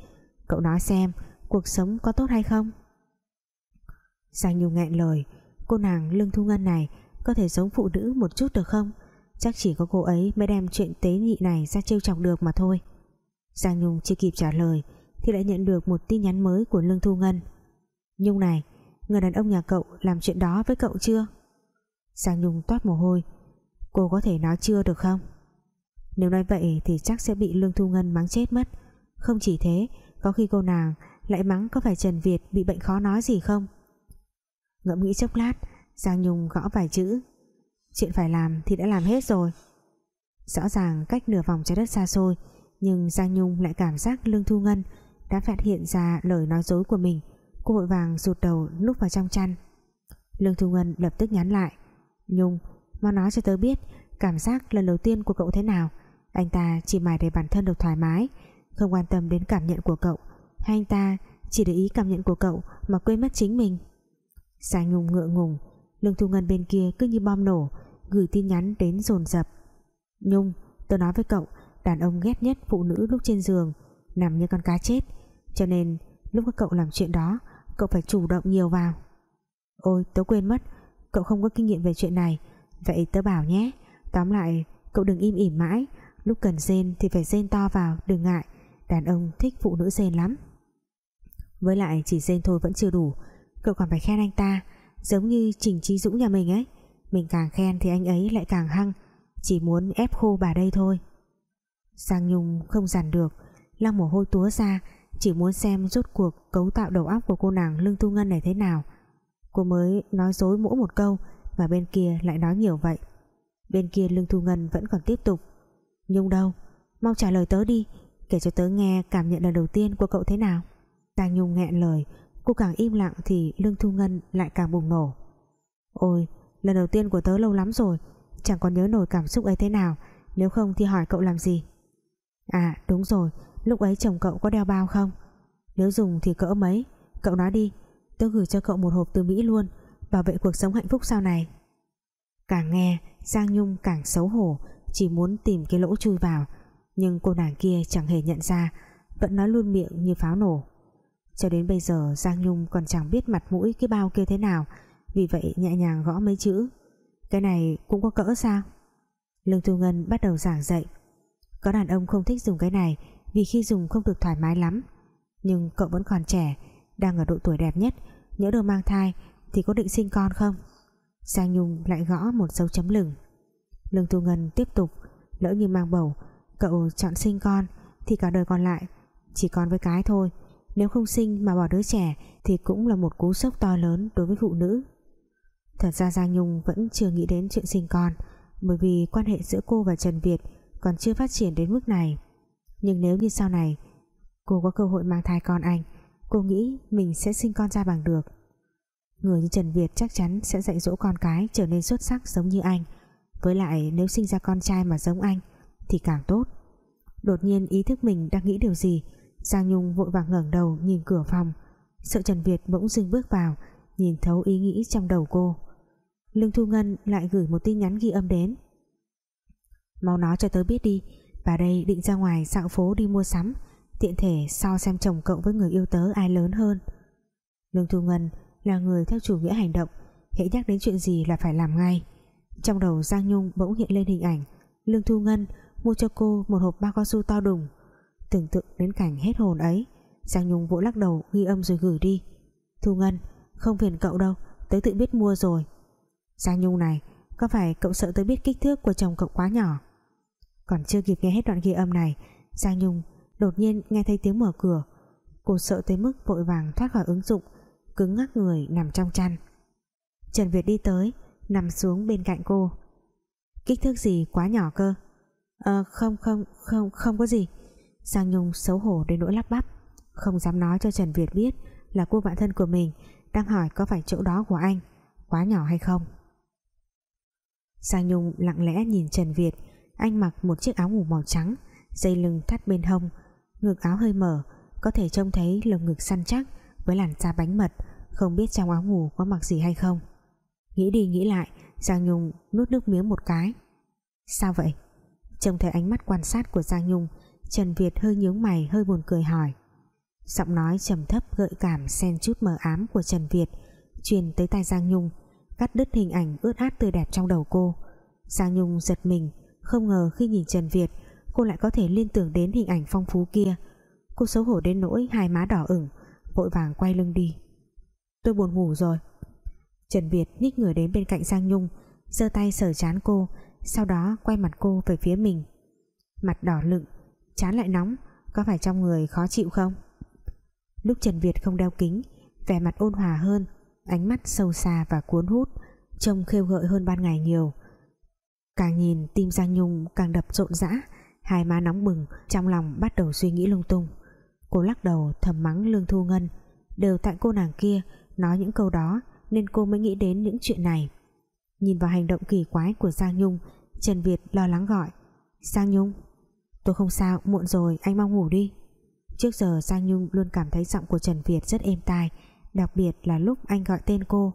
Cậu nói xem Cuộc sống có tốt hay không? Giang Nhung nghẹn lời Cô nàng Lương Thu Ngân này Có thể giống phụ nữ một chút được không? Chắc chỉ có cô ấy mới đem chuyện tế nhị này ra trêu chọc được mà thôi. Giang Nhung chưa kịp trả lời Thì lại nhận được một tin nhắn mới của Lương Thu Ngân. Nhung này, Người đàn ông nhà cậu làm chuyện đó với cậu chưa? Giang Nhung toát mồ hôi. Cô có thể nói chưa được không? Nếu nói vậy thì chắc sẽ bị Lương Thu Ngân mắng chết mất. Không chỉ thế, Có khi cô nàng lại mắng có phải Trần Việt Bị bệnh khó nói gì không? Ngẫm nghĩ chốc lát Giang Nhung gõ vài chữ. Chuyện phải làm thì đã làm hết rồi. Rõ ràng cách nửa vòng trái đất xa xôi, Nhưng Giang Nhung lại cảm giác Lương Thu Ngân Đã phát hiện ra lời nói dối của mình. Cô vội vàng rụt đầu núp vào trong chăn. Lương Thu Ngân lập tức nhắn lại. Nhung, Mau nói cho tớ biết Cảm giác lần đầu tiên của cậu thế nào. Anh ta chỉ mải để bản thân được thoải mái, Không quan tâm đến cảm nhận của cậu. Hay anh ta chỉ để ý cảm nhận của cậu Mà quên mất chính mình? Giang Nhung ngượng ngùng. Lương Thu Ngân bên kia cứ như bom nổ, Gửi tin nhắn đến dồn dập. Nhung, tớ nói với cậu, Đàn ông ghét nhất phụ nữ lúc trên giường, Nằm như con cá chết. Cho nên, lúc các cậu làm chuyện đó Cậu phải chủ động nhiều vào. Ôi, tớ quên mất. Cậu không có kinh nghiệm về chuyện này. Vậy tớ bảo nhé. Tóm lại, cậu đừng im ỉm mãi. Lúc cần rên thì phải rên to vào, Đừng ngại. Đàn ông thích phụ nữ rên lắm. Với lại chỉ rên thôi vẫn chưa đủ. Cậu còn phải khen anh ta. Giống như Trình Trí Dũng nhà mình ấy. Mình càng khen thì anh ấy lại càng hăng. Chỉ muốn ép khô bà đây thôi. Giang Nhung không dằn được. Lăng mồ hôi túa ra chỉ muốn xem rốt cuộc cấu tạo đầu óc của cô nàng Lương Tu Ngân này thế nào. Cô mới nói dối mỗi một câu, Mà bên kia lại nói nhiều vậy. Bên kia Lương Thu Ngân vẫn còn tiếp tục. Nhung đâu? Mau trả lời tớ đi, Kể cho tớ nghe cảm nhận lần đầu tiên của cậu thế nào. Giang Nhung nghẹn lời, Cô càng im lặng thì Lương Thu Ngân lại càng bùng nổ. Ôi, lần đầu tiên của tớ lâu lắm rồi, Chẳng còn nhớ nổi cảm xúc ấy thế nào, Nếu không thì hỏi cậu làm gì? À đúng rồi Lúc ấy chồng cậu có đeo bao không? Nếu dùng thì cỡ mấy? Cậu nói đi, Tớ gửi cho cậu một hộp từ Mỹ luôn, Bảo vệ cuộc sống hạnh phúc sau này. Càng nghe, Giang Nhung càng xấu hổ, chỉ muốn tìm cái lỗ chui vào, nhưng cô nàng kia chẳng hề nhận ra, vẫn nói luôn miệng như pháo nổ. Cho đến bây giờ, Giang Nhung còn chẳng biết mặt mũi cái bao kia thế nào, vì vậy nhẹ nhàng gõ mấy chữ. Cái này cũng có cỡ sao? Lương Thu Ngân bắt đầu giảng dạy. Có đàn ông không thích dùng cái này vì khi dùng không được thoải mái lắm, nhưng cậu vẫn còn trẻ, đang ở độ tuổi đẹp nhất, nhỡ đâu mang thai thì có định sinh con không? Giang Nhung lại gõ một dấu chấm lửng. Lương Thu Ngân tiếp tục, lỡ như mang bầu, cậu chọn sinh con thì cả đời còn lại chỉ còn với cái thôi. Nếu không sinh mà bỏ đứa trẻ thì cũng là một cú sốc to lớn đối với phụ nữ. Thật ra Giang Nhung vẫn chưa nghĩ đến chuyện sinh con, bởi vì quan hệ giữa cô và Trần Việt còn chưa phát triển đến mức này nhưng nếu như sau này cô có cơ hội mang thai con anh, cô nghĩ mình sẽ sinh con ra bằng được. Người như Trần Việt chắc chắn sẽ dạy dỗ con cái trở nên xuất sắc giống như anh. Với lại nếu sinh ra con trai mà giống anh, thì càng tốt. Đột nhiên ý thức mình đang nghĩ điều gì, Giang Nhung vội vàng ngẩng đầu nhìn cửa phòng. Sợ Trần Việt bỗng dưng bước vào, nhìn thấu ý nghĩ trong đầu cô. Lương Thu Ngân lại gửi một tin nhắn ghi âm đến. Mau nói cho tớ biết đi bà đây định ra ngoài dạo phố đi mua sắm, tiện thể so xem chồng cậu với người yêu tớ ai lớn hơn. Lương Thu Ngân là người theo chủ nghĩa hành động Hãy nhắc đến chuyện gì là phải làm ngay. Trong đầu Giang Nhung bỗng hiện lên hình ảnh, Lương Thu Ngân mua cho cô một hộp bao cao su to đùng. Tưởng tượng đến cảnh hết hồn ấy, Giang Nhung vỗ lắc đầu ghi âm rồi gửi đi. Thu Ngân, không phiền cậu đâu, tớ tự biết mua rồi. Giang Nhung này, có phải cậu sợ tớ biết kích thước của chồng cậu quá nhỏ? Còn chưa kịp nghe hết đoạn ghi âm này, Giang Nhung đột nhiên nghe thấy tiếng mở cửa. Cô sợ tới mức vội vàng thoát khỏi ứng dụng, cứng ngắc người nằm trong chăn. Trần Việt đi tới, nằm xuống bên cạnh cô. Kích thước gì quá nhỏ cơ? Ờ không không không không có gì. Giang Nhung xấu hổ đến nỗi lắp bắp. Không dám nói cho Trần Việt biết là cô bạn thân của mình đang hỏi có phải chỗ đó của anh, quá nhỏ hay không. Giang Nhung lặng lẽ nhìn Trần Việt anh mặc một chiếc áo ngủ màu trắng, dây lưng thắt bên hông, ngực áo hơi mở, có thể trông thấy lồng ngực săn chắc với làn da bánh mật, không biết trong áo ngủ có mặc gì hay không. Nghĩ đi nghĩ lại, Giang Nhung nuốt nước miếng một cái. Sao vậy? Trông thấy ánh mắt quan sát của Giang Nhung, Trần Việt hơi nhướng mày, hơi buồn cười hỏi. Giọng nói trầm thấp, gợi cảm, xen chút mờ ám của Trần Việt, truyền tới tai Giang Nhung, cắt đứt hình ảnh ướt át tươi đẹp trong đầu cô. Giang Nhung giật mình không ngờ khi nhìn Trần Việt, cô lại có thể liên tưởng đến hình ảnh phong phú kia. Cô xấu hổ đến nỗi hai má đỏ ửng, vội vàng quay lưng đi. Tôi buồn ngủ rồi. Trần Việt nhích người đến bên cạnh Giang Nhung, giơ tay sờ chán cô, sau đó quay mặt cô về phía mình. Mặt đỏ lựng, chán lại nóng, có phải trong người khó chịu không? Lúc Trần Việt không đeo kính, vẻ mặt ôn hòa hơn, ánh mắt sâu xa và cuốn hút, trông khêu gợi hơn ban ngày nhiều càng nhìn, tim Giang Nhung càng đập rộn rã, hai má nóng bừng, trong lòng bắt đầu suy nghĩ lung tung. Cô lắc đầu, thầm mắng Lương Thu Ngân. Đều tại cô nàng kia, nói những câu đó, nên cô mới nghĩ đến những chuyện này. Nhìn vào hành động kỳ quái của Giang Nhung, Trần Việt lo lắng gọi. Giang Nhung, tôi không sao, muộn rồi, anh mau ngủ đi. Trước giờ Giang Nhung luôn cảm thấy giọng của Trần Việt rất êm tai, đặc biệt là lúc anh gọi tên cô.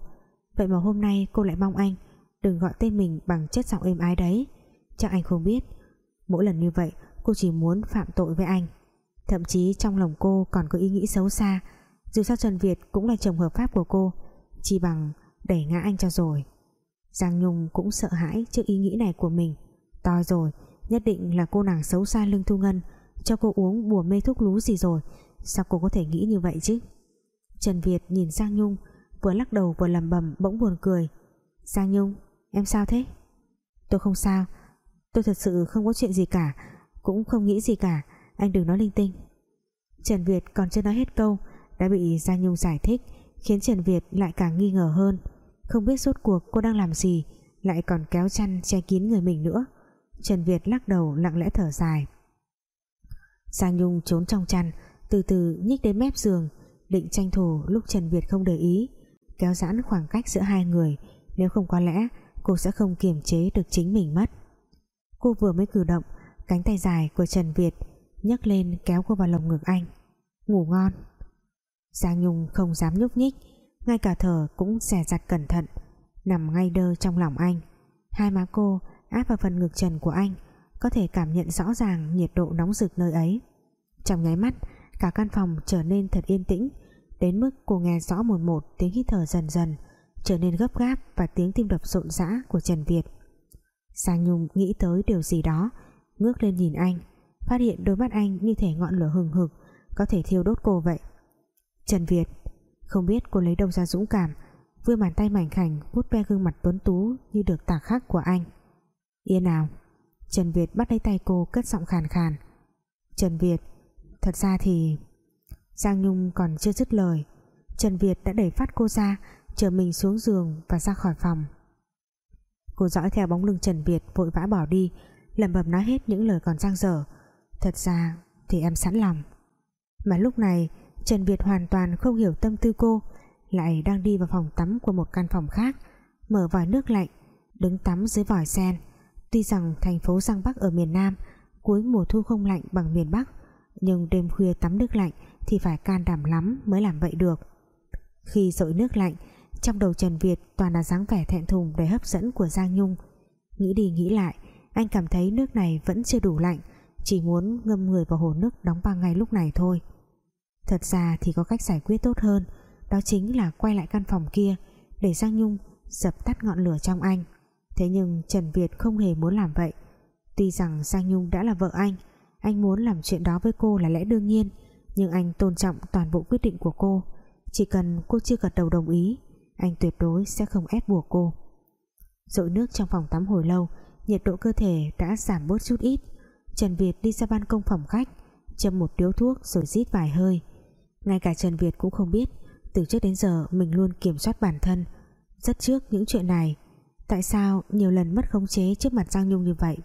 Vậy mà hôm nay cô lại mong anh đừng gọi tên mình bằng chất giọng êm ái đấy. Chắc anh không biết. Mỗi lần như vậy, cô chỉ muốn phạm tội với anh. Thậm chí trong lòng cô còn có ý nghĩ xấu xa. Dù sao Trần Việt cũng là chồng hợp pháp của cô, chỉ bằng đẩy ngã anh cho rồi. Giang Nhung cũng sợ hãi trước ý nghĩ này của mình. To rồi, nhất định là cô nàng xấu xa lưng thu ngân, cho cô uống bùa mê thuốc lú gì rồi. Sao cô có thể nghĩ như vậy chứ? Trần Việt nhìn Giang Nhung, vừa lắc đầu vừa lầm bầm bỗng buồn cười. Giang Nhung em sao thế? Tôi không sao. Tôi thật sự không có chuyện gì cả. Cũng không nghĩ gì cả. Anh đừng nói linh tinh. Trần Việt còn chưa nói hết câu, đã bị Giang Nhung giải thích, khiến Trần Việt lại càng nghi ngờ hơn. Không biết rốt cuộc cô đang làm gì, lại còn kéo chăn che kín người mình nữa. Trần Việt lắc đầu, lặng lẽ thở dài. Giang Nhung trốn trong chăn, từ từ nhích đến mép giường, định tranh thủ lúc Trần Việt không để ý, kéo giãn khoảng cách giữa hai người. Nếu không có lẽ cô sẽ không kiềm chế được chính mình mất. Cô vừa mới cử động, cánh tay dài của Trần Việt nhấc lên kéo cô vào lồng ngực anh. Ngủ ngon. Giang Nhung không dám nhúc nhích, ngay cả thở cũng xẻ giặt cẩn thận, nằm ngay đơ trong lòng anh. Hai má cô áp vào phần ngực trần của anh, có thể cảm nhận rõ ràng nhiệt độ nóng rực nơi ấy. Trong nháy mắt, cả căn phòng trở nên thật yên tĩnh, đến mức cô nghe rõ một một tiếng hít thở dần dần trở nên gấp gáp và tiếng tim đập rộn rã của Trần Việt. Giang Nhung nghĩ tới điều gì đó, ngước lên nhìn anh, phát hiện đôi mắt anh như thể ngọn lửa hừng hực, có thể thiêu đốt cô vậy. Trần Việt, không biết cô lấy đâu ra dũng cảm vươn bàn tay mảnh khảnh vuốt ve gương mặt tuấn tú như được tả khắc của anh. Yên nào. Trần Việt bắt lấy tay cô cất giọng khàn khàn. Trần Việt, thật ra thì Giang Nhung còn chưa dứt lời, Trần Việt đã đẩy phát cô ra chờ mình xuống giường và ra khỏi phòng. Cô dõi theo bóng lưng Trần Việt vội vã bỏ đi, lẩm bẩm nói hết những lời còn giang dở. Thật ra thì em sẵn lòng. Mà lúc này, Trần Việt hoàn toàn không hiểu tâm tư cô, lại đang đi vào phòng tắm của một căn phòng khác, mở vòi nước lạnh, đứng tắm dưới vòi sen. Tuy rằng thành phố Giang Bắc ở miền Nam, cuối mùa thu không lạnh bằng miền Bắc, nhưng đêm khuya tắm nước lạnh thì phải can đảm lắm mới làm vậy được. Khi dội nước lạnh trong đầu Trần Việt toàn là dáng vẻ thẹn thùng đầy hấp dẫn của Giang Nhung. Nghĩ đi nghĩ lại, anh cảm thấy nước này vẫn chưa đủ lạnh, chỉ muốn ngâm người vào hồ nước đóng băng ngay lúc này thôi. Thật ra thì có cách giải quyết tốt hơn, đó chính là quay lại căn phòng kia, để Giang Nhung dập tắt ngọn lửa trong anh. Thế nhưng Trần Việt không hề muốn làm vậy. Tuy rằng Giang Nhung đã là vợ anh anh muốn làm chuyện đó với cô là lẽ đương nhiên, nhưng anh tôn trọng toàn bộ quyết định của cô. Chỉ cần cô chưa gật đầu đồng ý anh tuyệt đối sẽ không ép buộc cô. Dội nước trong phòng tắm hồi lâu, nhiệt độ cơ thể đã giảm bớt chút ít. Trần Việt đi ra ban công phòng khách, châm một điếu thuốc rồi rít vài hơi. Ngay cả Trần Việt cũng không biết, từ trước đến giờ mình luôn kiểm soát bản thân. Rất trước những chuyện này, tại sao nhiều lần mất khống chế trước mặt Giang Nhung như vậy?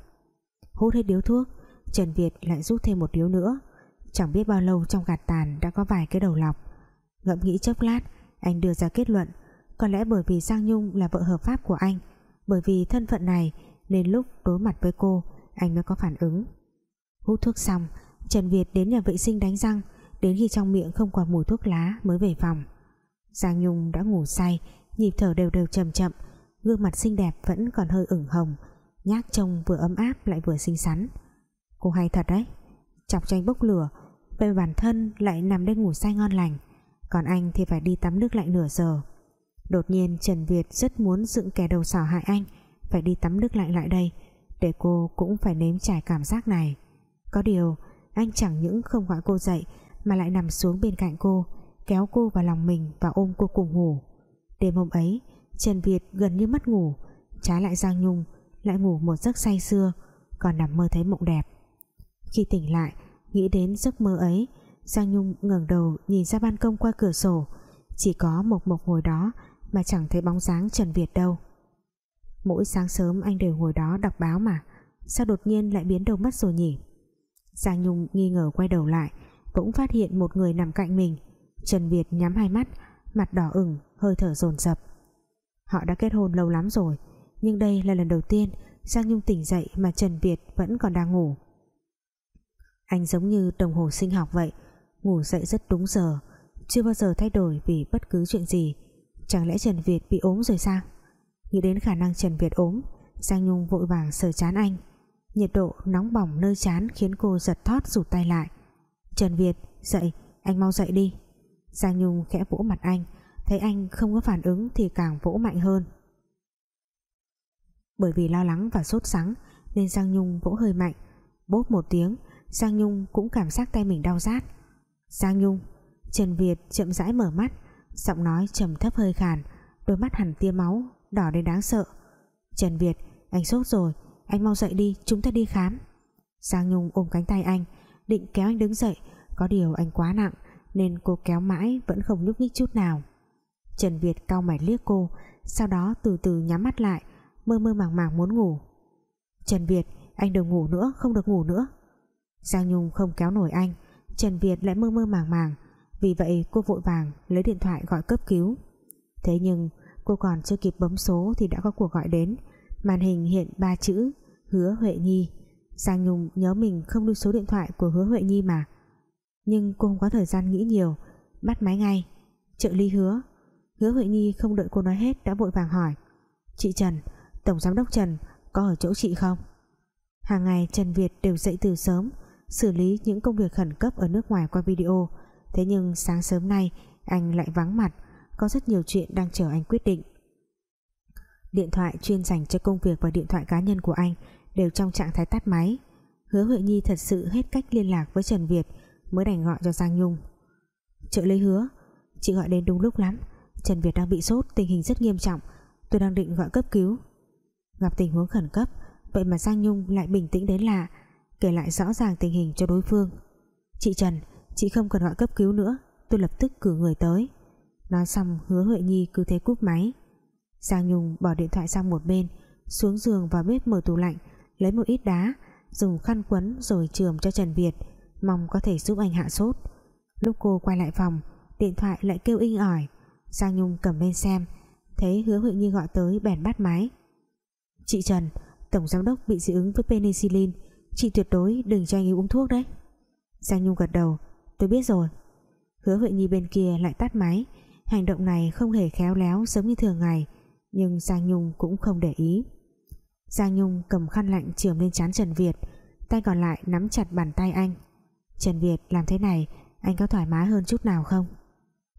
Hút hết điếu thuốc, Trần Việt lại rút thêm một điếu nữa. Chẳng biết bao lâu trong gạt tàn đã có vài cái đầu lọc. Ngẫm nghĩ chốc lát, anh đưa ra kết luận có lẽ bởi vì Giang Nhung là vợ hợp pháp của anh. Bởi vì thân phận này, nên lúc đối mặt với cô, anh mới có phản ứng. Hút thuốc xong, Trần Việt đến nhà vệ sinh đánh răng, đến khi trong miệng không còn mùi thuốc lá mới về phòng. Giang Nhung đã ngủ say, nhịp thở đều đều chậm chậm, gương mặt xinh đẹp vẫn còn hơi ửng hồng, nhác trông vừa ấm áp lại vừa xinh xắn. Cô hay thật đấy, chọc tranh bốc lửa về bản thân lại nằm đây ngủ say ngon lành, còn anh thì phải đi tắm nước lạnh nửa giờ đột nhiên Trần Việt rất muốn dựng kẻ đầu sỏ hại anh. Phải đi tắm nước lạnh lại đây, để cô cũng phải nếm trải cảm giác này. Có điều, anh chẳng những không gọi cô dậy, mà lại nằm xuống bên cạnh cô, kéo cô vào lòng mình và ôm cô cùng ngủ. Đêm hôm ấy, Trần Việt gần như mất ngủ, trái lại Giang Nhung lại ngủ một giấc say sưa, còn nằm mơ thấy mộng đẹp. Khi tỉnh lại, nghĩ đến giấc mơ ấy, Giang Nhung ngẩng đầu nhìn ra ban công qua cửa sổ. Chỉ có Mộc Mộc ngồi đó mà chẳng thấy bóng dáng Trần Việt đâu. Mỗi sáng sớm anh đều ngồi đó đọc báo mà, sao đột nhiên lại biến đâu mất rồi nhỉ? Giang Nhung nghi ngờ quay đầu lại, cũng phát hiện một người nằm cạnh mình. Trần Việt nhắm hai mắt, mặt đỏ ửng, hơi thở dồn dập. Họ đã kết hôn lâu lắm rồi, nhưng đây là lần đầu tiên Giang Nhung tỉnh dậy mà Trần Việt vẫn còn đang ngủ. Anh giống như đồng hồ sinh học vậy, ngủ dậy rất đúng giờ, chưa bao giờ thay đổi vì bất cứ chuyện gì chẳng lẽ Trần Việt bị ốm rồi sao? Nghĩ đến khả năng Trần Việt ốm, Giang Nhung vội vàng sờ chán anh. Nhiệt độ nóng bỏng nơi chán khiến cô giật thót rụt tay lại. Trần Việt, dậy, anh mau dậy đi. Giang Nhung khẽ vỗ mặt anh, thấy anh không có phản ứng thì càng vỗ mạnh hơn. Bởi vì lo lắng và sốt sắng nên Giang Nhung vỗ hơi mạnh. Bốp một tiếng, Giang Nhung cũng cảm giác tay mình đau rát. Giang Nhung, Trần Việt chậm rãi mở mắt giọng nói trầm thấp hơi khàn, đôi mắt hẳn tia máu, đỏ đến đáng sợ. Trần Việt, anh sốt rồi, anh mau dậy đi, chúng ta đi khám. Giang Nhung ôm cánh tay anh, định kéo anh đứng dậy, có điều anh quá nặng, nên cô kéo mãi vẫn không nhúc nhích chút nào. Trần Việt cau mày liếc cô, sau đó từ từ nhắm mắt lại, mơ mơ màng màng muốn ngủ. Trần Việt, anh đừng ngủ nữa, không được ngủ nữa. Giang Nhung không kéo nổi anh, Trần Việt lại mơ mơ màng màng vì vậy, cô vội vàng lấy điện thoại gọi cấp cứu. Thế nhưng, cô còn chưa kịp bấm số thì đã có cuộc gọi đến. Màn hình hiện ba chữ, hứa Huệ Nhi. Giang Nhung nhớ mình không lưu số điện thoại của hứa Huệ Nhi mà. Nhưng cô không có thời gian nghĩ nhiều. Bắt máy ngay. Trợ lý hứa. Hứa Huệ Nhi không đợi cô nói hết đã vội vàng hỏi, chị Trần, Tổng giám đốc Trần có ở chỗ chị không? Hàng ngày Trần Việt đều dậy từ sớm, xử lý những công việc khẩn cấp ở nước ngoài qua video thế nhưng sáng sớm nay, anh lại vắng mặt, có rất nhiều chuyện đang chờ anh quyết định. Điện thoại chuyên dành cho công việc và điện thoại cá nhân của anh đều trong trạng thái tắt máy. Hứa Huệ Nhi thật sự hết cách liên lạc với Trần Việt, mới đành gọi cho Giang Nhung. Trợ lý hứa, chị gọi đến đúng lúc lắm. Trần Việt đang bị sốt, tình hình rất nghiêm trọng. Tôi đang định gọi cấp cứu. Gặp tình huống khẩn cấp, vậy mà Giang Nhung lại bình tĩnh đến lạ, kể lại rõ ràng tình hình cho đối phương. Chị Trần chị không cần gọi cấp cứu nữa. Tôi lập tức cử người tới. Nói xong, hứa Huệ Nhi cứ thế cúp máy. Giang Nhung bỏ điện thoại sang một bên, xuống giường vào bếp mở tủ lạnh, lấy một ít đá, dùng khăn quấn rồi trường cho Trần Việt, mong có thể giúp anh hạ sốt. Lúc cô quay lại phòng, điện thoại lại kêu inh ỏi. Giang Nhung cầm lên xem, thấy hứa Huệ Nhi gọi tới bèn bắt máy. Chị Trần, tổng giám đốc bị dị ứng với penicillin, chị tuyệt đối đừng cho anh ấy uống thuốc đấy. Giang Nhung gật đầu tôi biết rồi. Hứa Huệ Nhi bên kia lại tắt máy. Hành động này không hề khéo léo giống như thường ngày, nhưng Giang Nhung cũng không để ý. Giang Nhung cầm khăn lạnh trường lên trán Trần Việt, tay còn lại nắm chặt bàn tay anh. Trần Việt làm thế này, anh có thoải mái hơn chút nào không?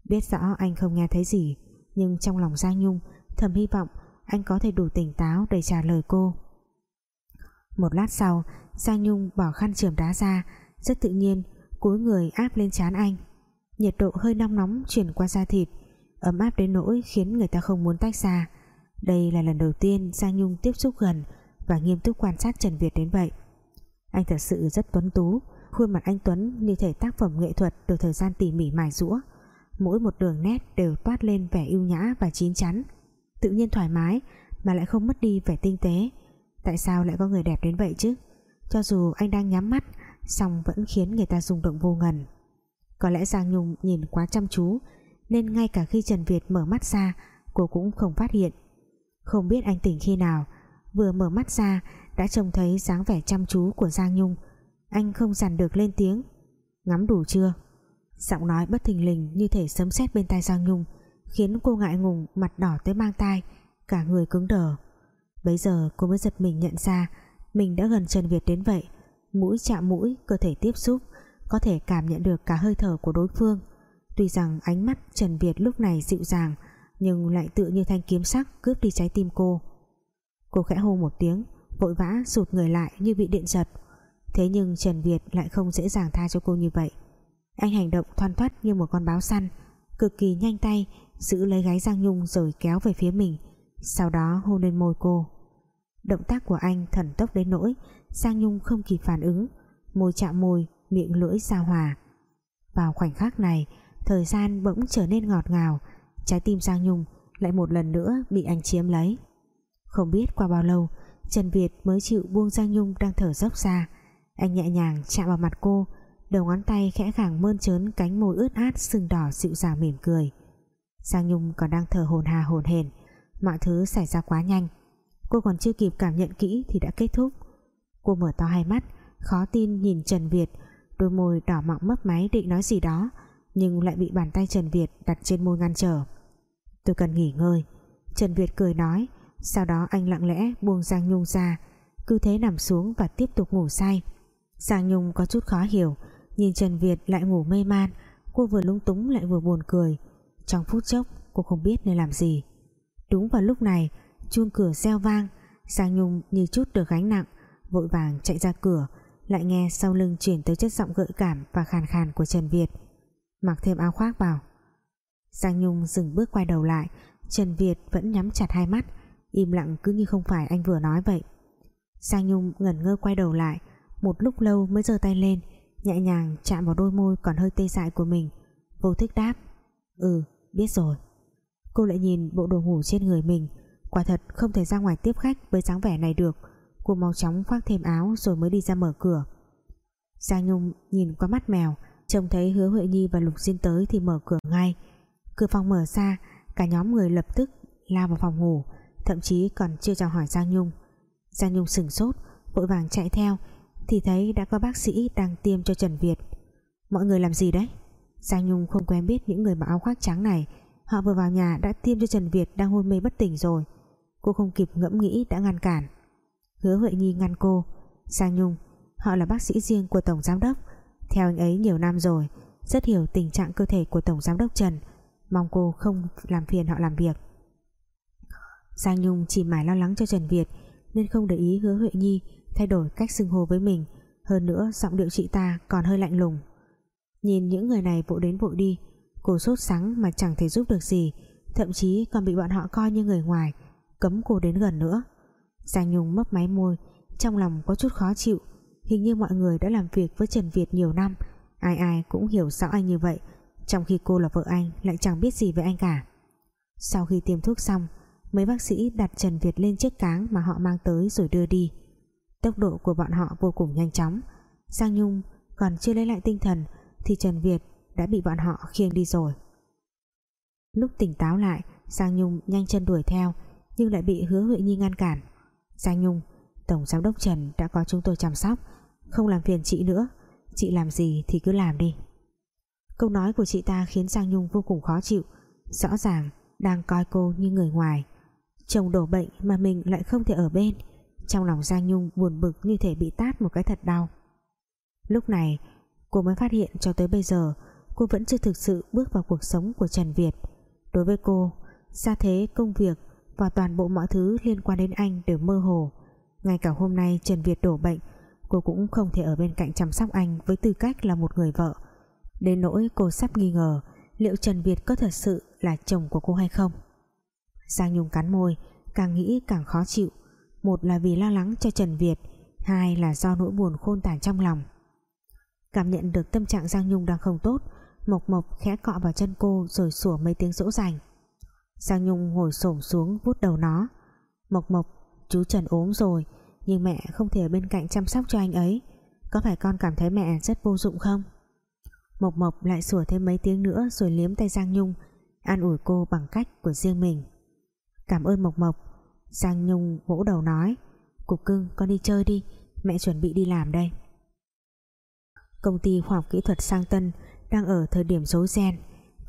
Biết rõ anh không nghe thấy gì, nhưng trong lòng Giang Nhung thầm hy vọng anh có thể đủ tỉnh táo để trả lời cô. Một lát sau, Giang Nhung bỏ khăn trường đá ra, rất tự nhiên cúi người áp lên trán anh. Nhiệt độ hơi nóng nóng chuyển qua da thịt, ấm áp đến nỗi khiến người ta không muốn tách ra. Đây là lần đầu tiên Giang Nhung tiếp xúc gần và nghiêm túc quan sát Trần Việt đến vậy. Anh thật sự rất tuấn tú, khuôn mặt anh Tuấn như thể tác phẩm nghệ thuật được thời gian tỉ mỉ mài rũa. Mỗi một đường nét đều toát lên vẻ ưu nhã và chín chắn. Tự nhiên thoải mái mà lại không mất đi vẻ tinh tế. Tại sao lại có người đẹp đến vậy chứ? Cho dù anh đang nhắm mắt song vẫn khiến người ta rung động vô ngần. Có lẽ Giang Nhung nhìn quá chăm chú, nên ngay cả khi Trần Việt mở mắt ra, cô cũng không phát hiện. Không biết anh tỉnh khi nào, vừa mở mắt ra, đã trông thấy dáng vẻ chăm chú của Giang Nhung. Anh không dằn được lên tiếng. Ngắm đủ chưa? Giọng nói bất thình lình như thể sấm sét bên tai Giang Nhung, khiến cô ngại ngùng, mặt đỏ tới mang tai, cả người cứng đờ. Bấy giờ cô mới giật mình nhận ra mình đã gần Trần Việt đến vậy mũi chạm mũi, cơ thể tiếp xúc, có thể cảm nhận được cả hơi thở của đối phương. Tuy rằng ánh mắt Trần Việt lúc này dịu dàng, nhưng lại tựa như thanh kiếm sắc cướp đi trái tim cô. Cô khẽ hô một tiếng, vội vã rụt người lại như bị điện giật. Thế nhưng Trần Việt lại không dễ dàng tha cho cô như vậy. Anh hành động thoăn thoắt như một con báo săn, cực kỳ nhanh tay, giữ lấy gáy Giang Nhung rồi kéo về phía mình, sau đó hôn lên môi cô. Động tác của anh thần tốc đến nỗi Giang Nhung không kịp phản ứng. Môi chạm môi, miệng lưỡi giao hòa. Vào khoảnh khắc này, thời gian bỗng trở nên ngọt ngào. Trái tim Giang Nhung lại một lần nữa bị anh chiếm lấy. Không biết qua bao lâu, Trần Việt mới chịu buông Giang Nhung đang thở dốc ra. Anh nhẹ nhàng chạm vào mặt cô, đầu ngón tay khẽ khàng mơn trớn cánh môi ướt át sưng đỏ dịu dàng mỉm cười. Giang Nhung còn đang thở hồn hà hồn hển. Mọi thứ xảy ra quá nhanh. Cô còn chưa kịp cảm nhận kỹ thì đã kết thúc cô mở to hai mắt, khó tin nhìn Trần Việt. Đôi môi đỏ mọng mấp máy định nói gì đó, nhưng lại bị bàn tay Trần Việt đặt trên môi ngăn trở. Tôi cần nghỉ ngơi. Trần Việt cười nói, sau đó anh lặng lẽ buông Giang Nhung ra, cứ thế nằm xuống và tiếp tục ngủ say. Giang Nhung có chút khó hiểu, nhìn Trần Việt lại ngủ mê man, cô vừa lung túng lại vừa buồn cười. Trong phút chốc, cô không biết nên làm gì. Đúng vào lúc này, chuông cửa reo vang, Giang Nhung như chút được gánh nặng vội vàng chạy ra cửa, lại nghe sau lưng chuyển tới chất giọng gợi cảm và khàn khàn của Trần Việt. Mặc thêm áo khoác vào. Giang Nhung dừng bước quay đầu lại, Trần Việt vẫn nhắm chặt hai mắt, im lặng cứ như không phải anh vừa nói vậy. Giang Nhung ngẩn ngơ quay đầu lại, một lúc lâu mới giơ tay lên, nhẹ nhàng chạm vào đôi môi còn hơi tê dại của mình, vô thức đáp ừ biết rồi. Cô lại nhìn bộ đồ ngủ trên người mình, quả thật không thể ra ngoài tiếp khách với dáng vẻ này được cô mau chóng khoác thêm áo rồi mới đi ra mở cửa. Giang Nhung nhìn qua mắt mèo, trông thấy hứa Huệ Nhi và Lục Diên tới thì mở cửa ngay. Cửa phòng mở ra, cả nhóm người lập tức lao vào phòng ngủ, thậm chí còn chưa chào hỏi Giang Nhung. Giang Nhung sửng sốt, vội vàng chạy theo, thì thấy đã có bác sĩ đang tiêm cho Trần Việt. Mọi người làm gì đấy? Giang Nhung không quen biết những người mặc áo khoác trắng này. Họ vừa vào nhà đã tiêm cho Trần Việt đang hôn mê bất tỉnh rồi. Cô không kịp ngẫm nghĩ đã ngăn cản. Hứa Huệ Nhi ngăn cô. Giang Nhung, Họ là bác sĩ riêng của Tổng Giám Đốc. Theo anh ấy nhiều năm rồi, Rất hiểu tình trạng cơ thể của Tổng Giám Đốc Trần. Mong cô không làm phiền họ làm việc. Giang Nhung chỉ mãi lo lắng cho Trần Việt, Nên không để ý hứa Huệ Nhi Thay đổi cách xưng hô với mình. Hơn nữa, giọng điệu chị ta còn hơi lạnh lùng. Nhìn những người này vội đến vội đi, Cô sốt sắng mà chẳng thể giúp được gì, Thậm chí còn bị bọn họ coi như người ngoài, Cấm cô đến gần nữa. Giang Nhung mấp máy môi, Trong lòng có chút khó chịu. Hình như mọi người đã làm việc với Trần Việt nhiều năm, Ai ai cũng hiểu rõ anh như vậy, Trong khi cô là vợ anh Lại chẳng biết gì về anh cả. Sau khi tiêm thuốc xong, Mấy bác sĩ đặt Trần Việt lên chiếc cáng Mà họ mang tới rồi đưa đi. Tốc độ của bọn họ vô cùng nhanh chóng. Giang Nhung còn chưa lấy lại tinh thần Thì Trần Việt đã bị bọn họ khiêng đi rồi. Lúc tỉnh táo lại, Giang Nhung nhanh chân đuổi theo, Nhưng lại bị hứa Huệ Nhi ngăn cản. Giang Nhung, Tổng giám đốc Trần đã có chúng tôi chăm sóc. Không làm phiền chị nữa. Chị làm gì thì cứ làm đi. Câu nói của chị ta khiến Giang Nhung vô cùng khó chịu. Rõ ràng đang coi cô như người ngoài. Chồng đổ bệnh mà mình lại không thể ở bên. Trong lòng Giang Nhung buồn bực như thể bị tát một cái thật đau. Lúc này, cô mới phát hiện cho tới bây giờ, Cô vẫn chưa thực sự bước vào cuộc sống của Trần Việt. Đối với cô Gia thế công việc và toàn bộ mọi thứ liên quan đến anh đều mơ hồ. Ngay cả hôm nay Trần Việt đổ bệnh, Cô cũng không thể ở bên cạnh chăm sóc anh Với tư cách là một người vợ. Đến nỗi cô sắp nghi ngờ Liệu Trần Việt có thật sự là chồng của cô hay không. Giang Nhung cắn môi, Càng nghĩ càng khó chịu. Một là vì lo lắng cho Trần Việt, Hai là do nỗi buồn khôn tàn trong lòng. Cảm nhận được tâm trạng Giang Nhung đang không tốt, Mộc Mộc khẽ cọ vào chân cô Rồi sủa mấy tiếng dỗ dành. Giang Nhung ngồi xổm xuống vuốt đầu nó. Mộc Mộc, chú Trần ốm rồi, Nhưng mẹ không thể ở bên cạnh chăm sóc cho anh ấy. Có phải con cảm thấy mẹ rất vô dụng không? Mộc Mộc lại sủa thêm mấy tiếng nữa Rồi liếm tay Giang Nhung, An ủi cô bằng cách của riêng mình. Cảm ơn Mộc Mộc. Giang Nhung vỗ đầu nói, Cục cưng, con đi chơi đi, Mẹ chuẩn bị đi làm đây. Công ty khoa học kỹ thuật sang Tân đang ở thời điểm rối ren.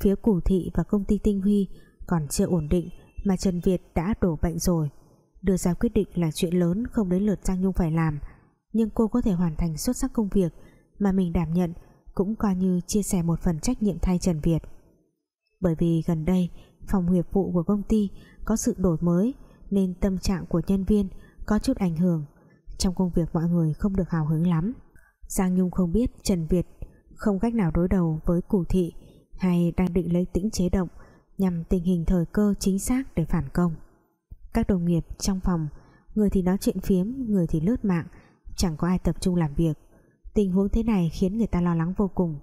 Phía Củ Thị và công ty Tinh Huy còn chưa ổn định mà Trần Việt đã đổ bệnh rồi. Đưa ra quyết định là chuyện lớn, không đến lượt Giang Nhung phải làm. Nhưng cô có thể hoàn thành xuất sắc công việc mà mình đảm nhận, cũng coi như chia sẻ một phần trách nhiệm thay Trần Việt. Bởi vì gần đây, phòng nghiệp vụ của công ty có sự đổi mới, nên tâm trạng của nhân viên có chút ảnh hưởng. Trong công việc mọi người không được hào hứng lắm. Giang Nhung không biết Trần Việt không cách nào đối đầu với củ thị hay đang định lấy tĩnh chế động nhằm tình hình thời cơ chính xác để phản công. Các đồng nghiệp trong phòng, người thì nói chuyện phiếm, người thì lướt mạng, chẳng có ai tập trung làm việc. Tình huống thế này khiến người ta lo lắng vô cùng.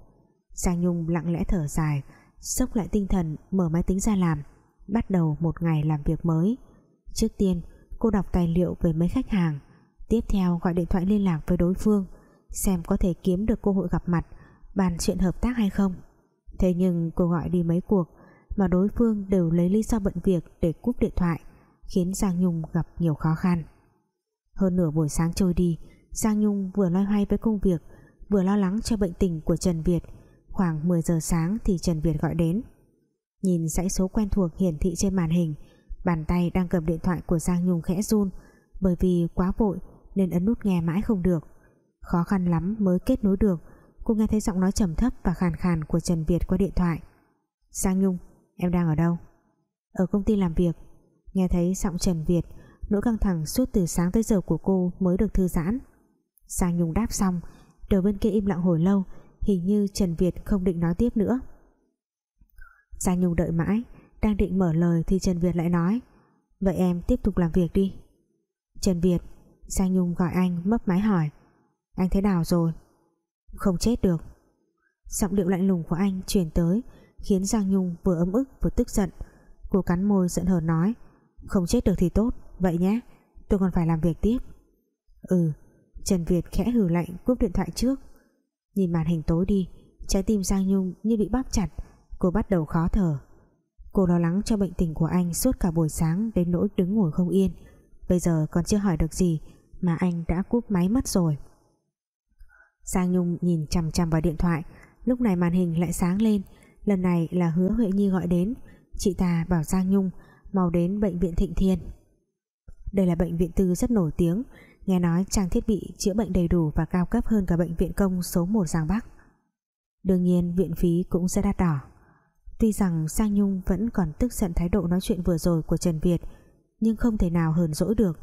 Giang Nhung lặng lẽ thở dài, sốc lại tinh thần, mở máy tính ra làm, bắt đầu một ngày làm việc mới. Trước tiên, cô đọc tài liệu về mấy khách hàng, tiếp theo gọi điện thoại liên lạc với đối phương, xem có thể kiếm được cơ hội gặp mặt, bàn chuyện hợp tác hay không. Thế nhưng cô gọi đi mấy cuộc mà đối phương đều lấy lý do bận việc để cúp điện thoại, khiến Giang Nhung gặp nhiều khó khăn. Hơn nửa buổi sáng trôi đi, Giang Nhung vừa loay hoay với công việc, vừa lo lắng cho bệnh tình của Trần Việt. Khoảng 10 giờ sáng thì Trần Việt gọi đến. Nhìn dãy số quen thuộc hiển thị trên màn hình, bàn tay đang cầm điện thoại của Giang Nhung khẽ run, bởi vì quá vội nên ấn nút nghe mãi không được. Khó khăn lắm mới kết nối được, cô nghe thấy giọng nói trầm thấp và khàn khàn của Trần Việt qua điện thoại. Giang Nhung em đang ở đâu? Ở công ty làm việc. Nghe thấy giọng Trần Việt nỗi căng thẳng suốt từ sáng tới giờ của cô mới được thư giãn. Sang Nhung đáp xong, đầu bên kia im lặng hồi lâu, hình như Trần Việt không định nói tiếp nữa. Giang Nhung đợi mãi, đang định mở lời thì Trần Việt lại nói, vậy em tiếp tục làm việc đi. Trần Việt Giang Nhung gọi anh mấp máy hỏi, anh thế nào rồi? Không chết được. Giọng điệu lạnh lùng của anh truyền tới khiến Giang Nhung vừa ấm ức vừa tức giận. Cô cắn môi giận hờn nói, không chết được thì tốt, vậy nhé, tôi còn phải làm việc tiếp. Ừ Trần Việt khẽ hừ lạnh, cúp điện thoại trước. Nhìn màn hình tối đi, trái tim Giang Nhung như bị bóp chặt, cô bắt đầu khó thở. Cô lo lắng cho bệnh tình của anh suốt cả buổi sáng đến nỗi đứng ngồi không yên. Bây giờ còn chưa hỏi được gì mà anh đã cúp máy mất rồi. Giang Nhung nhìn chằm chằm vào điện thoại, lúc này màn hình lại sáng lên lần này là hứa Huệ Nhi gọi đến, chị ta bảo Giang Nhung mau đến bệnh viện Thịnh Thiên. Đây là bệnh viện tư rất nổi tiếng, Nghe nói trang thiết bị chữa bệnh đầy đủ Và cao cấp hơn cả bệnh viện công số 1 Giang Bắc. Đương nhiên, viện phí cũng sẽ đắt đỏ. Tuy rằng Giang Nhung vẫn còn tức giận thái độ nói chuyện vừa rồi của Trần Việt, Nhưng không thể nào hờn dỗi được.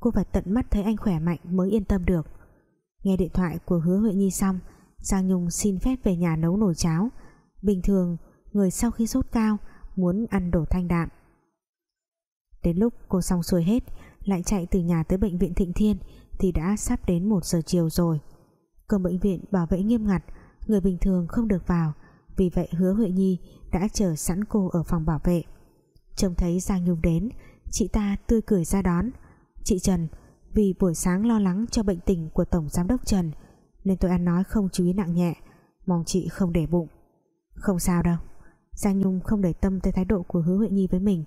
Cô phải tận mắt thấy anh khỏe mạnh mới yên tâm được. Nghe điện thoại của hứa Huệ Nhi xong, Giang Nhung xin phép về nhà nấu nồi cháo. Bình thường, Người sau khi sốt cao Muốn ăn đồ thanh đạm. Đến lúc cô xong xuôi hết, Lại chạy từ nhà tới bệnh viện Thịnh Thiên Thì đã sắp đến 1 giờ chiều rồi. Cổng bệnh viện bảo vệ nghiêm ngặt, Người bình thường không được vào, Vì vậy hứa Huệ Nhi đã chờ sẵn cô ở phòng bảo vệ. Trông thấy Giang Nhung đến, Chị ta tươi cười ra đón. Chị Trần, Vì buổi sáng lo lắng cho bệnh tình của Tổng Giám đốc Trần, Nên tôi ăn nói không chú ý nặng nhẹ, Mong chị không để bụng. Không sao đâu. Giang Nhung không để tâm tới thái độ của hứa Huệ Nhi với mình.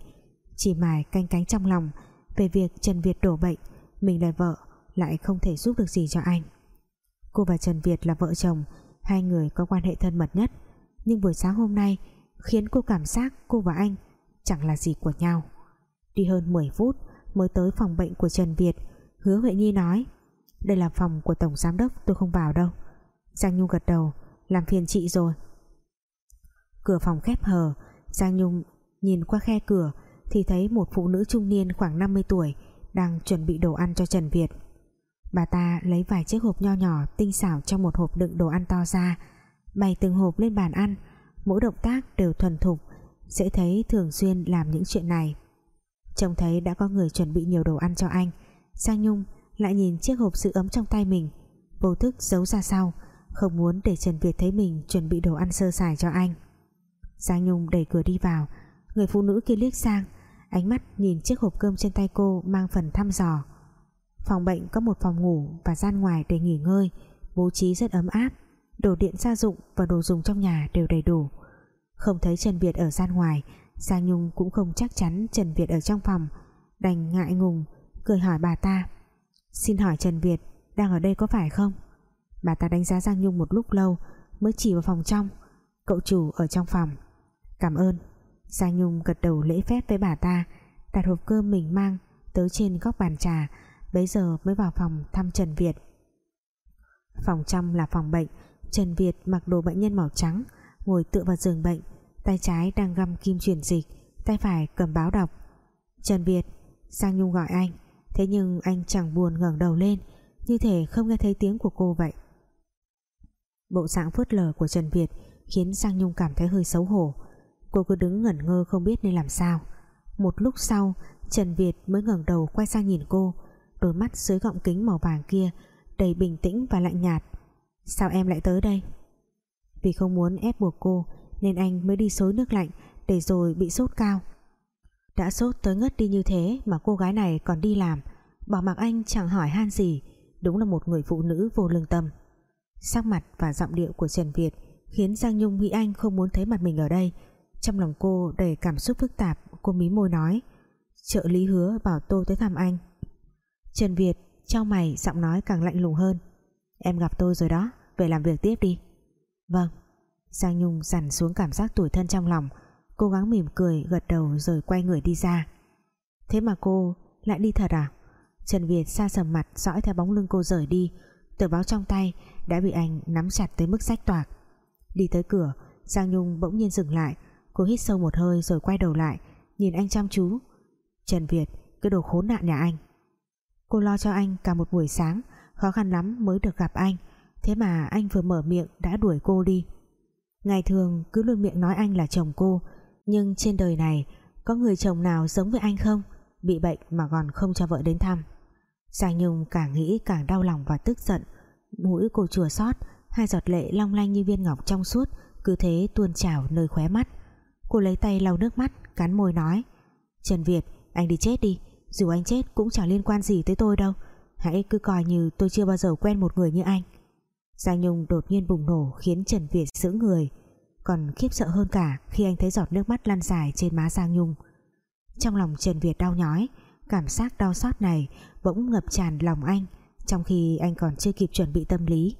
Chỉ mải canh cánh trong lòng Về việc Trần Việt đổ bệnh, Mình là vợ, Lại không thể giúp được gì cho anh. Cô và Trần Việt là vợ chồng, Hai người có quan hệ thân mật nhất. Nhưng buổi sáng hôm nay, Khiến cô cảm giác cô và anh Chẳng là gì của nhau. Đi hơn 10 phút mới tới phòng bệnh của Trần Việt, Hứa Huệ Nhi nói, Đây là phòng của Tổng Giám Đốc, tôi không vào đâu. Giang Nhung gật đầu, Làm phiền chị rồi. Cửa phòng khép hờ. Giang Nhung nhìn qua khe cửa Thì thấy một phụ nữ trung niên khoảng 50 tuổi Đang chuẩn bị đồ ăn cho Trần Việt. Bà ta lấy vài chiếc hộp nho nhỏ Tinh xảo trong một hộp đựng đồ ăn to ra, Bày từng hộp lên bàn ăn. Mỗi động tác đều thuần thục Sẽ thấy thường xuyên làm những chuyện này. Trông thấy đã có người chuẩn bị nhiều đồ ăn cho anh, Giang Nhung lại nhìn chiếc hộp giữ ấm trong tay mình, Vô thức giấu ra sau, Không muốn để Trần Việt thấy mình chuẩn bị đồ ăn sơ sài cho anh. Giang Nhung đẩy cửa đi vào. Người phụ nữ kia liếc sang, Ánh mắt nhìn chiếc hộp cơm trên tay cô Mang phần thăm dò. Phòng bệnh có một phòng ngủ và gian ngoài để nghỉ ngơi, Bố trí rất ấm áp, Đồ điện gia dụng và đồ dùng trong nhà đều đầy đủ. Không thấy Trần Việt ở gian ngoài, Giang Nhung cũng không chắc chắn Trần Việt ở trong phòng, Đành ngại ngùng, Cười hỏi bà ta. Xin hỏi Trần Việt, đang ở đây có phải không? Bà ta đánh giá Giang Nhung một lúc lâu, Mới chỉ vào phòng trong. Cậu chủ ở trong phòng. Cảm ơn. Giang Nhung gật đầu lễ phép với bà ta, Đặt hộp cơm mình mang Tới trên góc bàn trà, Bấy giờ mới vào phòng thăm Trần Việt. Phòng trong là phòng bệnh, Trần Việt mặc đồ bệnh nhân màu trắng, Ngồi tựa vào giường bệnh, Tay trái đang găm kim truyền dịch, Tay phải cầm báo đọc. Trần Việt, Giang Nhung gọi anh, Thế nhưng anh chẳng buồn ngẩng đầu lên, Như thể không nghe thấy tiếng của cô vậy. Bộ dạng phớt lờ của Trần Việt Khiến Giang Nhung cảm thấy hơi xấu hổ. Cô cứ đứng ngẩn ngơ không biết nên làm sao. Một lúc sau, Trần Việt mới ngẩng đầu quay sang nhìn cô. Đôi mắt dưới gọng kính màu vàng kia Đầy bình tĩnh và lạnh nhạt. Sao em lại tới đây? Vì không muốn ép buộc cô, Nên anh mới đi xối nước lạnh Để rồi bị sốt cao. Đã sốt tới ngất đi như thế Mà cô gái này còn đi làm, Bỏ mặc anh chẳng hỏi han gì, Đúng là một người phụ nữ vô lương tâm. Sắc mặt và giọng điệu của Trần Việt Khiến Giang Nhung nghĩ anh không muốn thấy mặt mình ở đây trong lòng cô đầy cảm xúc phức tạp, Cô mí môi nói, Trợ lý hứa bảo tôi tới thăm anh. Trần Việt trao mày, giọng nói càng lạnh lùng hơn, Em gặp tôi rồi đó, Về làm việc tiếp đi. Vâng. Giang Nhung dằn xuống cảm giác tủi thân trong lòng, Cố gắng mỉm cười, gật đầu rồi quay người đi ra. Thế mà cô lại đi thật à? Trần Việt xa sầm mặt, dõi theo bóng lưng cô rời đi. Tờ báo trong tay đã bị anh nắm chặt tới mức rách toạc. Đi tới cửa, Giang Nhung bỗng nhiên dừng lại Cô hít sâu một hơi rồi quay đầu lại, Nhìn anh chăm chú. Trần Việt, cái đồ khốn nạn nhà anh. Cô lo cho anh cả một buổi sáng, Khó khăn lắm mới được gặp anh. Thế mà anh vừa mở miệng đã đuổi cô đi. Ngày thường cứ luôn miệng nói anh là chồng cô, Nhưng trên đời này Có người chồng nào giống với anh không? Bị bệnh mà còn không cho vợ đến thăm. Giang Nhung càng nghĩ càng đau lòng và tức giận. Mũi cô chùa xót, Hai giọt lệ long lanh như viên ngọc trong suốt, Cứ thế tuôn trào nơi khóe mắt. Cô lấy tay lau nước mắt, Cắn môi nói, Trần Việt, anh đi chết đi, Dù anh chết cũng chẳng liên quan gì tới tôi đâu. Hãy cứ coi như tôi chưa bao giờ quen một người như anh. Giang Nhung đột nhiên bùng nổ Khiến Trần Việt sững người, Còn khiếp sợ hơn cả khi anh thấy giọt nước mắt lăn dài trên má Giang Nhung. Trong lòng Trần Việt đau nhói, Cảm giác đau xót này Bỗng ngập tràn lòng anh, Trong khi anh còn chưa kịp chuẩn bị tâm lý.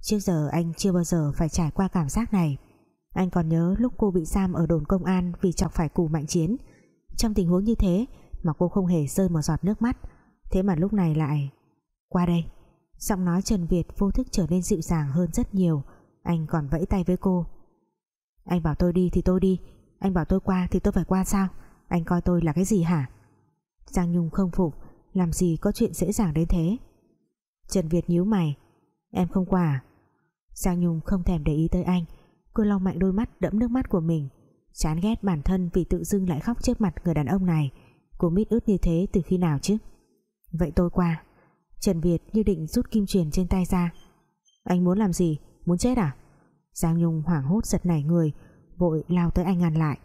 Trước giờ anh chưa bao giờ phải trải qua cảm giác này. Anh còn nhớ lúc cô bị giam ở đồn công an Vì chọc phải cù mạnh chiến. Trong tình huống như thế Mà cô không hề rơi một giọt nước mắt. Thế mà lúc này lại Qua đây. Giọng nói Trần Việt vô thức trở nên dịu dàng hơn rất nhiều. Anh còn vẫy tay với cô. Anh bảo tôi đi thì tôi đi. Anh bảo tôi qua thì tôi phải qua sao? Anh coi tôi là cái gì hả? Giang Nhung không phục. Làm gì có chuyện dễ dàng đến thế? Trần Việt nhíu mày. Em không qua à? Giang Nhung không thèm để ý tới anh. Cô lau mạnh đôi mắt đẫm nước mắt của mình. Chán ghét bản thân vì tự dưng lại khóc trước mặt người đàn ông này. Cô mít ướt như thế từ khi nào chứ? Vậy tôi qua. Trần Việt như định rút kim truyền trên tay ra. Anh muốn làm gì? Muốn chết à? Giang Nhung hoảng hốt giật nảy người, Vội lao tới anh ngăn lại.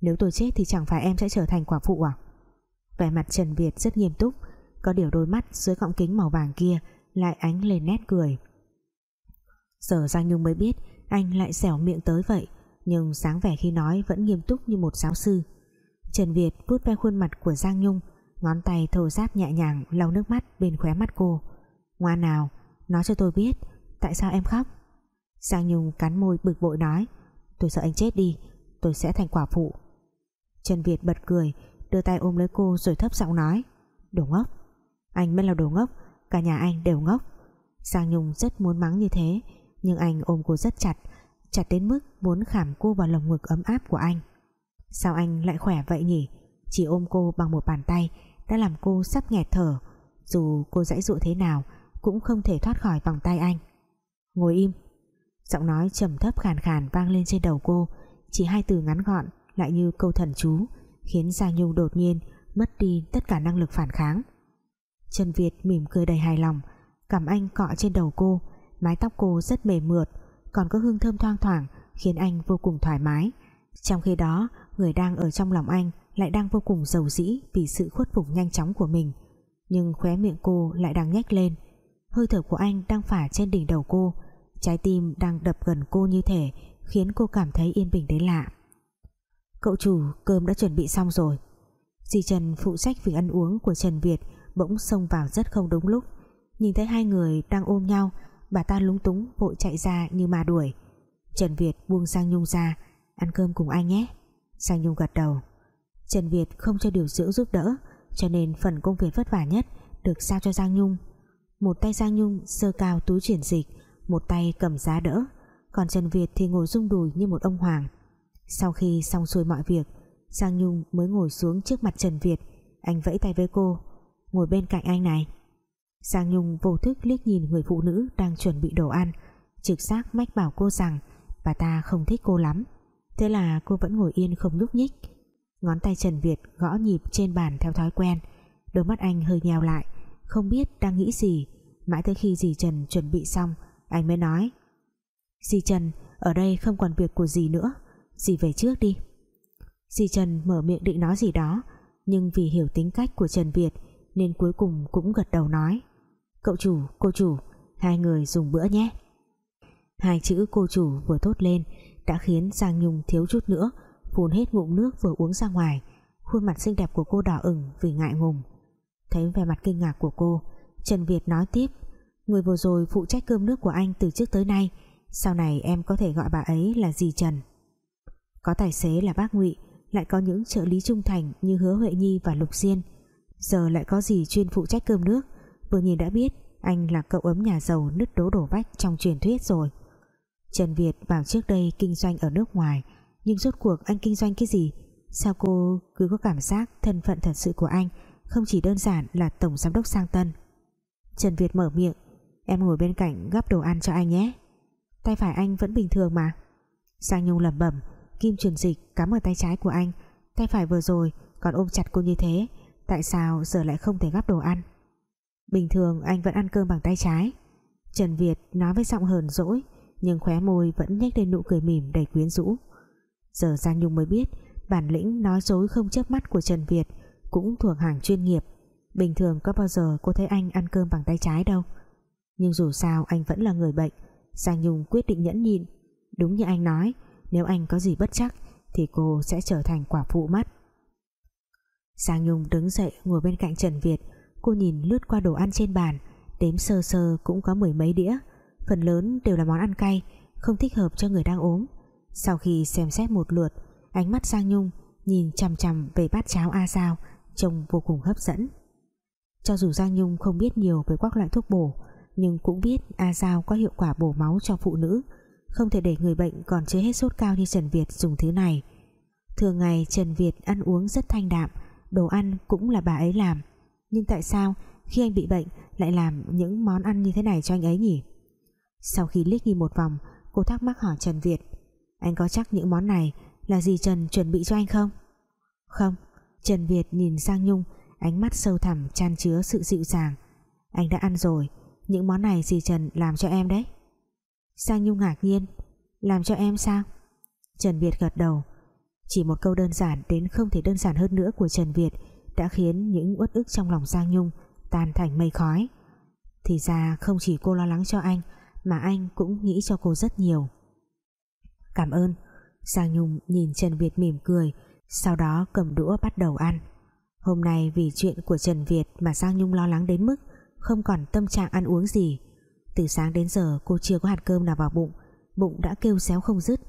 Nếu tôi chết thì chẳng phải em sẽ trở thành quả phụ à? Vẻ mặt Trần Việt rất nghiêm túc, Có điều đôi mắt dưới gọng kính màu vàng kia Lại ánh lên nét cười. Giờ Giang Nhung mới biết anh lại xẻo miệng tới vậy, Nhưng sáng vẻ khi nói vẫn nghiêm túc như một giáo sư. Trần Việt vuốt ve khuôn mặt của Giang Nhung, Ngón tay thô ráp nhẹ nhàng lau nước mắt bên khóe mắt cô. Ngoan nào, Nói cho tôi biết, Tại sao em khóc? Giang Nhung cắn môi bực bội nói, Tôi sợ anh chết đi, Tôi sẽ thành quả phụ. Trần Việt bật cười, Đưa tay ôm lấy cô rồi thấp giọng nói, Đồ ngốc. Anh mới là đồ ngốc, Cả nhà anh đều ngốc. Giang Nhung rất muốn mắng như thế nhưng anh ôm cô rất chặt Chặt đến mức muốn khảm cô vào lồng ngực ấm áp của anh. Sao anh lại khỏe vậy nhỉ? Chỉ ôm cô bằng một bàn tay Đã làm cô sắp nghẹt thở. Dù cô dãy dụ thế nào, Cũng không thể thoát khỏi vòng tay anh. Ngồi im. Giọng nói trầm thấp khàn khàn vang lên trên đầu cô. Chỉ hai từ ngắn gọn, Lại như câu thần chú, Khiến Giang Nhung đột nhiên mất đi tất cả năng lực phản kháng. Trần Việt mỉm cười đầy hài lòng Cảm anh cọ trên đầu cô Mái tóc cô rất mềm mượt, Còn có hương thơm thoang thoảng, Khiến anh vô cùng thoải mái. Trong khi đó, người đang ở trong lòng anh Lại đang vô cùng giàu dĩ Vì sự khuất phục nhanh chóng của mình. Nhưng khóe miệng cô lại đang nhếch lên. Hơi thở của anh đang phả trên đỉnh đầu cô. Trái tim đang đập gần cô như thể Khiến cô cảm thấy yên bình đến lạ. Cậu chủ, cơm đã chuẩn bị xong rồi. Dì Trần phụ trách việc ăn uống của Trần Việt Bỗng xông vào rất không đúng lúc. Nhìn thấy hai người đang ôm nhau Bà ta lúng túng, vội chạy ra như ma đuổi. Trần Việt buông Giang Nhung ra, Ăn cơm cùng anh nhé? Giang Nhung gật đầu. Trần Việt không cho điều dưỡng giúp đỡ, Cho nên phần công việc vất vả nhất Được giao cho Giang Nhung. Một tay Giang Nhung sơ cao túi chuyển dịch, Một tay cầm giá đỡ, Còn Trần Việt thì ngồi rung đùi như một ông hoàng. Sau khi xong xuôi mọi việc, Giang Nhung mới ngồi xuống trước mặt Trần Việt. Anh vẫy tay với cô, Ngồi bên cạnh anh này. Giang Nhung vô thức liếc nhìn người phụ nữ Đang chuẩn bị đồ ăn. Trực giác mách bảo cô rằng, Bà ta không thích cô lắm. Thế là cô vẫn ngồi yên không nhúc nhích. Ngón tay Trần Việt gõ nhịp trên bàn theo thói quen. Đôi mắt anh hơi nheo lại, Không biết đang nghĩ gì. Mãi tới khi dì Trần chuẩn bị xong, Anh mới nói, Dì Trần, ở đây không còn việc của dì nữa. Dì về trước đi. Dì Trần mở miệng định nói gì đó, Nhưng vì hiểu tính cách của Trần Việt Nên cuối cùng cũng gật đầu nói Cậu chủ, cô chủ Hai người dùng bữa nhé. Hai chữ cô chủ vừa thốt lên Đã khiến Giang Nhung thiếu chút nữa Phun hết ngụm nước vừa uống ra ngoài. Khuôn mặt xinh đẹp của cô đỏ ửng vì ngại ngùng. Thấy vẻ mặt kinh ngạc của cô Trần Việt nói tiếp Người vừa rồi phụ trách cơm nước của anh từ trước tới nay Sau này em có thể gọi bà ấy là dì Trần. Có tài xế là bác Ngụy Lại có những trợ lý trung thành Như Hứa Huệ Nhi và Lục Diên. Giờ lại có gì chuyên phụ trách cơm nước. Vừa nhìn đã biết anh là cậu ấm nhà giàu nứt đố đổ vách trong truyền thuyết rồi. Trần Việt vào trước đây kinh doanh ở nước ngoài, nhưng rốt cuộc anh kinh doanh cái gì? Sao cô cứ có cảm giác thân phận thật sự của anh không chỉ đơn giản là tổng giám đốc sang tân? Trần Việt mở miệng, em ngồi bên cạnh gắp đồ ăn cho anh nhé. Tay phải anh vẫn bình thường mà. Sang Nhung lẩm bẩm, kim truyền dịch cắm ở tay trái của anh, tay phải vừa rồi còn ôm chặt cô như thế, tại sao giờ lại không thể gắp đồ ăn? Bình thường anh vẫn ăn cơm bằng tay trái. Trần Việt nói với giọng hờn dỗi, nhưng khóe môi vẫn nhếch lên nụ cười mỉm đầy quyến rũ. Giờ Giang Nhung mới biết, bản lĩnh nói dối không chớp mắt của Trần Việt cũng thuộc hàng chuyên nghiệp. Bình thường có bao giờ cô thấy anh ăn cơm bằng tay trái đâu. Nhưng dù sao anh vẫn là người bệnh, Giang Nhung quyết định nhẫn nhịn. Đúng như anh nói, nếu anh có gì bất chắc thì cô sẽ trở thành quả phụ mắt Giang Nhung đứng dậy ngồi bên cạnh Trần Việt cô nhìn lướt qua đồ ăn trên bàn, đếm sơ sơ cũng có mười mấy đĩa. Phần lớn đều là món ăn cay, không thích hợp cho người đang ốm. Sau khi xem xét một lượt, ánh mắt Giang Nhung nhìn chằm chằm về bát cháo A Sao trông vô cùng hấp dẫn. Cho dù Giang Nhung không biết nhiều về các loại thuốc bổ, nhưng cũng biết A Giao có hiệu quả bổ máu cho phụ nữ, không thể để người bệnh còn chưa hết sốt cao như Trần Việt dùng thứ này. Thường ngày Trần Việt ăn uống rất thanh đạm, đồ ăn cũng là bà ấy làm nhưng tại sao khi anh bị bệnh lại làm những món ăn như thế này cho anh ấy nhỉ? Sau khi liếc nhìn một vòng, cô thắc mắc hỏi Trần Việt, anh có chắc những món này là gì Trần chuẩn bị cho anh không? Không. Trần Việt nhìn sang Nhung, ánh mắt sâu thẳm chan chứa sự dịu dàng. Anh đã ăn rồi, những món này dì Trần làm cho em đấy? Sang Nhung ngạc nhiên, Làm cho em sao? Trần Việt gật đầu, Chỉ một câu đơn giản đến không thể đơn giản hơn nữa của Trần Việt. Đã khiến những uất ức trong lòng Giang Nhung Tan thành mây khói. Thì ra không chỉ cô lo lắng cho anh, Mà anh cũng nghĩ cho cô rất nhiều. Cảm ơn. Giang Nhung nhìn Trần Việt mỉm cười, Sau đó cầm đũa bắt đầu ăn. Hôm nay vì chuyện của Trần Việt Mà Giang Nhung lo lắng đến mức Không còn tâm trạng ăn uống gì. Từ sáng đến giờ cô chưa có hạt cơm nào vào bụng Bụng đã kêu xéo không dứt,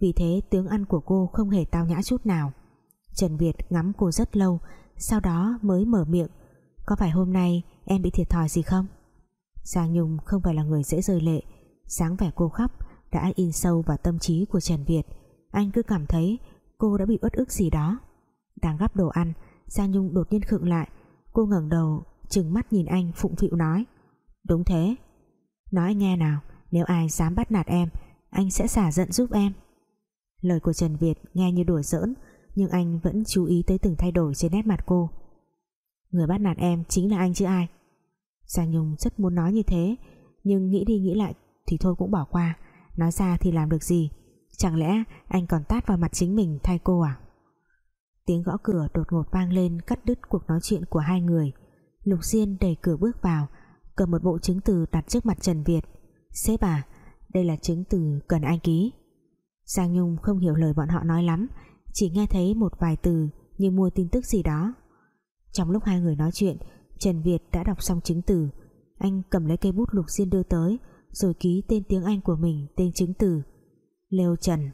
Vì thế tiếng ăn của cô không hề tao nhã chút nào. Trần Việt ngắm cô rất lâu sau đó mới mở miệng, Có phải hôm nay em bị thiệt thòi gì không? Giang Nhung không phải là người dễ rơi lệ Sáng vẻ cô khóc Đã in sâu vào tâm trí của Trần Việt. Anh cứ cảm thấy cô đã bị uất ức gì đó. Đang gắp đồ ăn, Giang Nhung đột nhiên khựng lại. Cô ngẩng đầu, trừng mắt nhìn anh phụng phịu nói, Đúng thế. Nói nghe nào, Nếu ai dám bắt nạt em, Anh sẽ xả giận giúp em. Lời của Trần Việt nghe như đùa giỡn nhưng anh vẫn chú ý tới từng thay đổi trên nét mặt cô. Người bắt nạt em chính là anh chứ ai? Giang Nhung rất muốn nói như thế, Nhưng nghĩ đi nghĩ lại Thì thôi cũng bỏ qua. Nói ra thì làm được gì? Chẳng lẽ anh còn tát vào mặt chính mình thay cô à? Tiếng gõ cửa đột ngột vang lên, Cắt đứt cuộc nói chuyện của hai người. Lục Diên đẩy cửa bước vào, cầm một bộ chứng từ đặt trước mặt Trần Việt. Sếp à đây là chứng từ cần anh ký. Giang Nhung không hiểu lời bọn họ nói lắm chỉ nghe thấy một vài từ như mua tin tức gì đó. Trong lúc hai người nói chuyện, Trần Việt đã đọc xong chứng từ. Anh cầm lấy cây bút lục diên đưa tới, rồi ký tên tiếng Anh của mình, tên chứng từ. Leo Trần.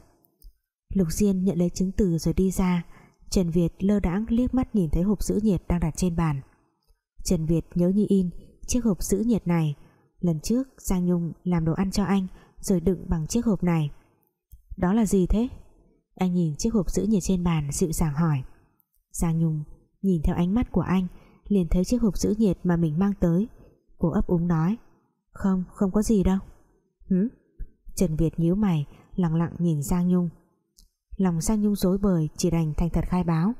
Lục Diên nhận lấy chứng từ rồi đi ra. Trần Việt lơ đãng liếc mắt nhìn thấy hộp giữ nhiệt đang đặt trên bàn. Trần Việt nhớ như in, chiếc hộp giữ nhiệt này. Lần trước Giang Nhung làm đồ ăn cho anh, rồi đựng bằng chiếc hộp này. Đó là gì thế? Anh nhìn chiếc hộp giữ nhiệt trên bàn, dịu dàng hỏi. Giang Nhung nhìn theo ánh mắt của anh, liền thấy chiếc hộp giữ nhiệt mà mình mang tới. Cô ấp úng nói. Không không có gì đâu. Hử? Trần Việt nhíu mày, lặng lặng nhìn Giang Nhung. Lòng Giang Nhung dối bời, chỉ đành thành thật khai báo.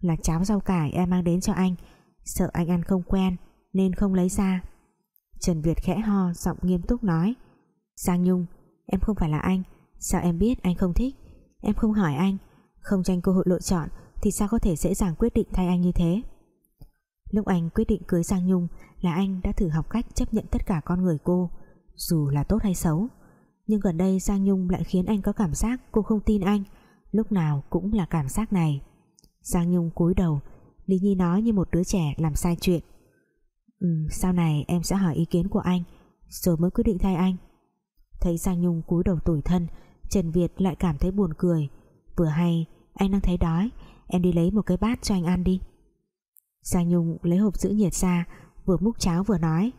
Là cháo rau cải em mang đến cho anh, sợ anh ăn không quen, nên không lấy ra. Trần Việt khẽ ho, giọng nghiêm túc nói. Giang Nhung, em không phải là anh, sao em biết anh không thích? Em không hỏi anh. Không cho anh cơ hội lựa chọn thì sao có thể dễ dàng quyết định thay anh như thế? Lúc anh quyết định cưới Giang Nhung là anh đã thử học cách chấp nhận tất cả con người cô dù là tốt hay xấu. Nhưng gần đây Giang Nhung lại khiến anh có cảm giác cô không tin anh. Lúc nào cũng là cảm giác này. Giang Nhung cúi đầu Lý Nhi nói như một đứa trẻ làm sai chuyện. Ừ, sau này em sẽ hỏi ý kiến của anh Rồi mới quyết định thay anh. Thấy Giang Nhung cúi đầu tủi thân Trần Việt lại cảm thấy buồn cười. Vừa hay, anh đang thấy đói, Em đi lấy một cái bát cho anh ăn đi. Giang Nhung lấy hộp giữ nhiệt ra, Vừa múc cháo vừa nói,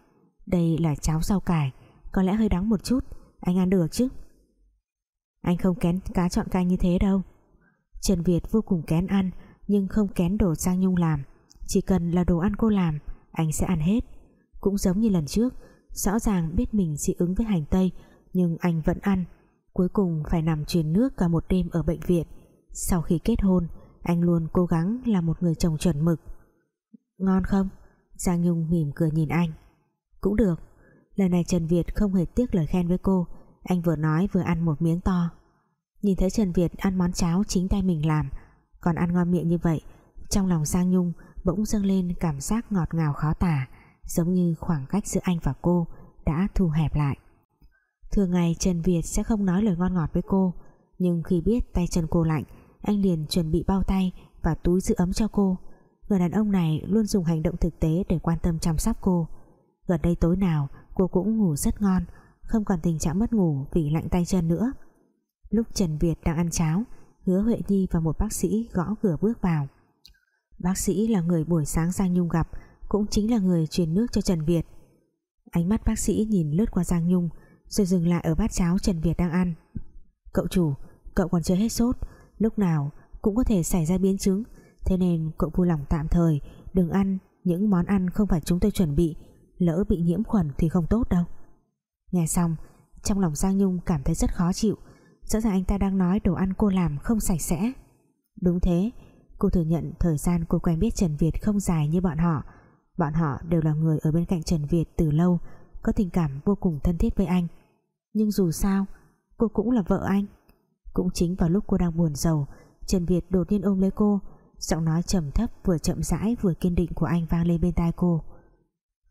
Đây là cháo rau cải, Có lẽ hơi đắng một chút, Anh ăn được chứ? Anh không kén cá chọn canh như thế đâu. Trần Việt vô cùng kén ăn, Nhưng không kén đồ Giang Nhung làm. Chỉ cần là đồ ăn cô làm, anh sẽ ăn hết. Cũng giống như lần trước, rõ ràng biết mình dị ứng với hành tây, nhưng anh vẫn ăn cuối cùng phải nằm truyền nước cả một đêm ở bệnh viện. Sau khi kết hôn, anh luôn cố gắng là một người chồng chuẩn mực. Ngon không? Giang Nhung mỉm cười nhìn anh. Cũng được. Lần này Trần Việt không hề tiếc lời khen với cô. Anh vừa nói vừa ăn một miếng to. Nhìn thấy Trần Việt ăn món cháo chính tay mình làm, còn ăn ngon miệng như vậy, trong lòng Giang Nhung bỗng dâng lên cảm giác ngọt ngào khó tả, giống như khoảng cách giữa anh và cô đã thu hẹp lại thường ngày Trần Việt sẽ không nói lời ngon ngọt với cô, nhưng khi biết tay chân cô lạnh, anh liền chuẩn bị bao tay và túi giữ ấm cho cô. Người đàn ông này luôn dùng hành động thực tế để quan tâm chăm sóc cô. Gần đây tối nào, cô cũng ngủ rất ngon, không còn tình trạng mất ngủ vì lạnh tay chân nữa. Lúc Trần Việt đang ăn cháo, hứa Huệ Nhi và một bác sĩ gõ cửa bước vào. Bác sĩ là người buổi sáng Giang Nhung gặp, cũng chính là người truyền nước cho Trần Việt. Ánh mắt bác sĩ nhìn lướt qua Giang Nhung rồi dừng lại ở bát cháo Trần Việt đang ăn. Cậu chủ, cậu còn chưa hết sốt. Lúc nào cũng có thể xảy ra biến chứng. Thế nên cậu vui lòng tạm thời, đừng ăn những món ăn không phải chúng tôi chuẩn bị. Lỡ bị nhiễm khuẩn thì không tốt đâu. Nghe xong, trong lòng Giang Nhung cảm thấy rất khó chịu. Rõ ràng anh ta đang nói đồ ăn cô làm không sạch sẽ. Đúng thế, cô thừa nhận thời gian cô quen biết Trần Việt không dài như bọn họ. Bọn họ đều là người ở bên cạnh Trần Việt từ lâu, có tình cảm vô cùng thân thiết với anh nhưng dù sao, cô cũng là vợ anh. Cũng chính vào lúc cô đang buồn rầu, Trần Việt đột nhiên ôm lấy cô, giọng nói trầm thấp vừa chậm rãi vừa kiên định của anh vang lên bên tai cô.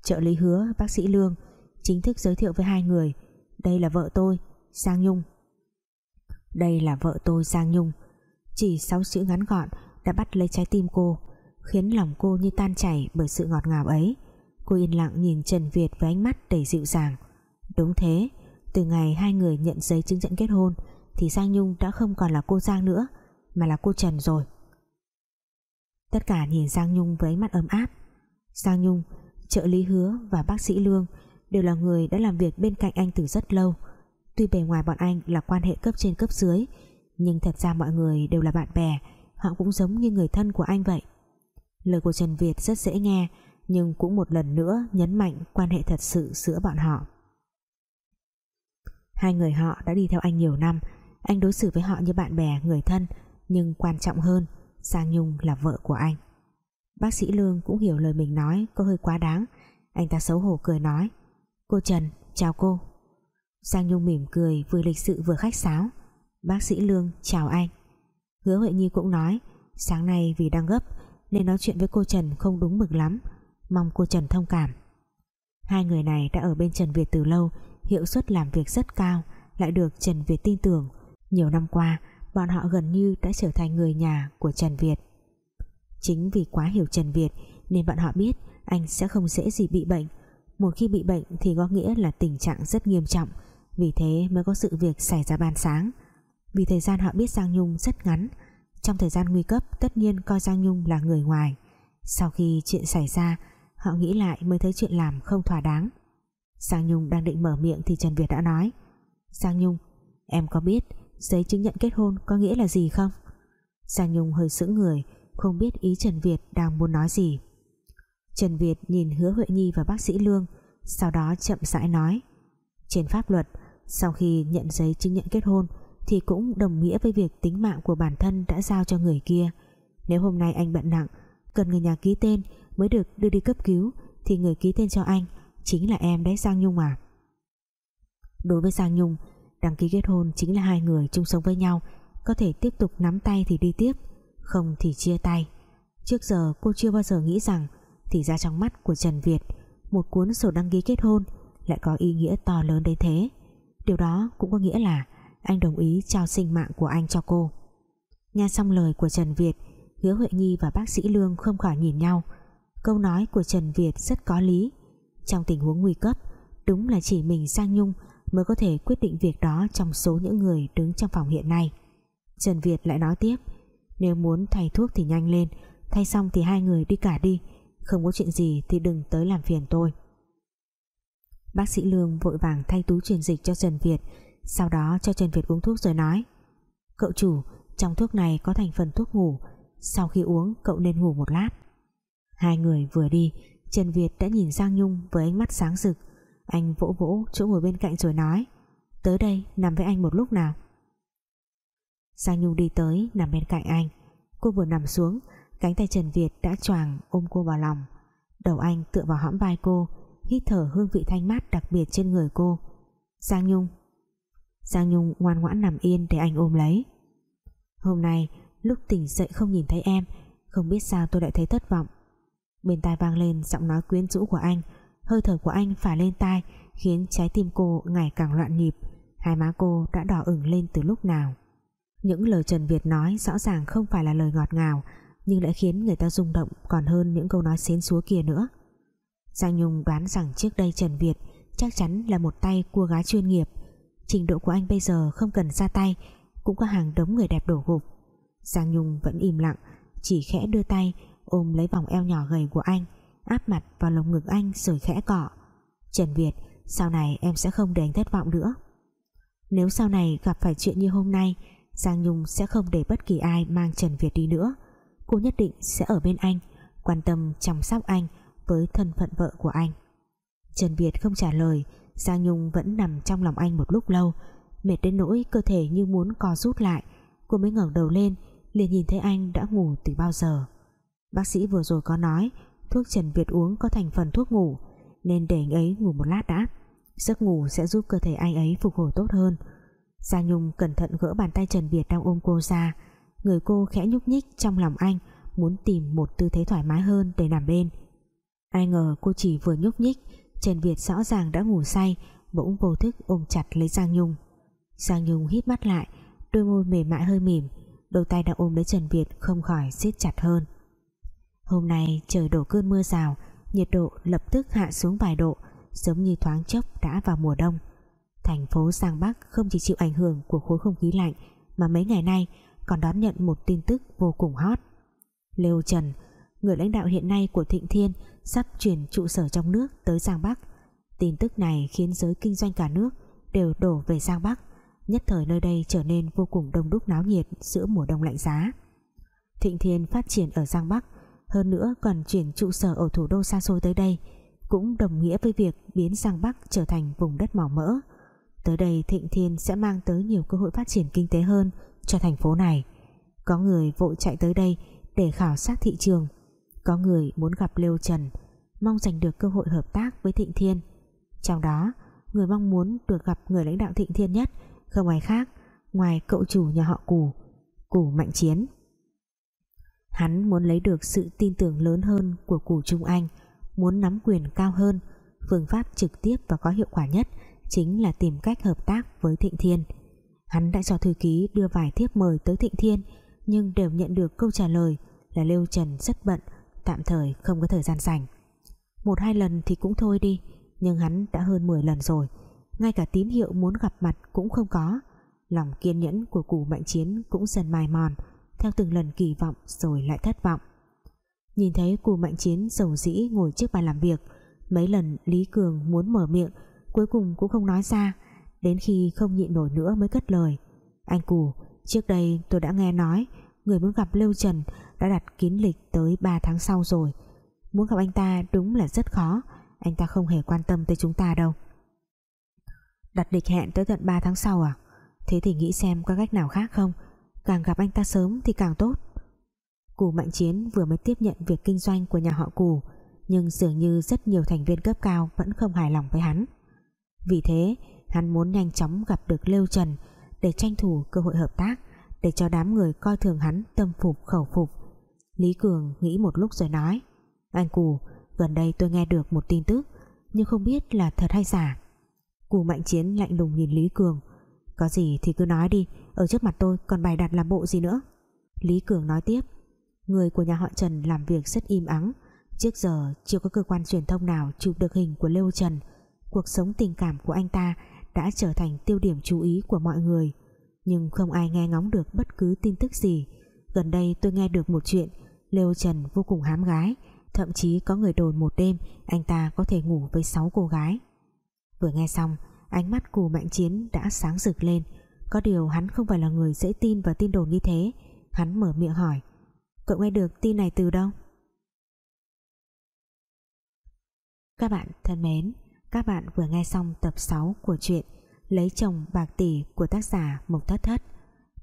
Trợ lý hứa, bác sĩ Lương, chính thức giới thiệu với hai người. Đây là vợ tôi, Giang Nhung. Đây là vợ tôi, Giang Nhung. Chỉ sáu chữ ngắn gọn đã bắt lấy trái tim cô, khiến lòng cô như tan chảy bởi sự ngọt ngào ấy. Cô yên lặng nhìn Trần Việt với ánh mắt đầy dịu dàng. Đúng thế từ ngày hai người nhận giấy chứng nhận kết hôn, thì Giang Nhung đã không còn là cô Giang nữa, mà là cô Trần rồi. Tất cả nhìn Giang Nhung với ánh mắt ấm áp. Giang Nhung, trợ lý hứa và bác sĩ Lương đều là người đã làm việc bên cạnh anh từ rất lâu. Tuy bề ngoài bọn anh là quan hệ cấp trên cấp dưới, nhưng thật ra mọi người đều là bạn bè, họ cũng giống như người thân của anh vậy. Lời của Trần Việt rất dễ nghe, nhưng cũng một lần nữa nhấn mạnh quan hệ thật sự giữa bọn họ hai người họ đã đi theo anh nhiều năm. Anh đối xử với họ như bạn bè, người thân, nhưng quan trọng hơn, sang Nhung là vợ của anh. Bác sĩ Lương cũng hiểu lời mình nói, có hơi quá đáng. Anh ta xấu hổ cười nói, cô Trần, chào cô. Sang Nhung mỉm cười, vừa lịch sự vừa khách sáo. Bác sĩ Lương, chào anh. Hứa Huệ Nhi cũng nói, sáng nay vì đang gấp, nên nói chuyện với cô Trần không đúng mực lắm. Mong cô Trần thông cảm. Hai người này đã ở bên Trần Việt từ lâu hiệu suất làm việc rất cao, lại được Trần Việt tin tưởng. Nhiều năm qua, bọn họ gần như đã trở thành người nhà của Trần Việt. Chính vì quá hiểu Trần Việt nên bọn họ biết anh sẽ không dễ gì bị bệnh. Một khi bị bệnh thì có nghĩa là tình trạng rất nghiêm trọng, vì thế mới có sự việc xảy ra ban sáng. Vì thời gian họ biết Giang Nhung rất ngắn, trong thời gian nguy cấp tất nhiên coi Giang Nhung là người ngoài. Sau khi chuyện xảy ra, họ nghĩ lại mới thấy chuyện làm không thỏa đáng. Sang Nhung đang định mở miệng thì Trần Việt đã nói. Sang Nhung, em có biết giấy chứng nhận kết hôn có nghĩa là gì không? Sang Nhung hơi sững người, không biết ý Trần Việt đang muốn nói gì. Trần Việt nhìn hứa Huệ Nhi và bác sĩ Lương, sau đó chậm rãi nói. Trên pháp luật, sau khi nhận giấy chứng nhận kết hôn thì cũng đồng nghĩa với việc tính mạng của bản thân đã giao cho người kia. Nếu hôm nay anh bận nặng, cần người nhà ký tên mới được đưa đi cấp cứu thì người ký tên cho anh chính là em đấy, Giang Nhung à? Đối với Giang Nhung, đăng ký kết hôn chính là hai người chung sống với nhau. Có thể tiếp tục nắm tay thì đi tiếp, không thì chia tay. Trước giờ, cô chưa bao giờ nghĩ rằng thì ra trong mắt của Trần Việt, một cuốn sổ đăng ký kết hôn lại có ý nghĩa to lớn đến thế. Điều đó cũng có nghĩa là anh đồng ý trao sinh mạng của anh cho cô. Nghe xong lời của Trần Việt hứa Huệ Nhi và bác sĩ Lương không khỏi nhìn nhau. Câu nói của Trần Việt rất có lý trong tình huống nguy cấp, đúng là chỉ mình Giang Nhung mới có thể quyết định việc đó trong số những người đứng trong phòng hiện nay. Trần Việt lại nói tiếp, nếu muốn thay thuốc thì nhanh lên, thay xong thì hai người đi cả đi, không có chuyện gì thì đừng tới làm phiền tôi. Bác sĩ Lương vội vàng thay túi truyền dịch cho Trần Việt, sau đó cho Trần Việt uống thuốc rồi nói, cậu chủ, trong thuốc này có thành phần thuốc ngủ, sau khi uống cậu nên ngủ một lát. Hai người vừa đi Trần Việt đã nhìn Giang Nhung với ánh mắt sáng rực. Anh vỗ vỗ chỗ ngồi bên cạnh rồi nói, tới đây nằm với anh một lúc nào. Giang Nhung đi tới, nằm bên cạnh anh. Cô vừa nằm xuống, cánh tay Trần Việt đã choàng ôm cô vào lòng. Đầu anh tựa vào hõm vai cô, hít thở hương vị thanh mát đặc biệt trên người cô. Giang Nhung. Giang Nhung ngoan ngoãn nằm yên để anh ôm lấy. Hôm nay, lúc tỉnh dậy không nhìn thấy em, không biết sao tôi lại thấy thất vọng bên tai vang lên giọng nói quyến rũ của anh. Hơi thở của anh phả lên tai, khiến trái tim cô ngày càng loạn nhịp. Hai má cô đã đỏ ửng lên từ lúc nào. Những lời Trần Việt nói rõ ràng không phải là lời ngọt ngào, nhưng lại khiến người ta rung động còn hơn những câu nói xến xúa kia nữa. Giang Nhung đoán rằng trước đây Trần Việt chắc chắn là một tay cua gái chuyên nghiệp. Trình độ của anh bây giờ không cần ra tay, cũng có hàng đống người đẹp đổ gục. Giang Nhung vẫn im lặng, chỉ khẽ đưa tay ôm lấy vòng eo nhỏ gầy của anh, áp mặt vào lồng ngực anh rồi khẽ cọ. Trần Việt, sau này em sẽ không để anh thất vọng nữa. Nếu sau này gặp phải chuyện như hôm nay, Giang Nhung sẽ không để bất kỳ ai mang Trần Việt đi nữa. Cô nhất định sẽ ở bên anh, quan tâm chăm sóc anh với thân phận vợ của anh. Trần Việt không trả lời, Giang Nhung vẫn nằm trong lòng anh một lúc lâu, mệt đến nỗi cơ thể như muốn co rút lại. Cô mới ngẩng đầu lên, liền nhìn thấy anh đã ngủ từ bao giờ bác sĩ vừa rồi có nói, thuốc Trần Việt uống có thành phần thuốc ngủ, nên để anh ấy ngủ một lát đã. Giấc ngủ sẽ giúp cơ thể anh ấy phục hồi tốt hơn. Giang Nhung cẩn thận gỡ bàn tay Trần Việt đang ôm cô ra. Người cô khẽ nhúc nhích trong lòng anh, muốn tìm một tư thế thoải mái hơn để nằm bên. Ai ngờ cô chỉ vừa nhúc nhích, Trần Việt rõ ràng đã ngủ say, bỗng vô thức ôm chặt lấy Giang Nhung. Giang Nhung hít mắt lại, đôi môi mềm mại hơi mỉm, đôi tay đang ôm lấy Trần Việt không khỏi siết chặt hơn hôm nay trời đổ cơn mưa rào, nhiệt độ lập tức hạ xuống vài độ, giống như thoáng chốc đã vào mùa đông. Thành phố Giang Bắc không chỉ chịu ảnh hưởng của khối không khí lạnh, mà mấy ngày nay còn đón nhận một tin tức vô cùng hot. Lêu Trần, người lãnh đạo hiện nay của Thịnh Thiên, sắp chuyển trụ sở trong nước tới Giang Bắc. Tin tức này khiến giới kinh doanh cả nước đều đổ về Giang Bắc, nhất thời nơi đây trở nên vô cùng đông đúc náo nhiệt giữa mùa đông lạnh giá. Thịnh Thiên phát triển ở Giang Bắc hơn nữa còn chuyển trụ sở ở thủ đô xa xôi tới đây, cũng đồng nghĩa với việc biến Giang Bắc trở thành vùng đất màu mỡ. Tới đây Thịnh Thiên sẽ mang tới nhiều cơ hội phát triển kinh tế hơn cho thành phố này. Có người vội chạy tới đây để khảo sát thị trường. Có người muốn gặp Lêu Trần, mong giành được cơ hội hợp tác với Thịnh Thiên. Trong đó, người mong muốn được gặp người lãnh đạo Thịnh Thiên nhất, không ai khác, ngoài cậu chủ nhà họ Cù Cù Mạnh Chiến hắn muốn lấy được sự tin tưởng lớn hơn của Cù Trung Anh, muốn nắm quyền cao hơn, phương pháp trực tiếp và có hiệu quả nhất chính là tìm cách hợp tác với Thịnh Thiên. Hắn đã cho thư ký đưa vài thiếp mời tới Thịnh Thiên, nhưng đều nhận được câu trả lời là Lêu Trần rất bận, tạm thời không có thời gian rảnh. Một hai lần thì cũng thôi đi, nhưng hắn đã hơn 10 lần rồi. Ngay cả tín hiệu muốn gặp mặt cũng không có. Lòng kiên nhẫn của củ mạnh chiến cũng dần mài mòn theo từng lần kỳ vọng rồi lại thất vọng. Nhìn thấy cù mạnh chiến dầu dĩ ngồi trước bàn làm việc, mấy lần Lý Cường muốn mở miệng, cuối cùng cũng không nói ra, đến khi không nhịn nổi nữa mới cất lời. Anh cù, trước đây tôi đã nghe nói, người muốn gặp Lưu Trần đã đặt kín lịch tới 3 tháng sau rồi. Muốn gặp anh ta đúng là rất khó, anh ta không hề quan tâm tới chúng ta đâu. Đặt lịch hẹn tới tận 3 tháng sau à? Thế thì nghĩ xem có cách nào khác không? Càng gặp anh ta sớm thì càng tốt. Cù Mạnh Chiến vừa mới tiếp nhận việc kinh doanh của nhà họ Cù, nhưng dường như rất nhiều thành viên cấp cao vẫn không hài lòng với hắn. Vì thế, hắn muốn nhanh chóng gặp được Lêu Trần để tranh thủ cơ hội hợp tác, để cho đám người coi thường hắn tâm phục khẩu phục. Lý Cường nghĩ một lúc rồi nói, anh Cù, gần đây tôi nghe được một tin tức, nhưng không biết là thật hay giả. Cù Mạnh Chiến lạnh lùng nhìn Lý Cường có gì thì cứ nói đi, ở trước mặt tôi còn bày đặt làm bộ gì nữa? Lý Cường nói tiếp, người của nhà họ Trần làm việc rất im ắng. Trước giờ chưa có cơ quan truyền thông nào chụp được hình của Lêu Trần. Cuộc sống tình cảm của anh ta đã trở thành tiêu điểm chú ý của mọi người. Nhưng không ai nghe ngóng được bất cứ tin tức gì. Gần đây tôi nghe được một chuyện Lêu Trần vô cùng hám gái. Thậm chí có người đồn một đêm anh ta có thể ngủ với 6 cô gái. Vừa nghe xong ánh mắt cù mạnh chiến đã sáng rực lên. Có điều hắn không phải là người dễ tin và tin đồn như thế. Hắn mở miệng hỏi cậu nghe được tin này từ đâu? Các bạn thân mến các bạn vừa nghe xong tập 6 của truyện Lấy chồng bạc tỷ của tác giả Mộc Thất Thất.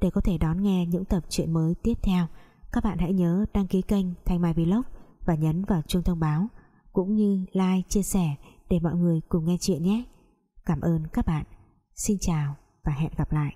Để có thể đón nghe những tập truyện mới tiếp theo các bạn hãy nhớ đăng ký kênh Thanh Mai Vlog và nhấn vào chuông thông báo cũng như like, chia sẻ để mọi người cùng nghe chuyện nhé. Cảm ơn các bạn. Xin chào và hẹn gặp lại.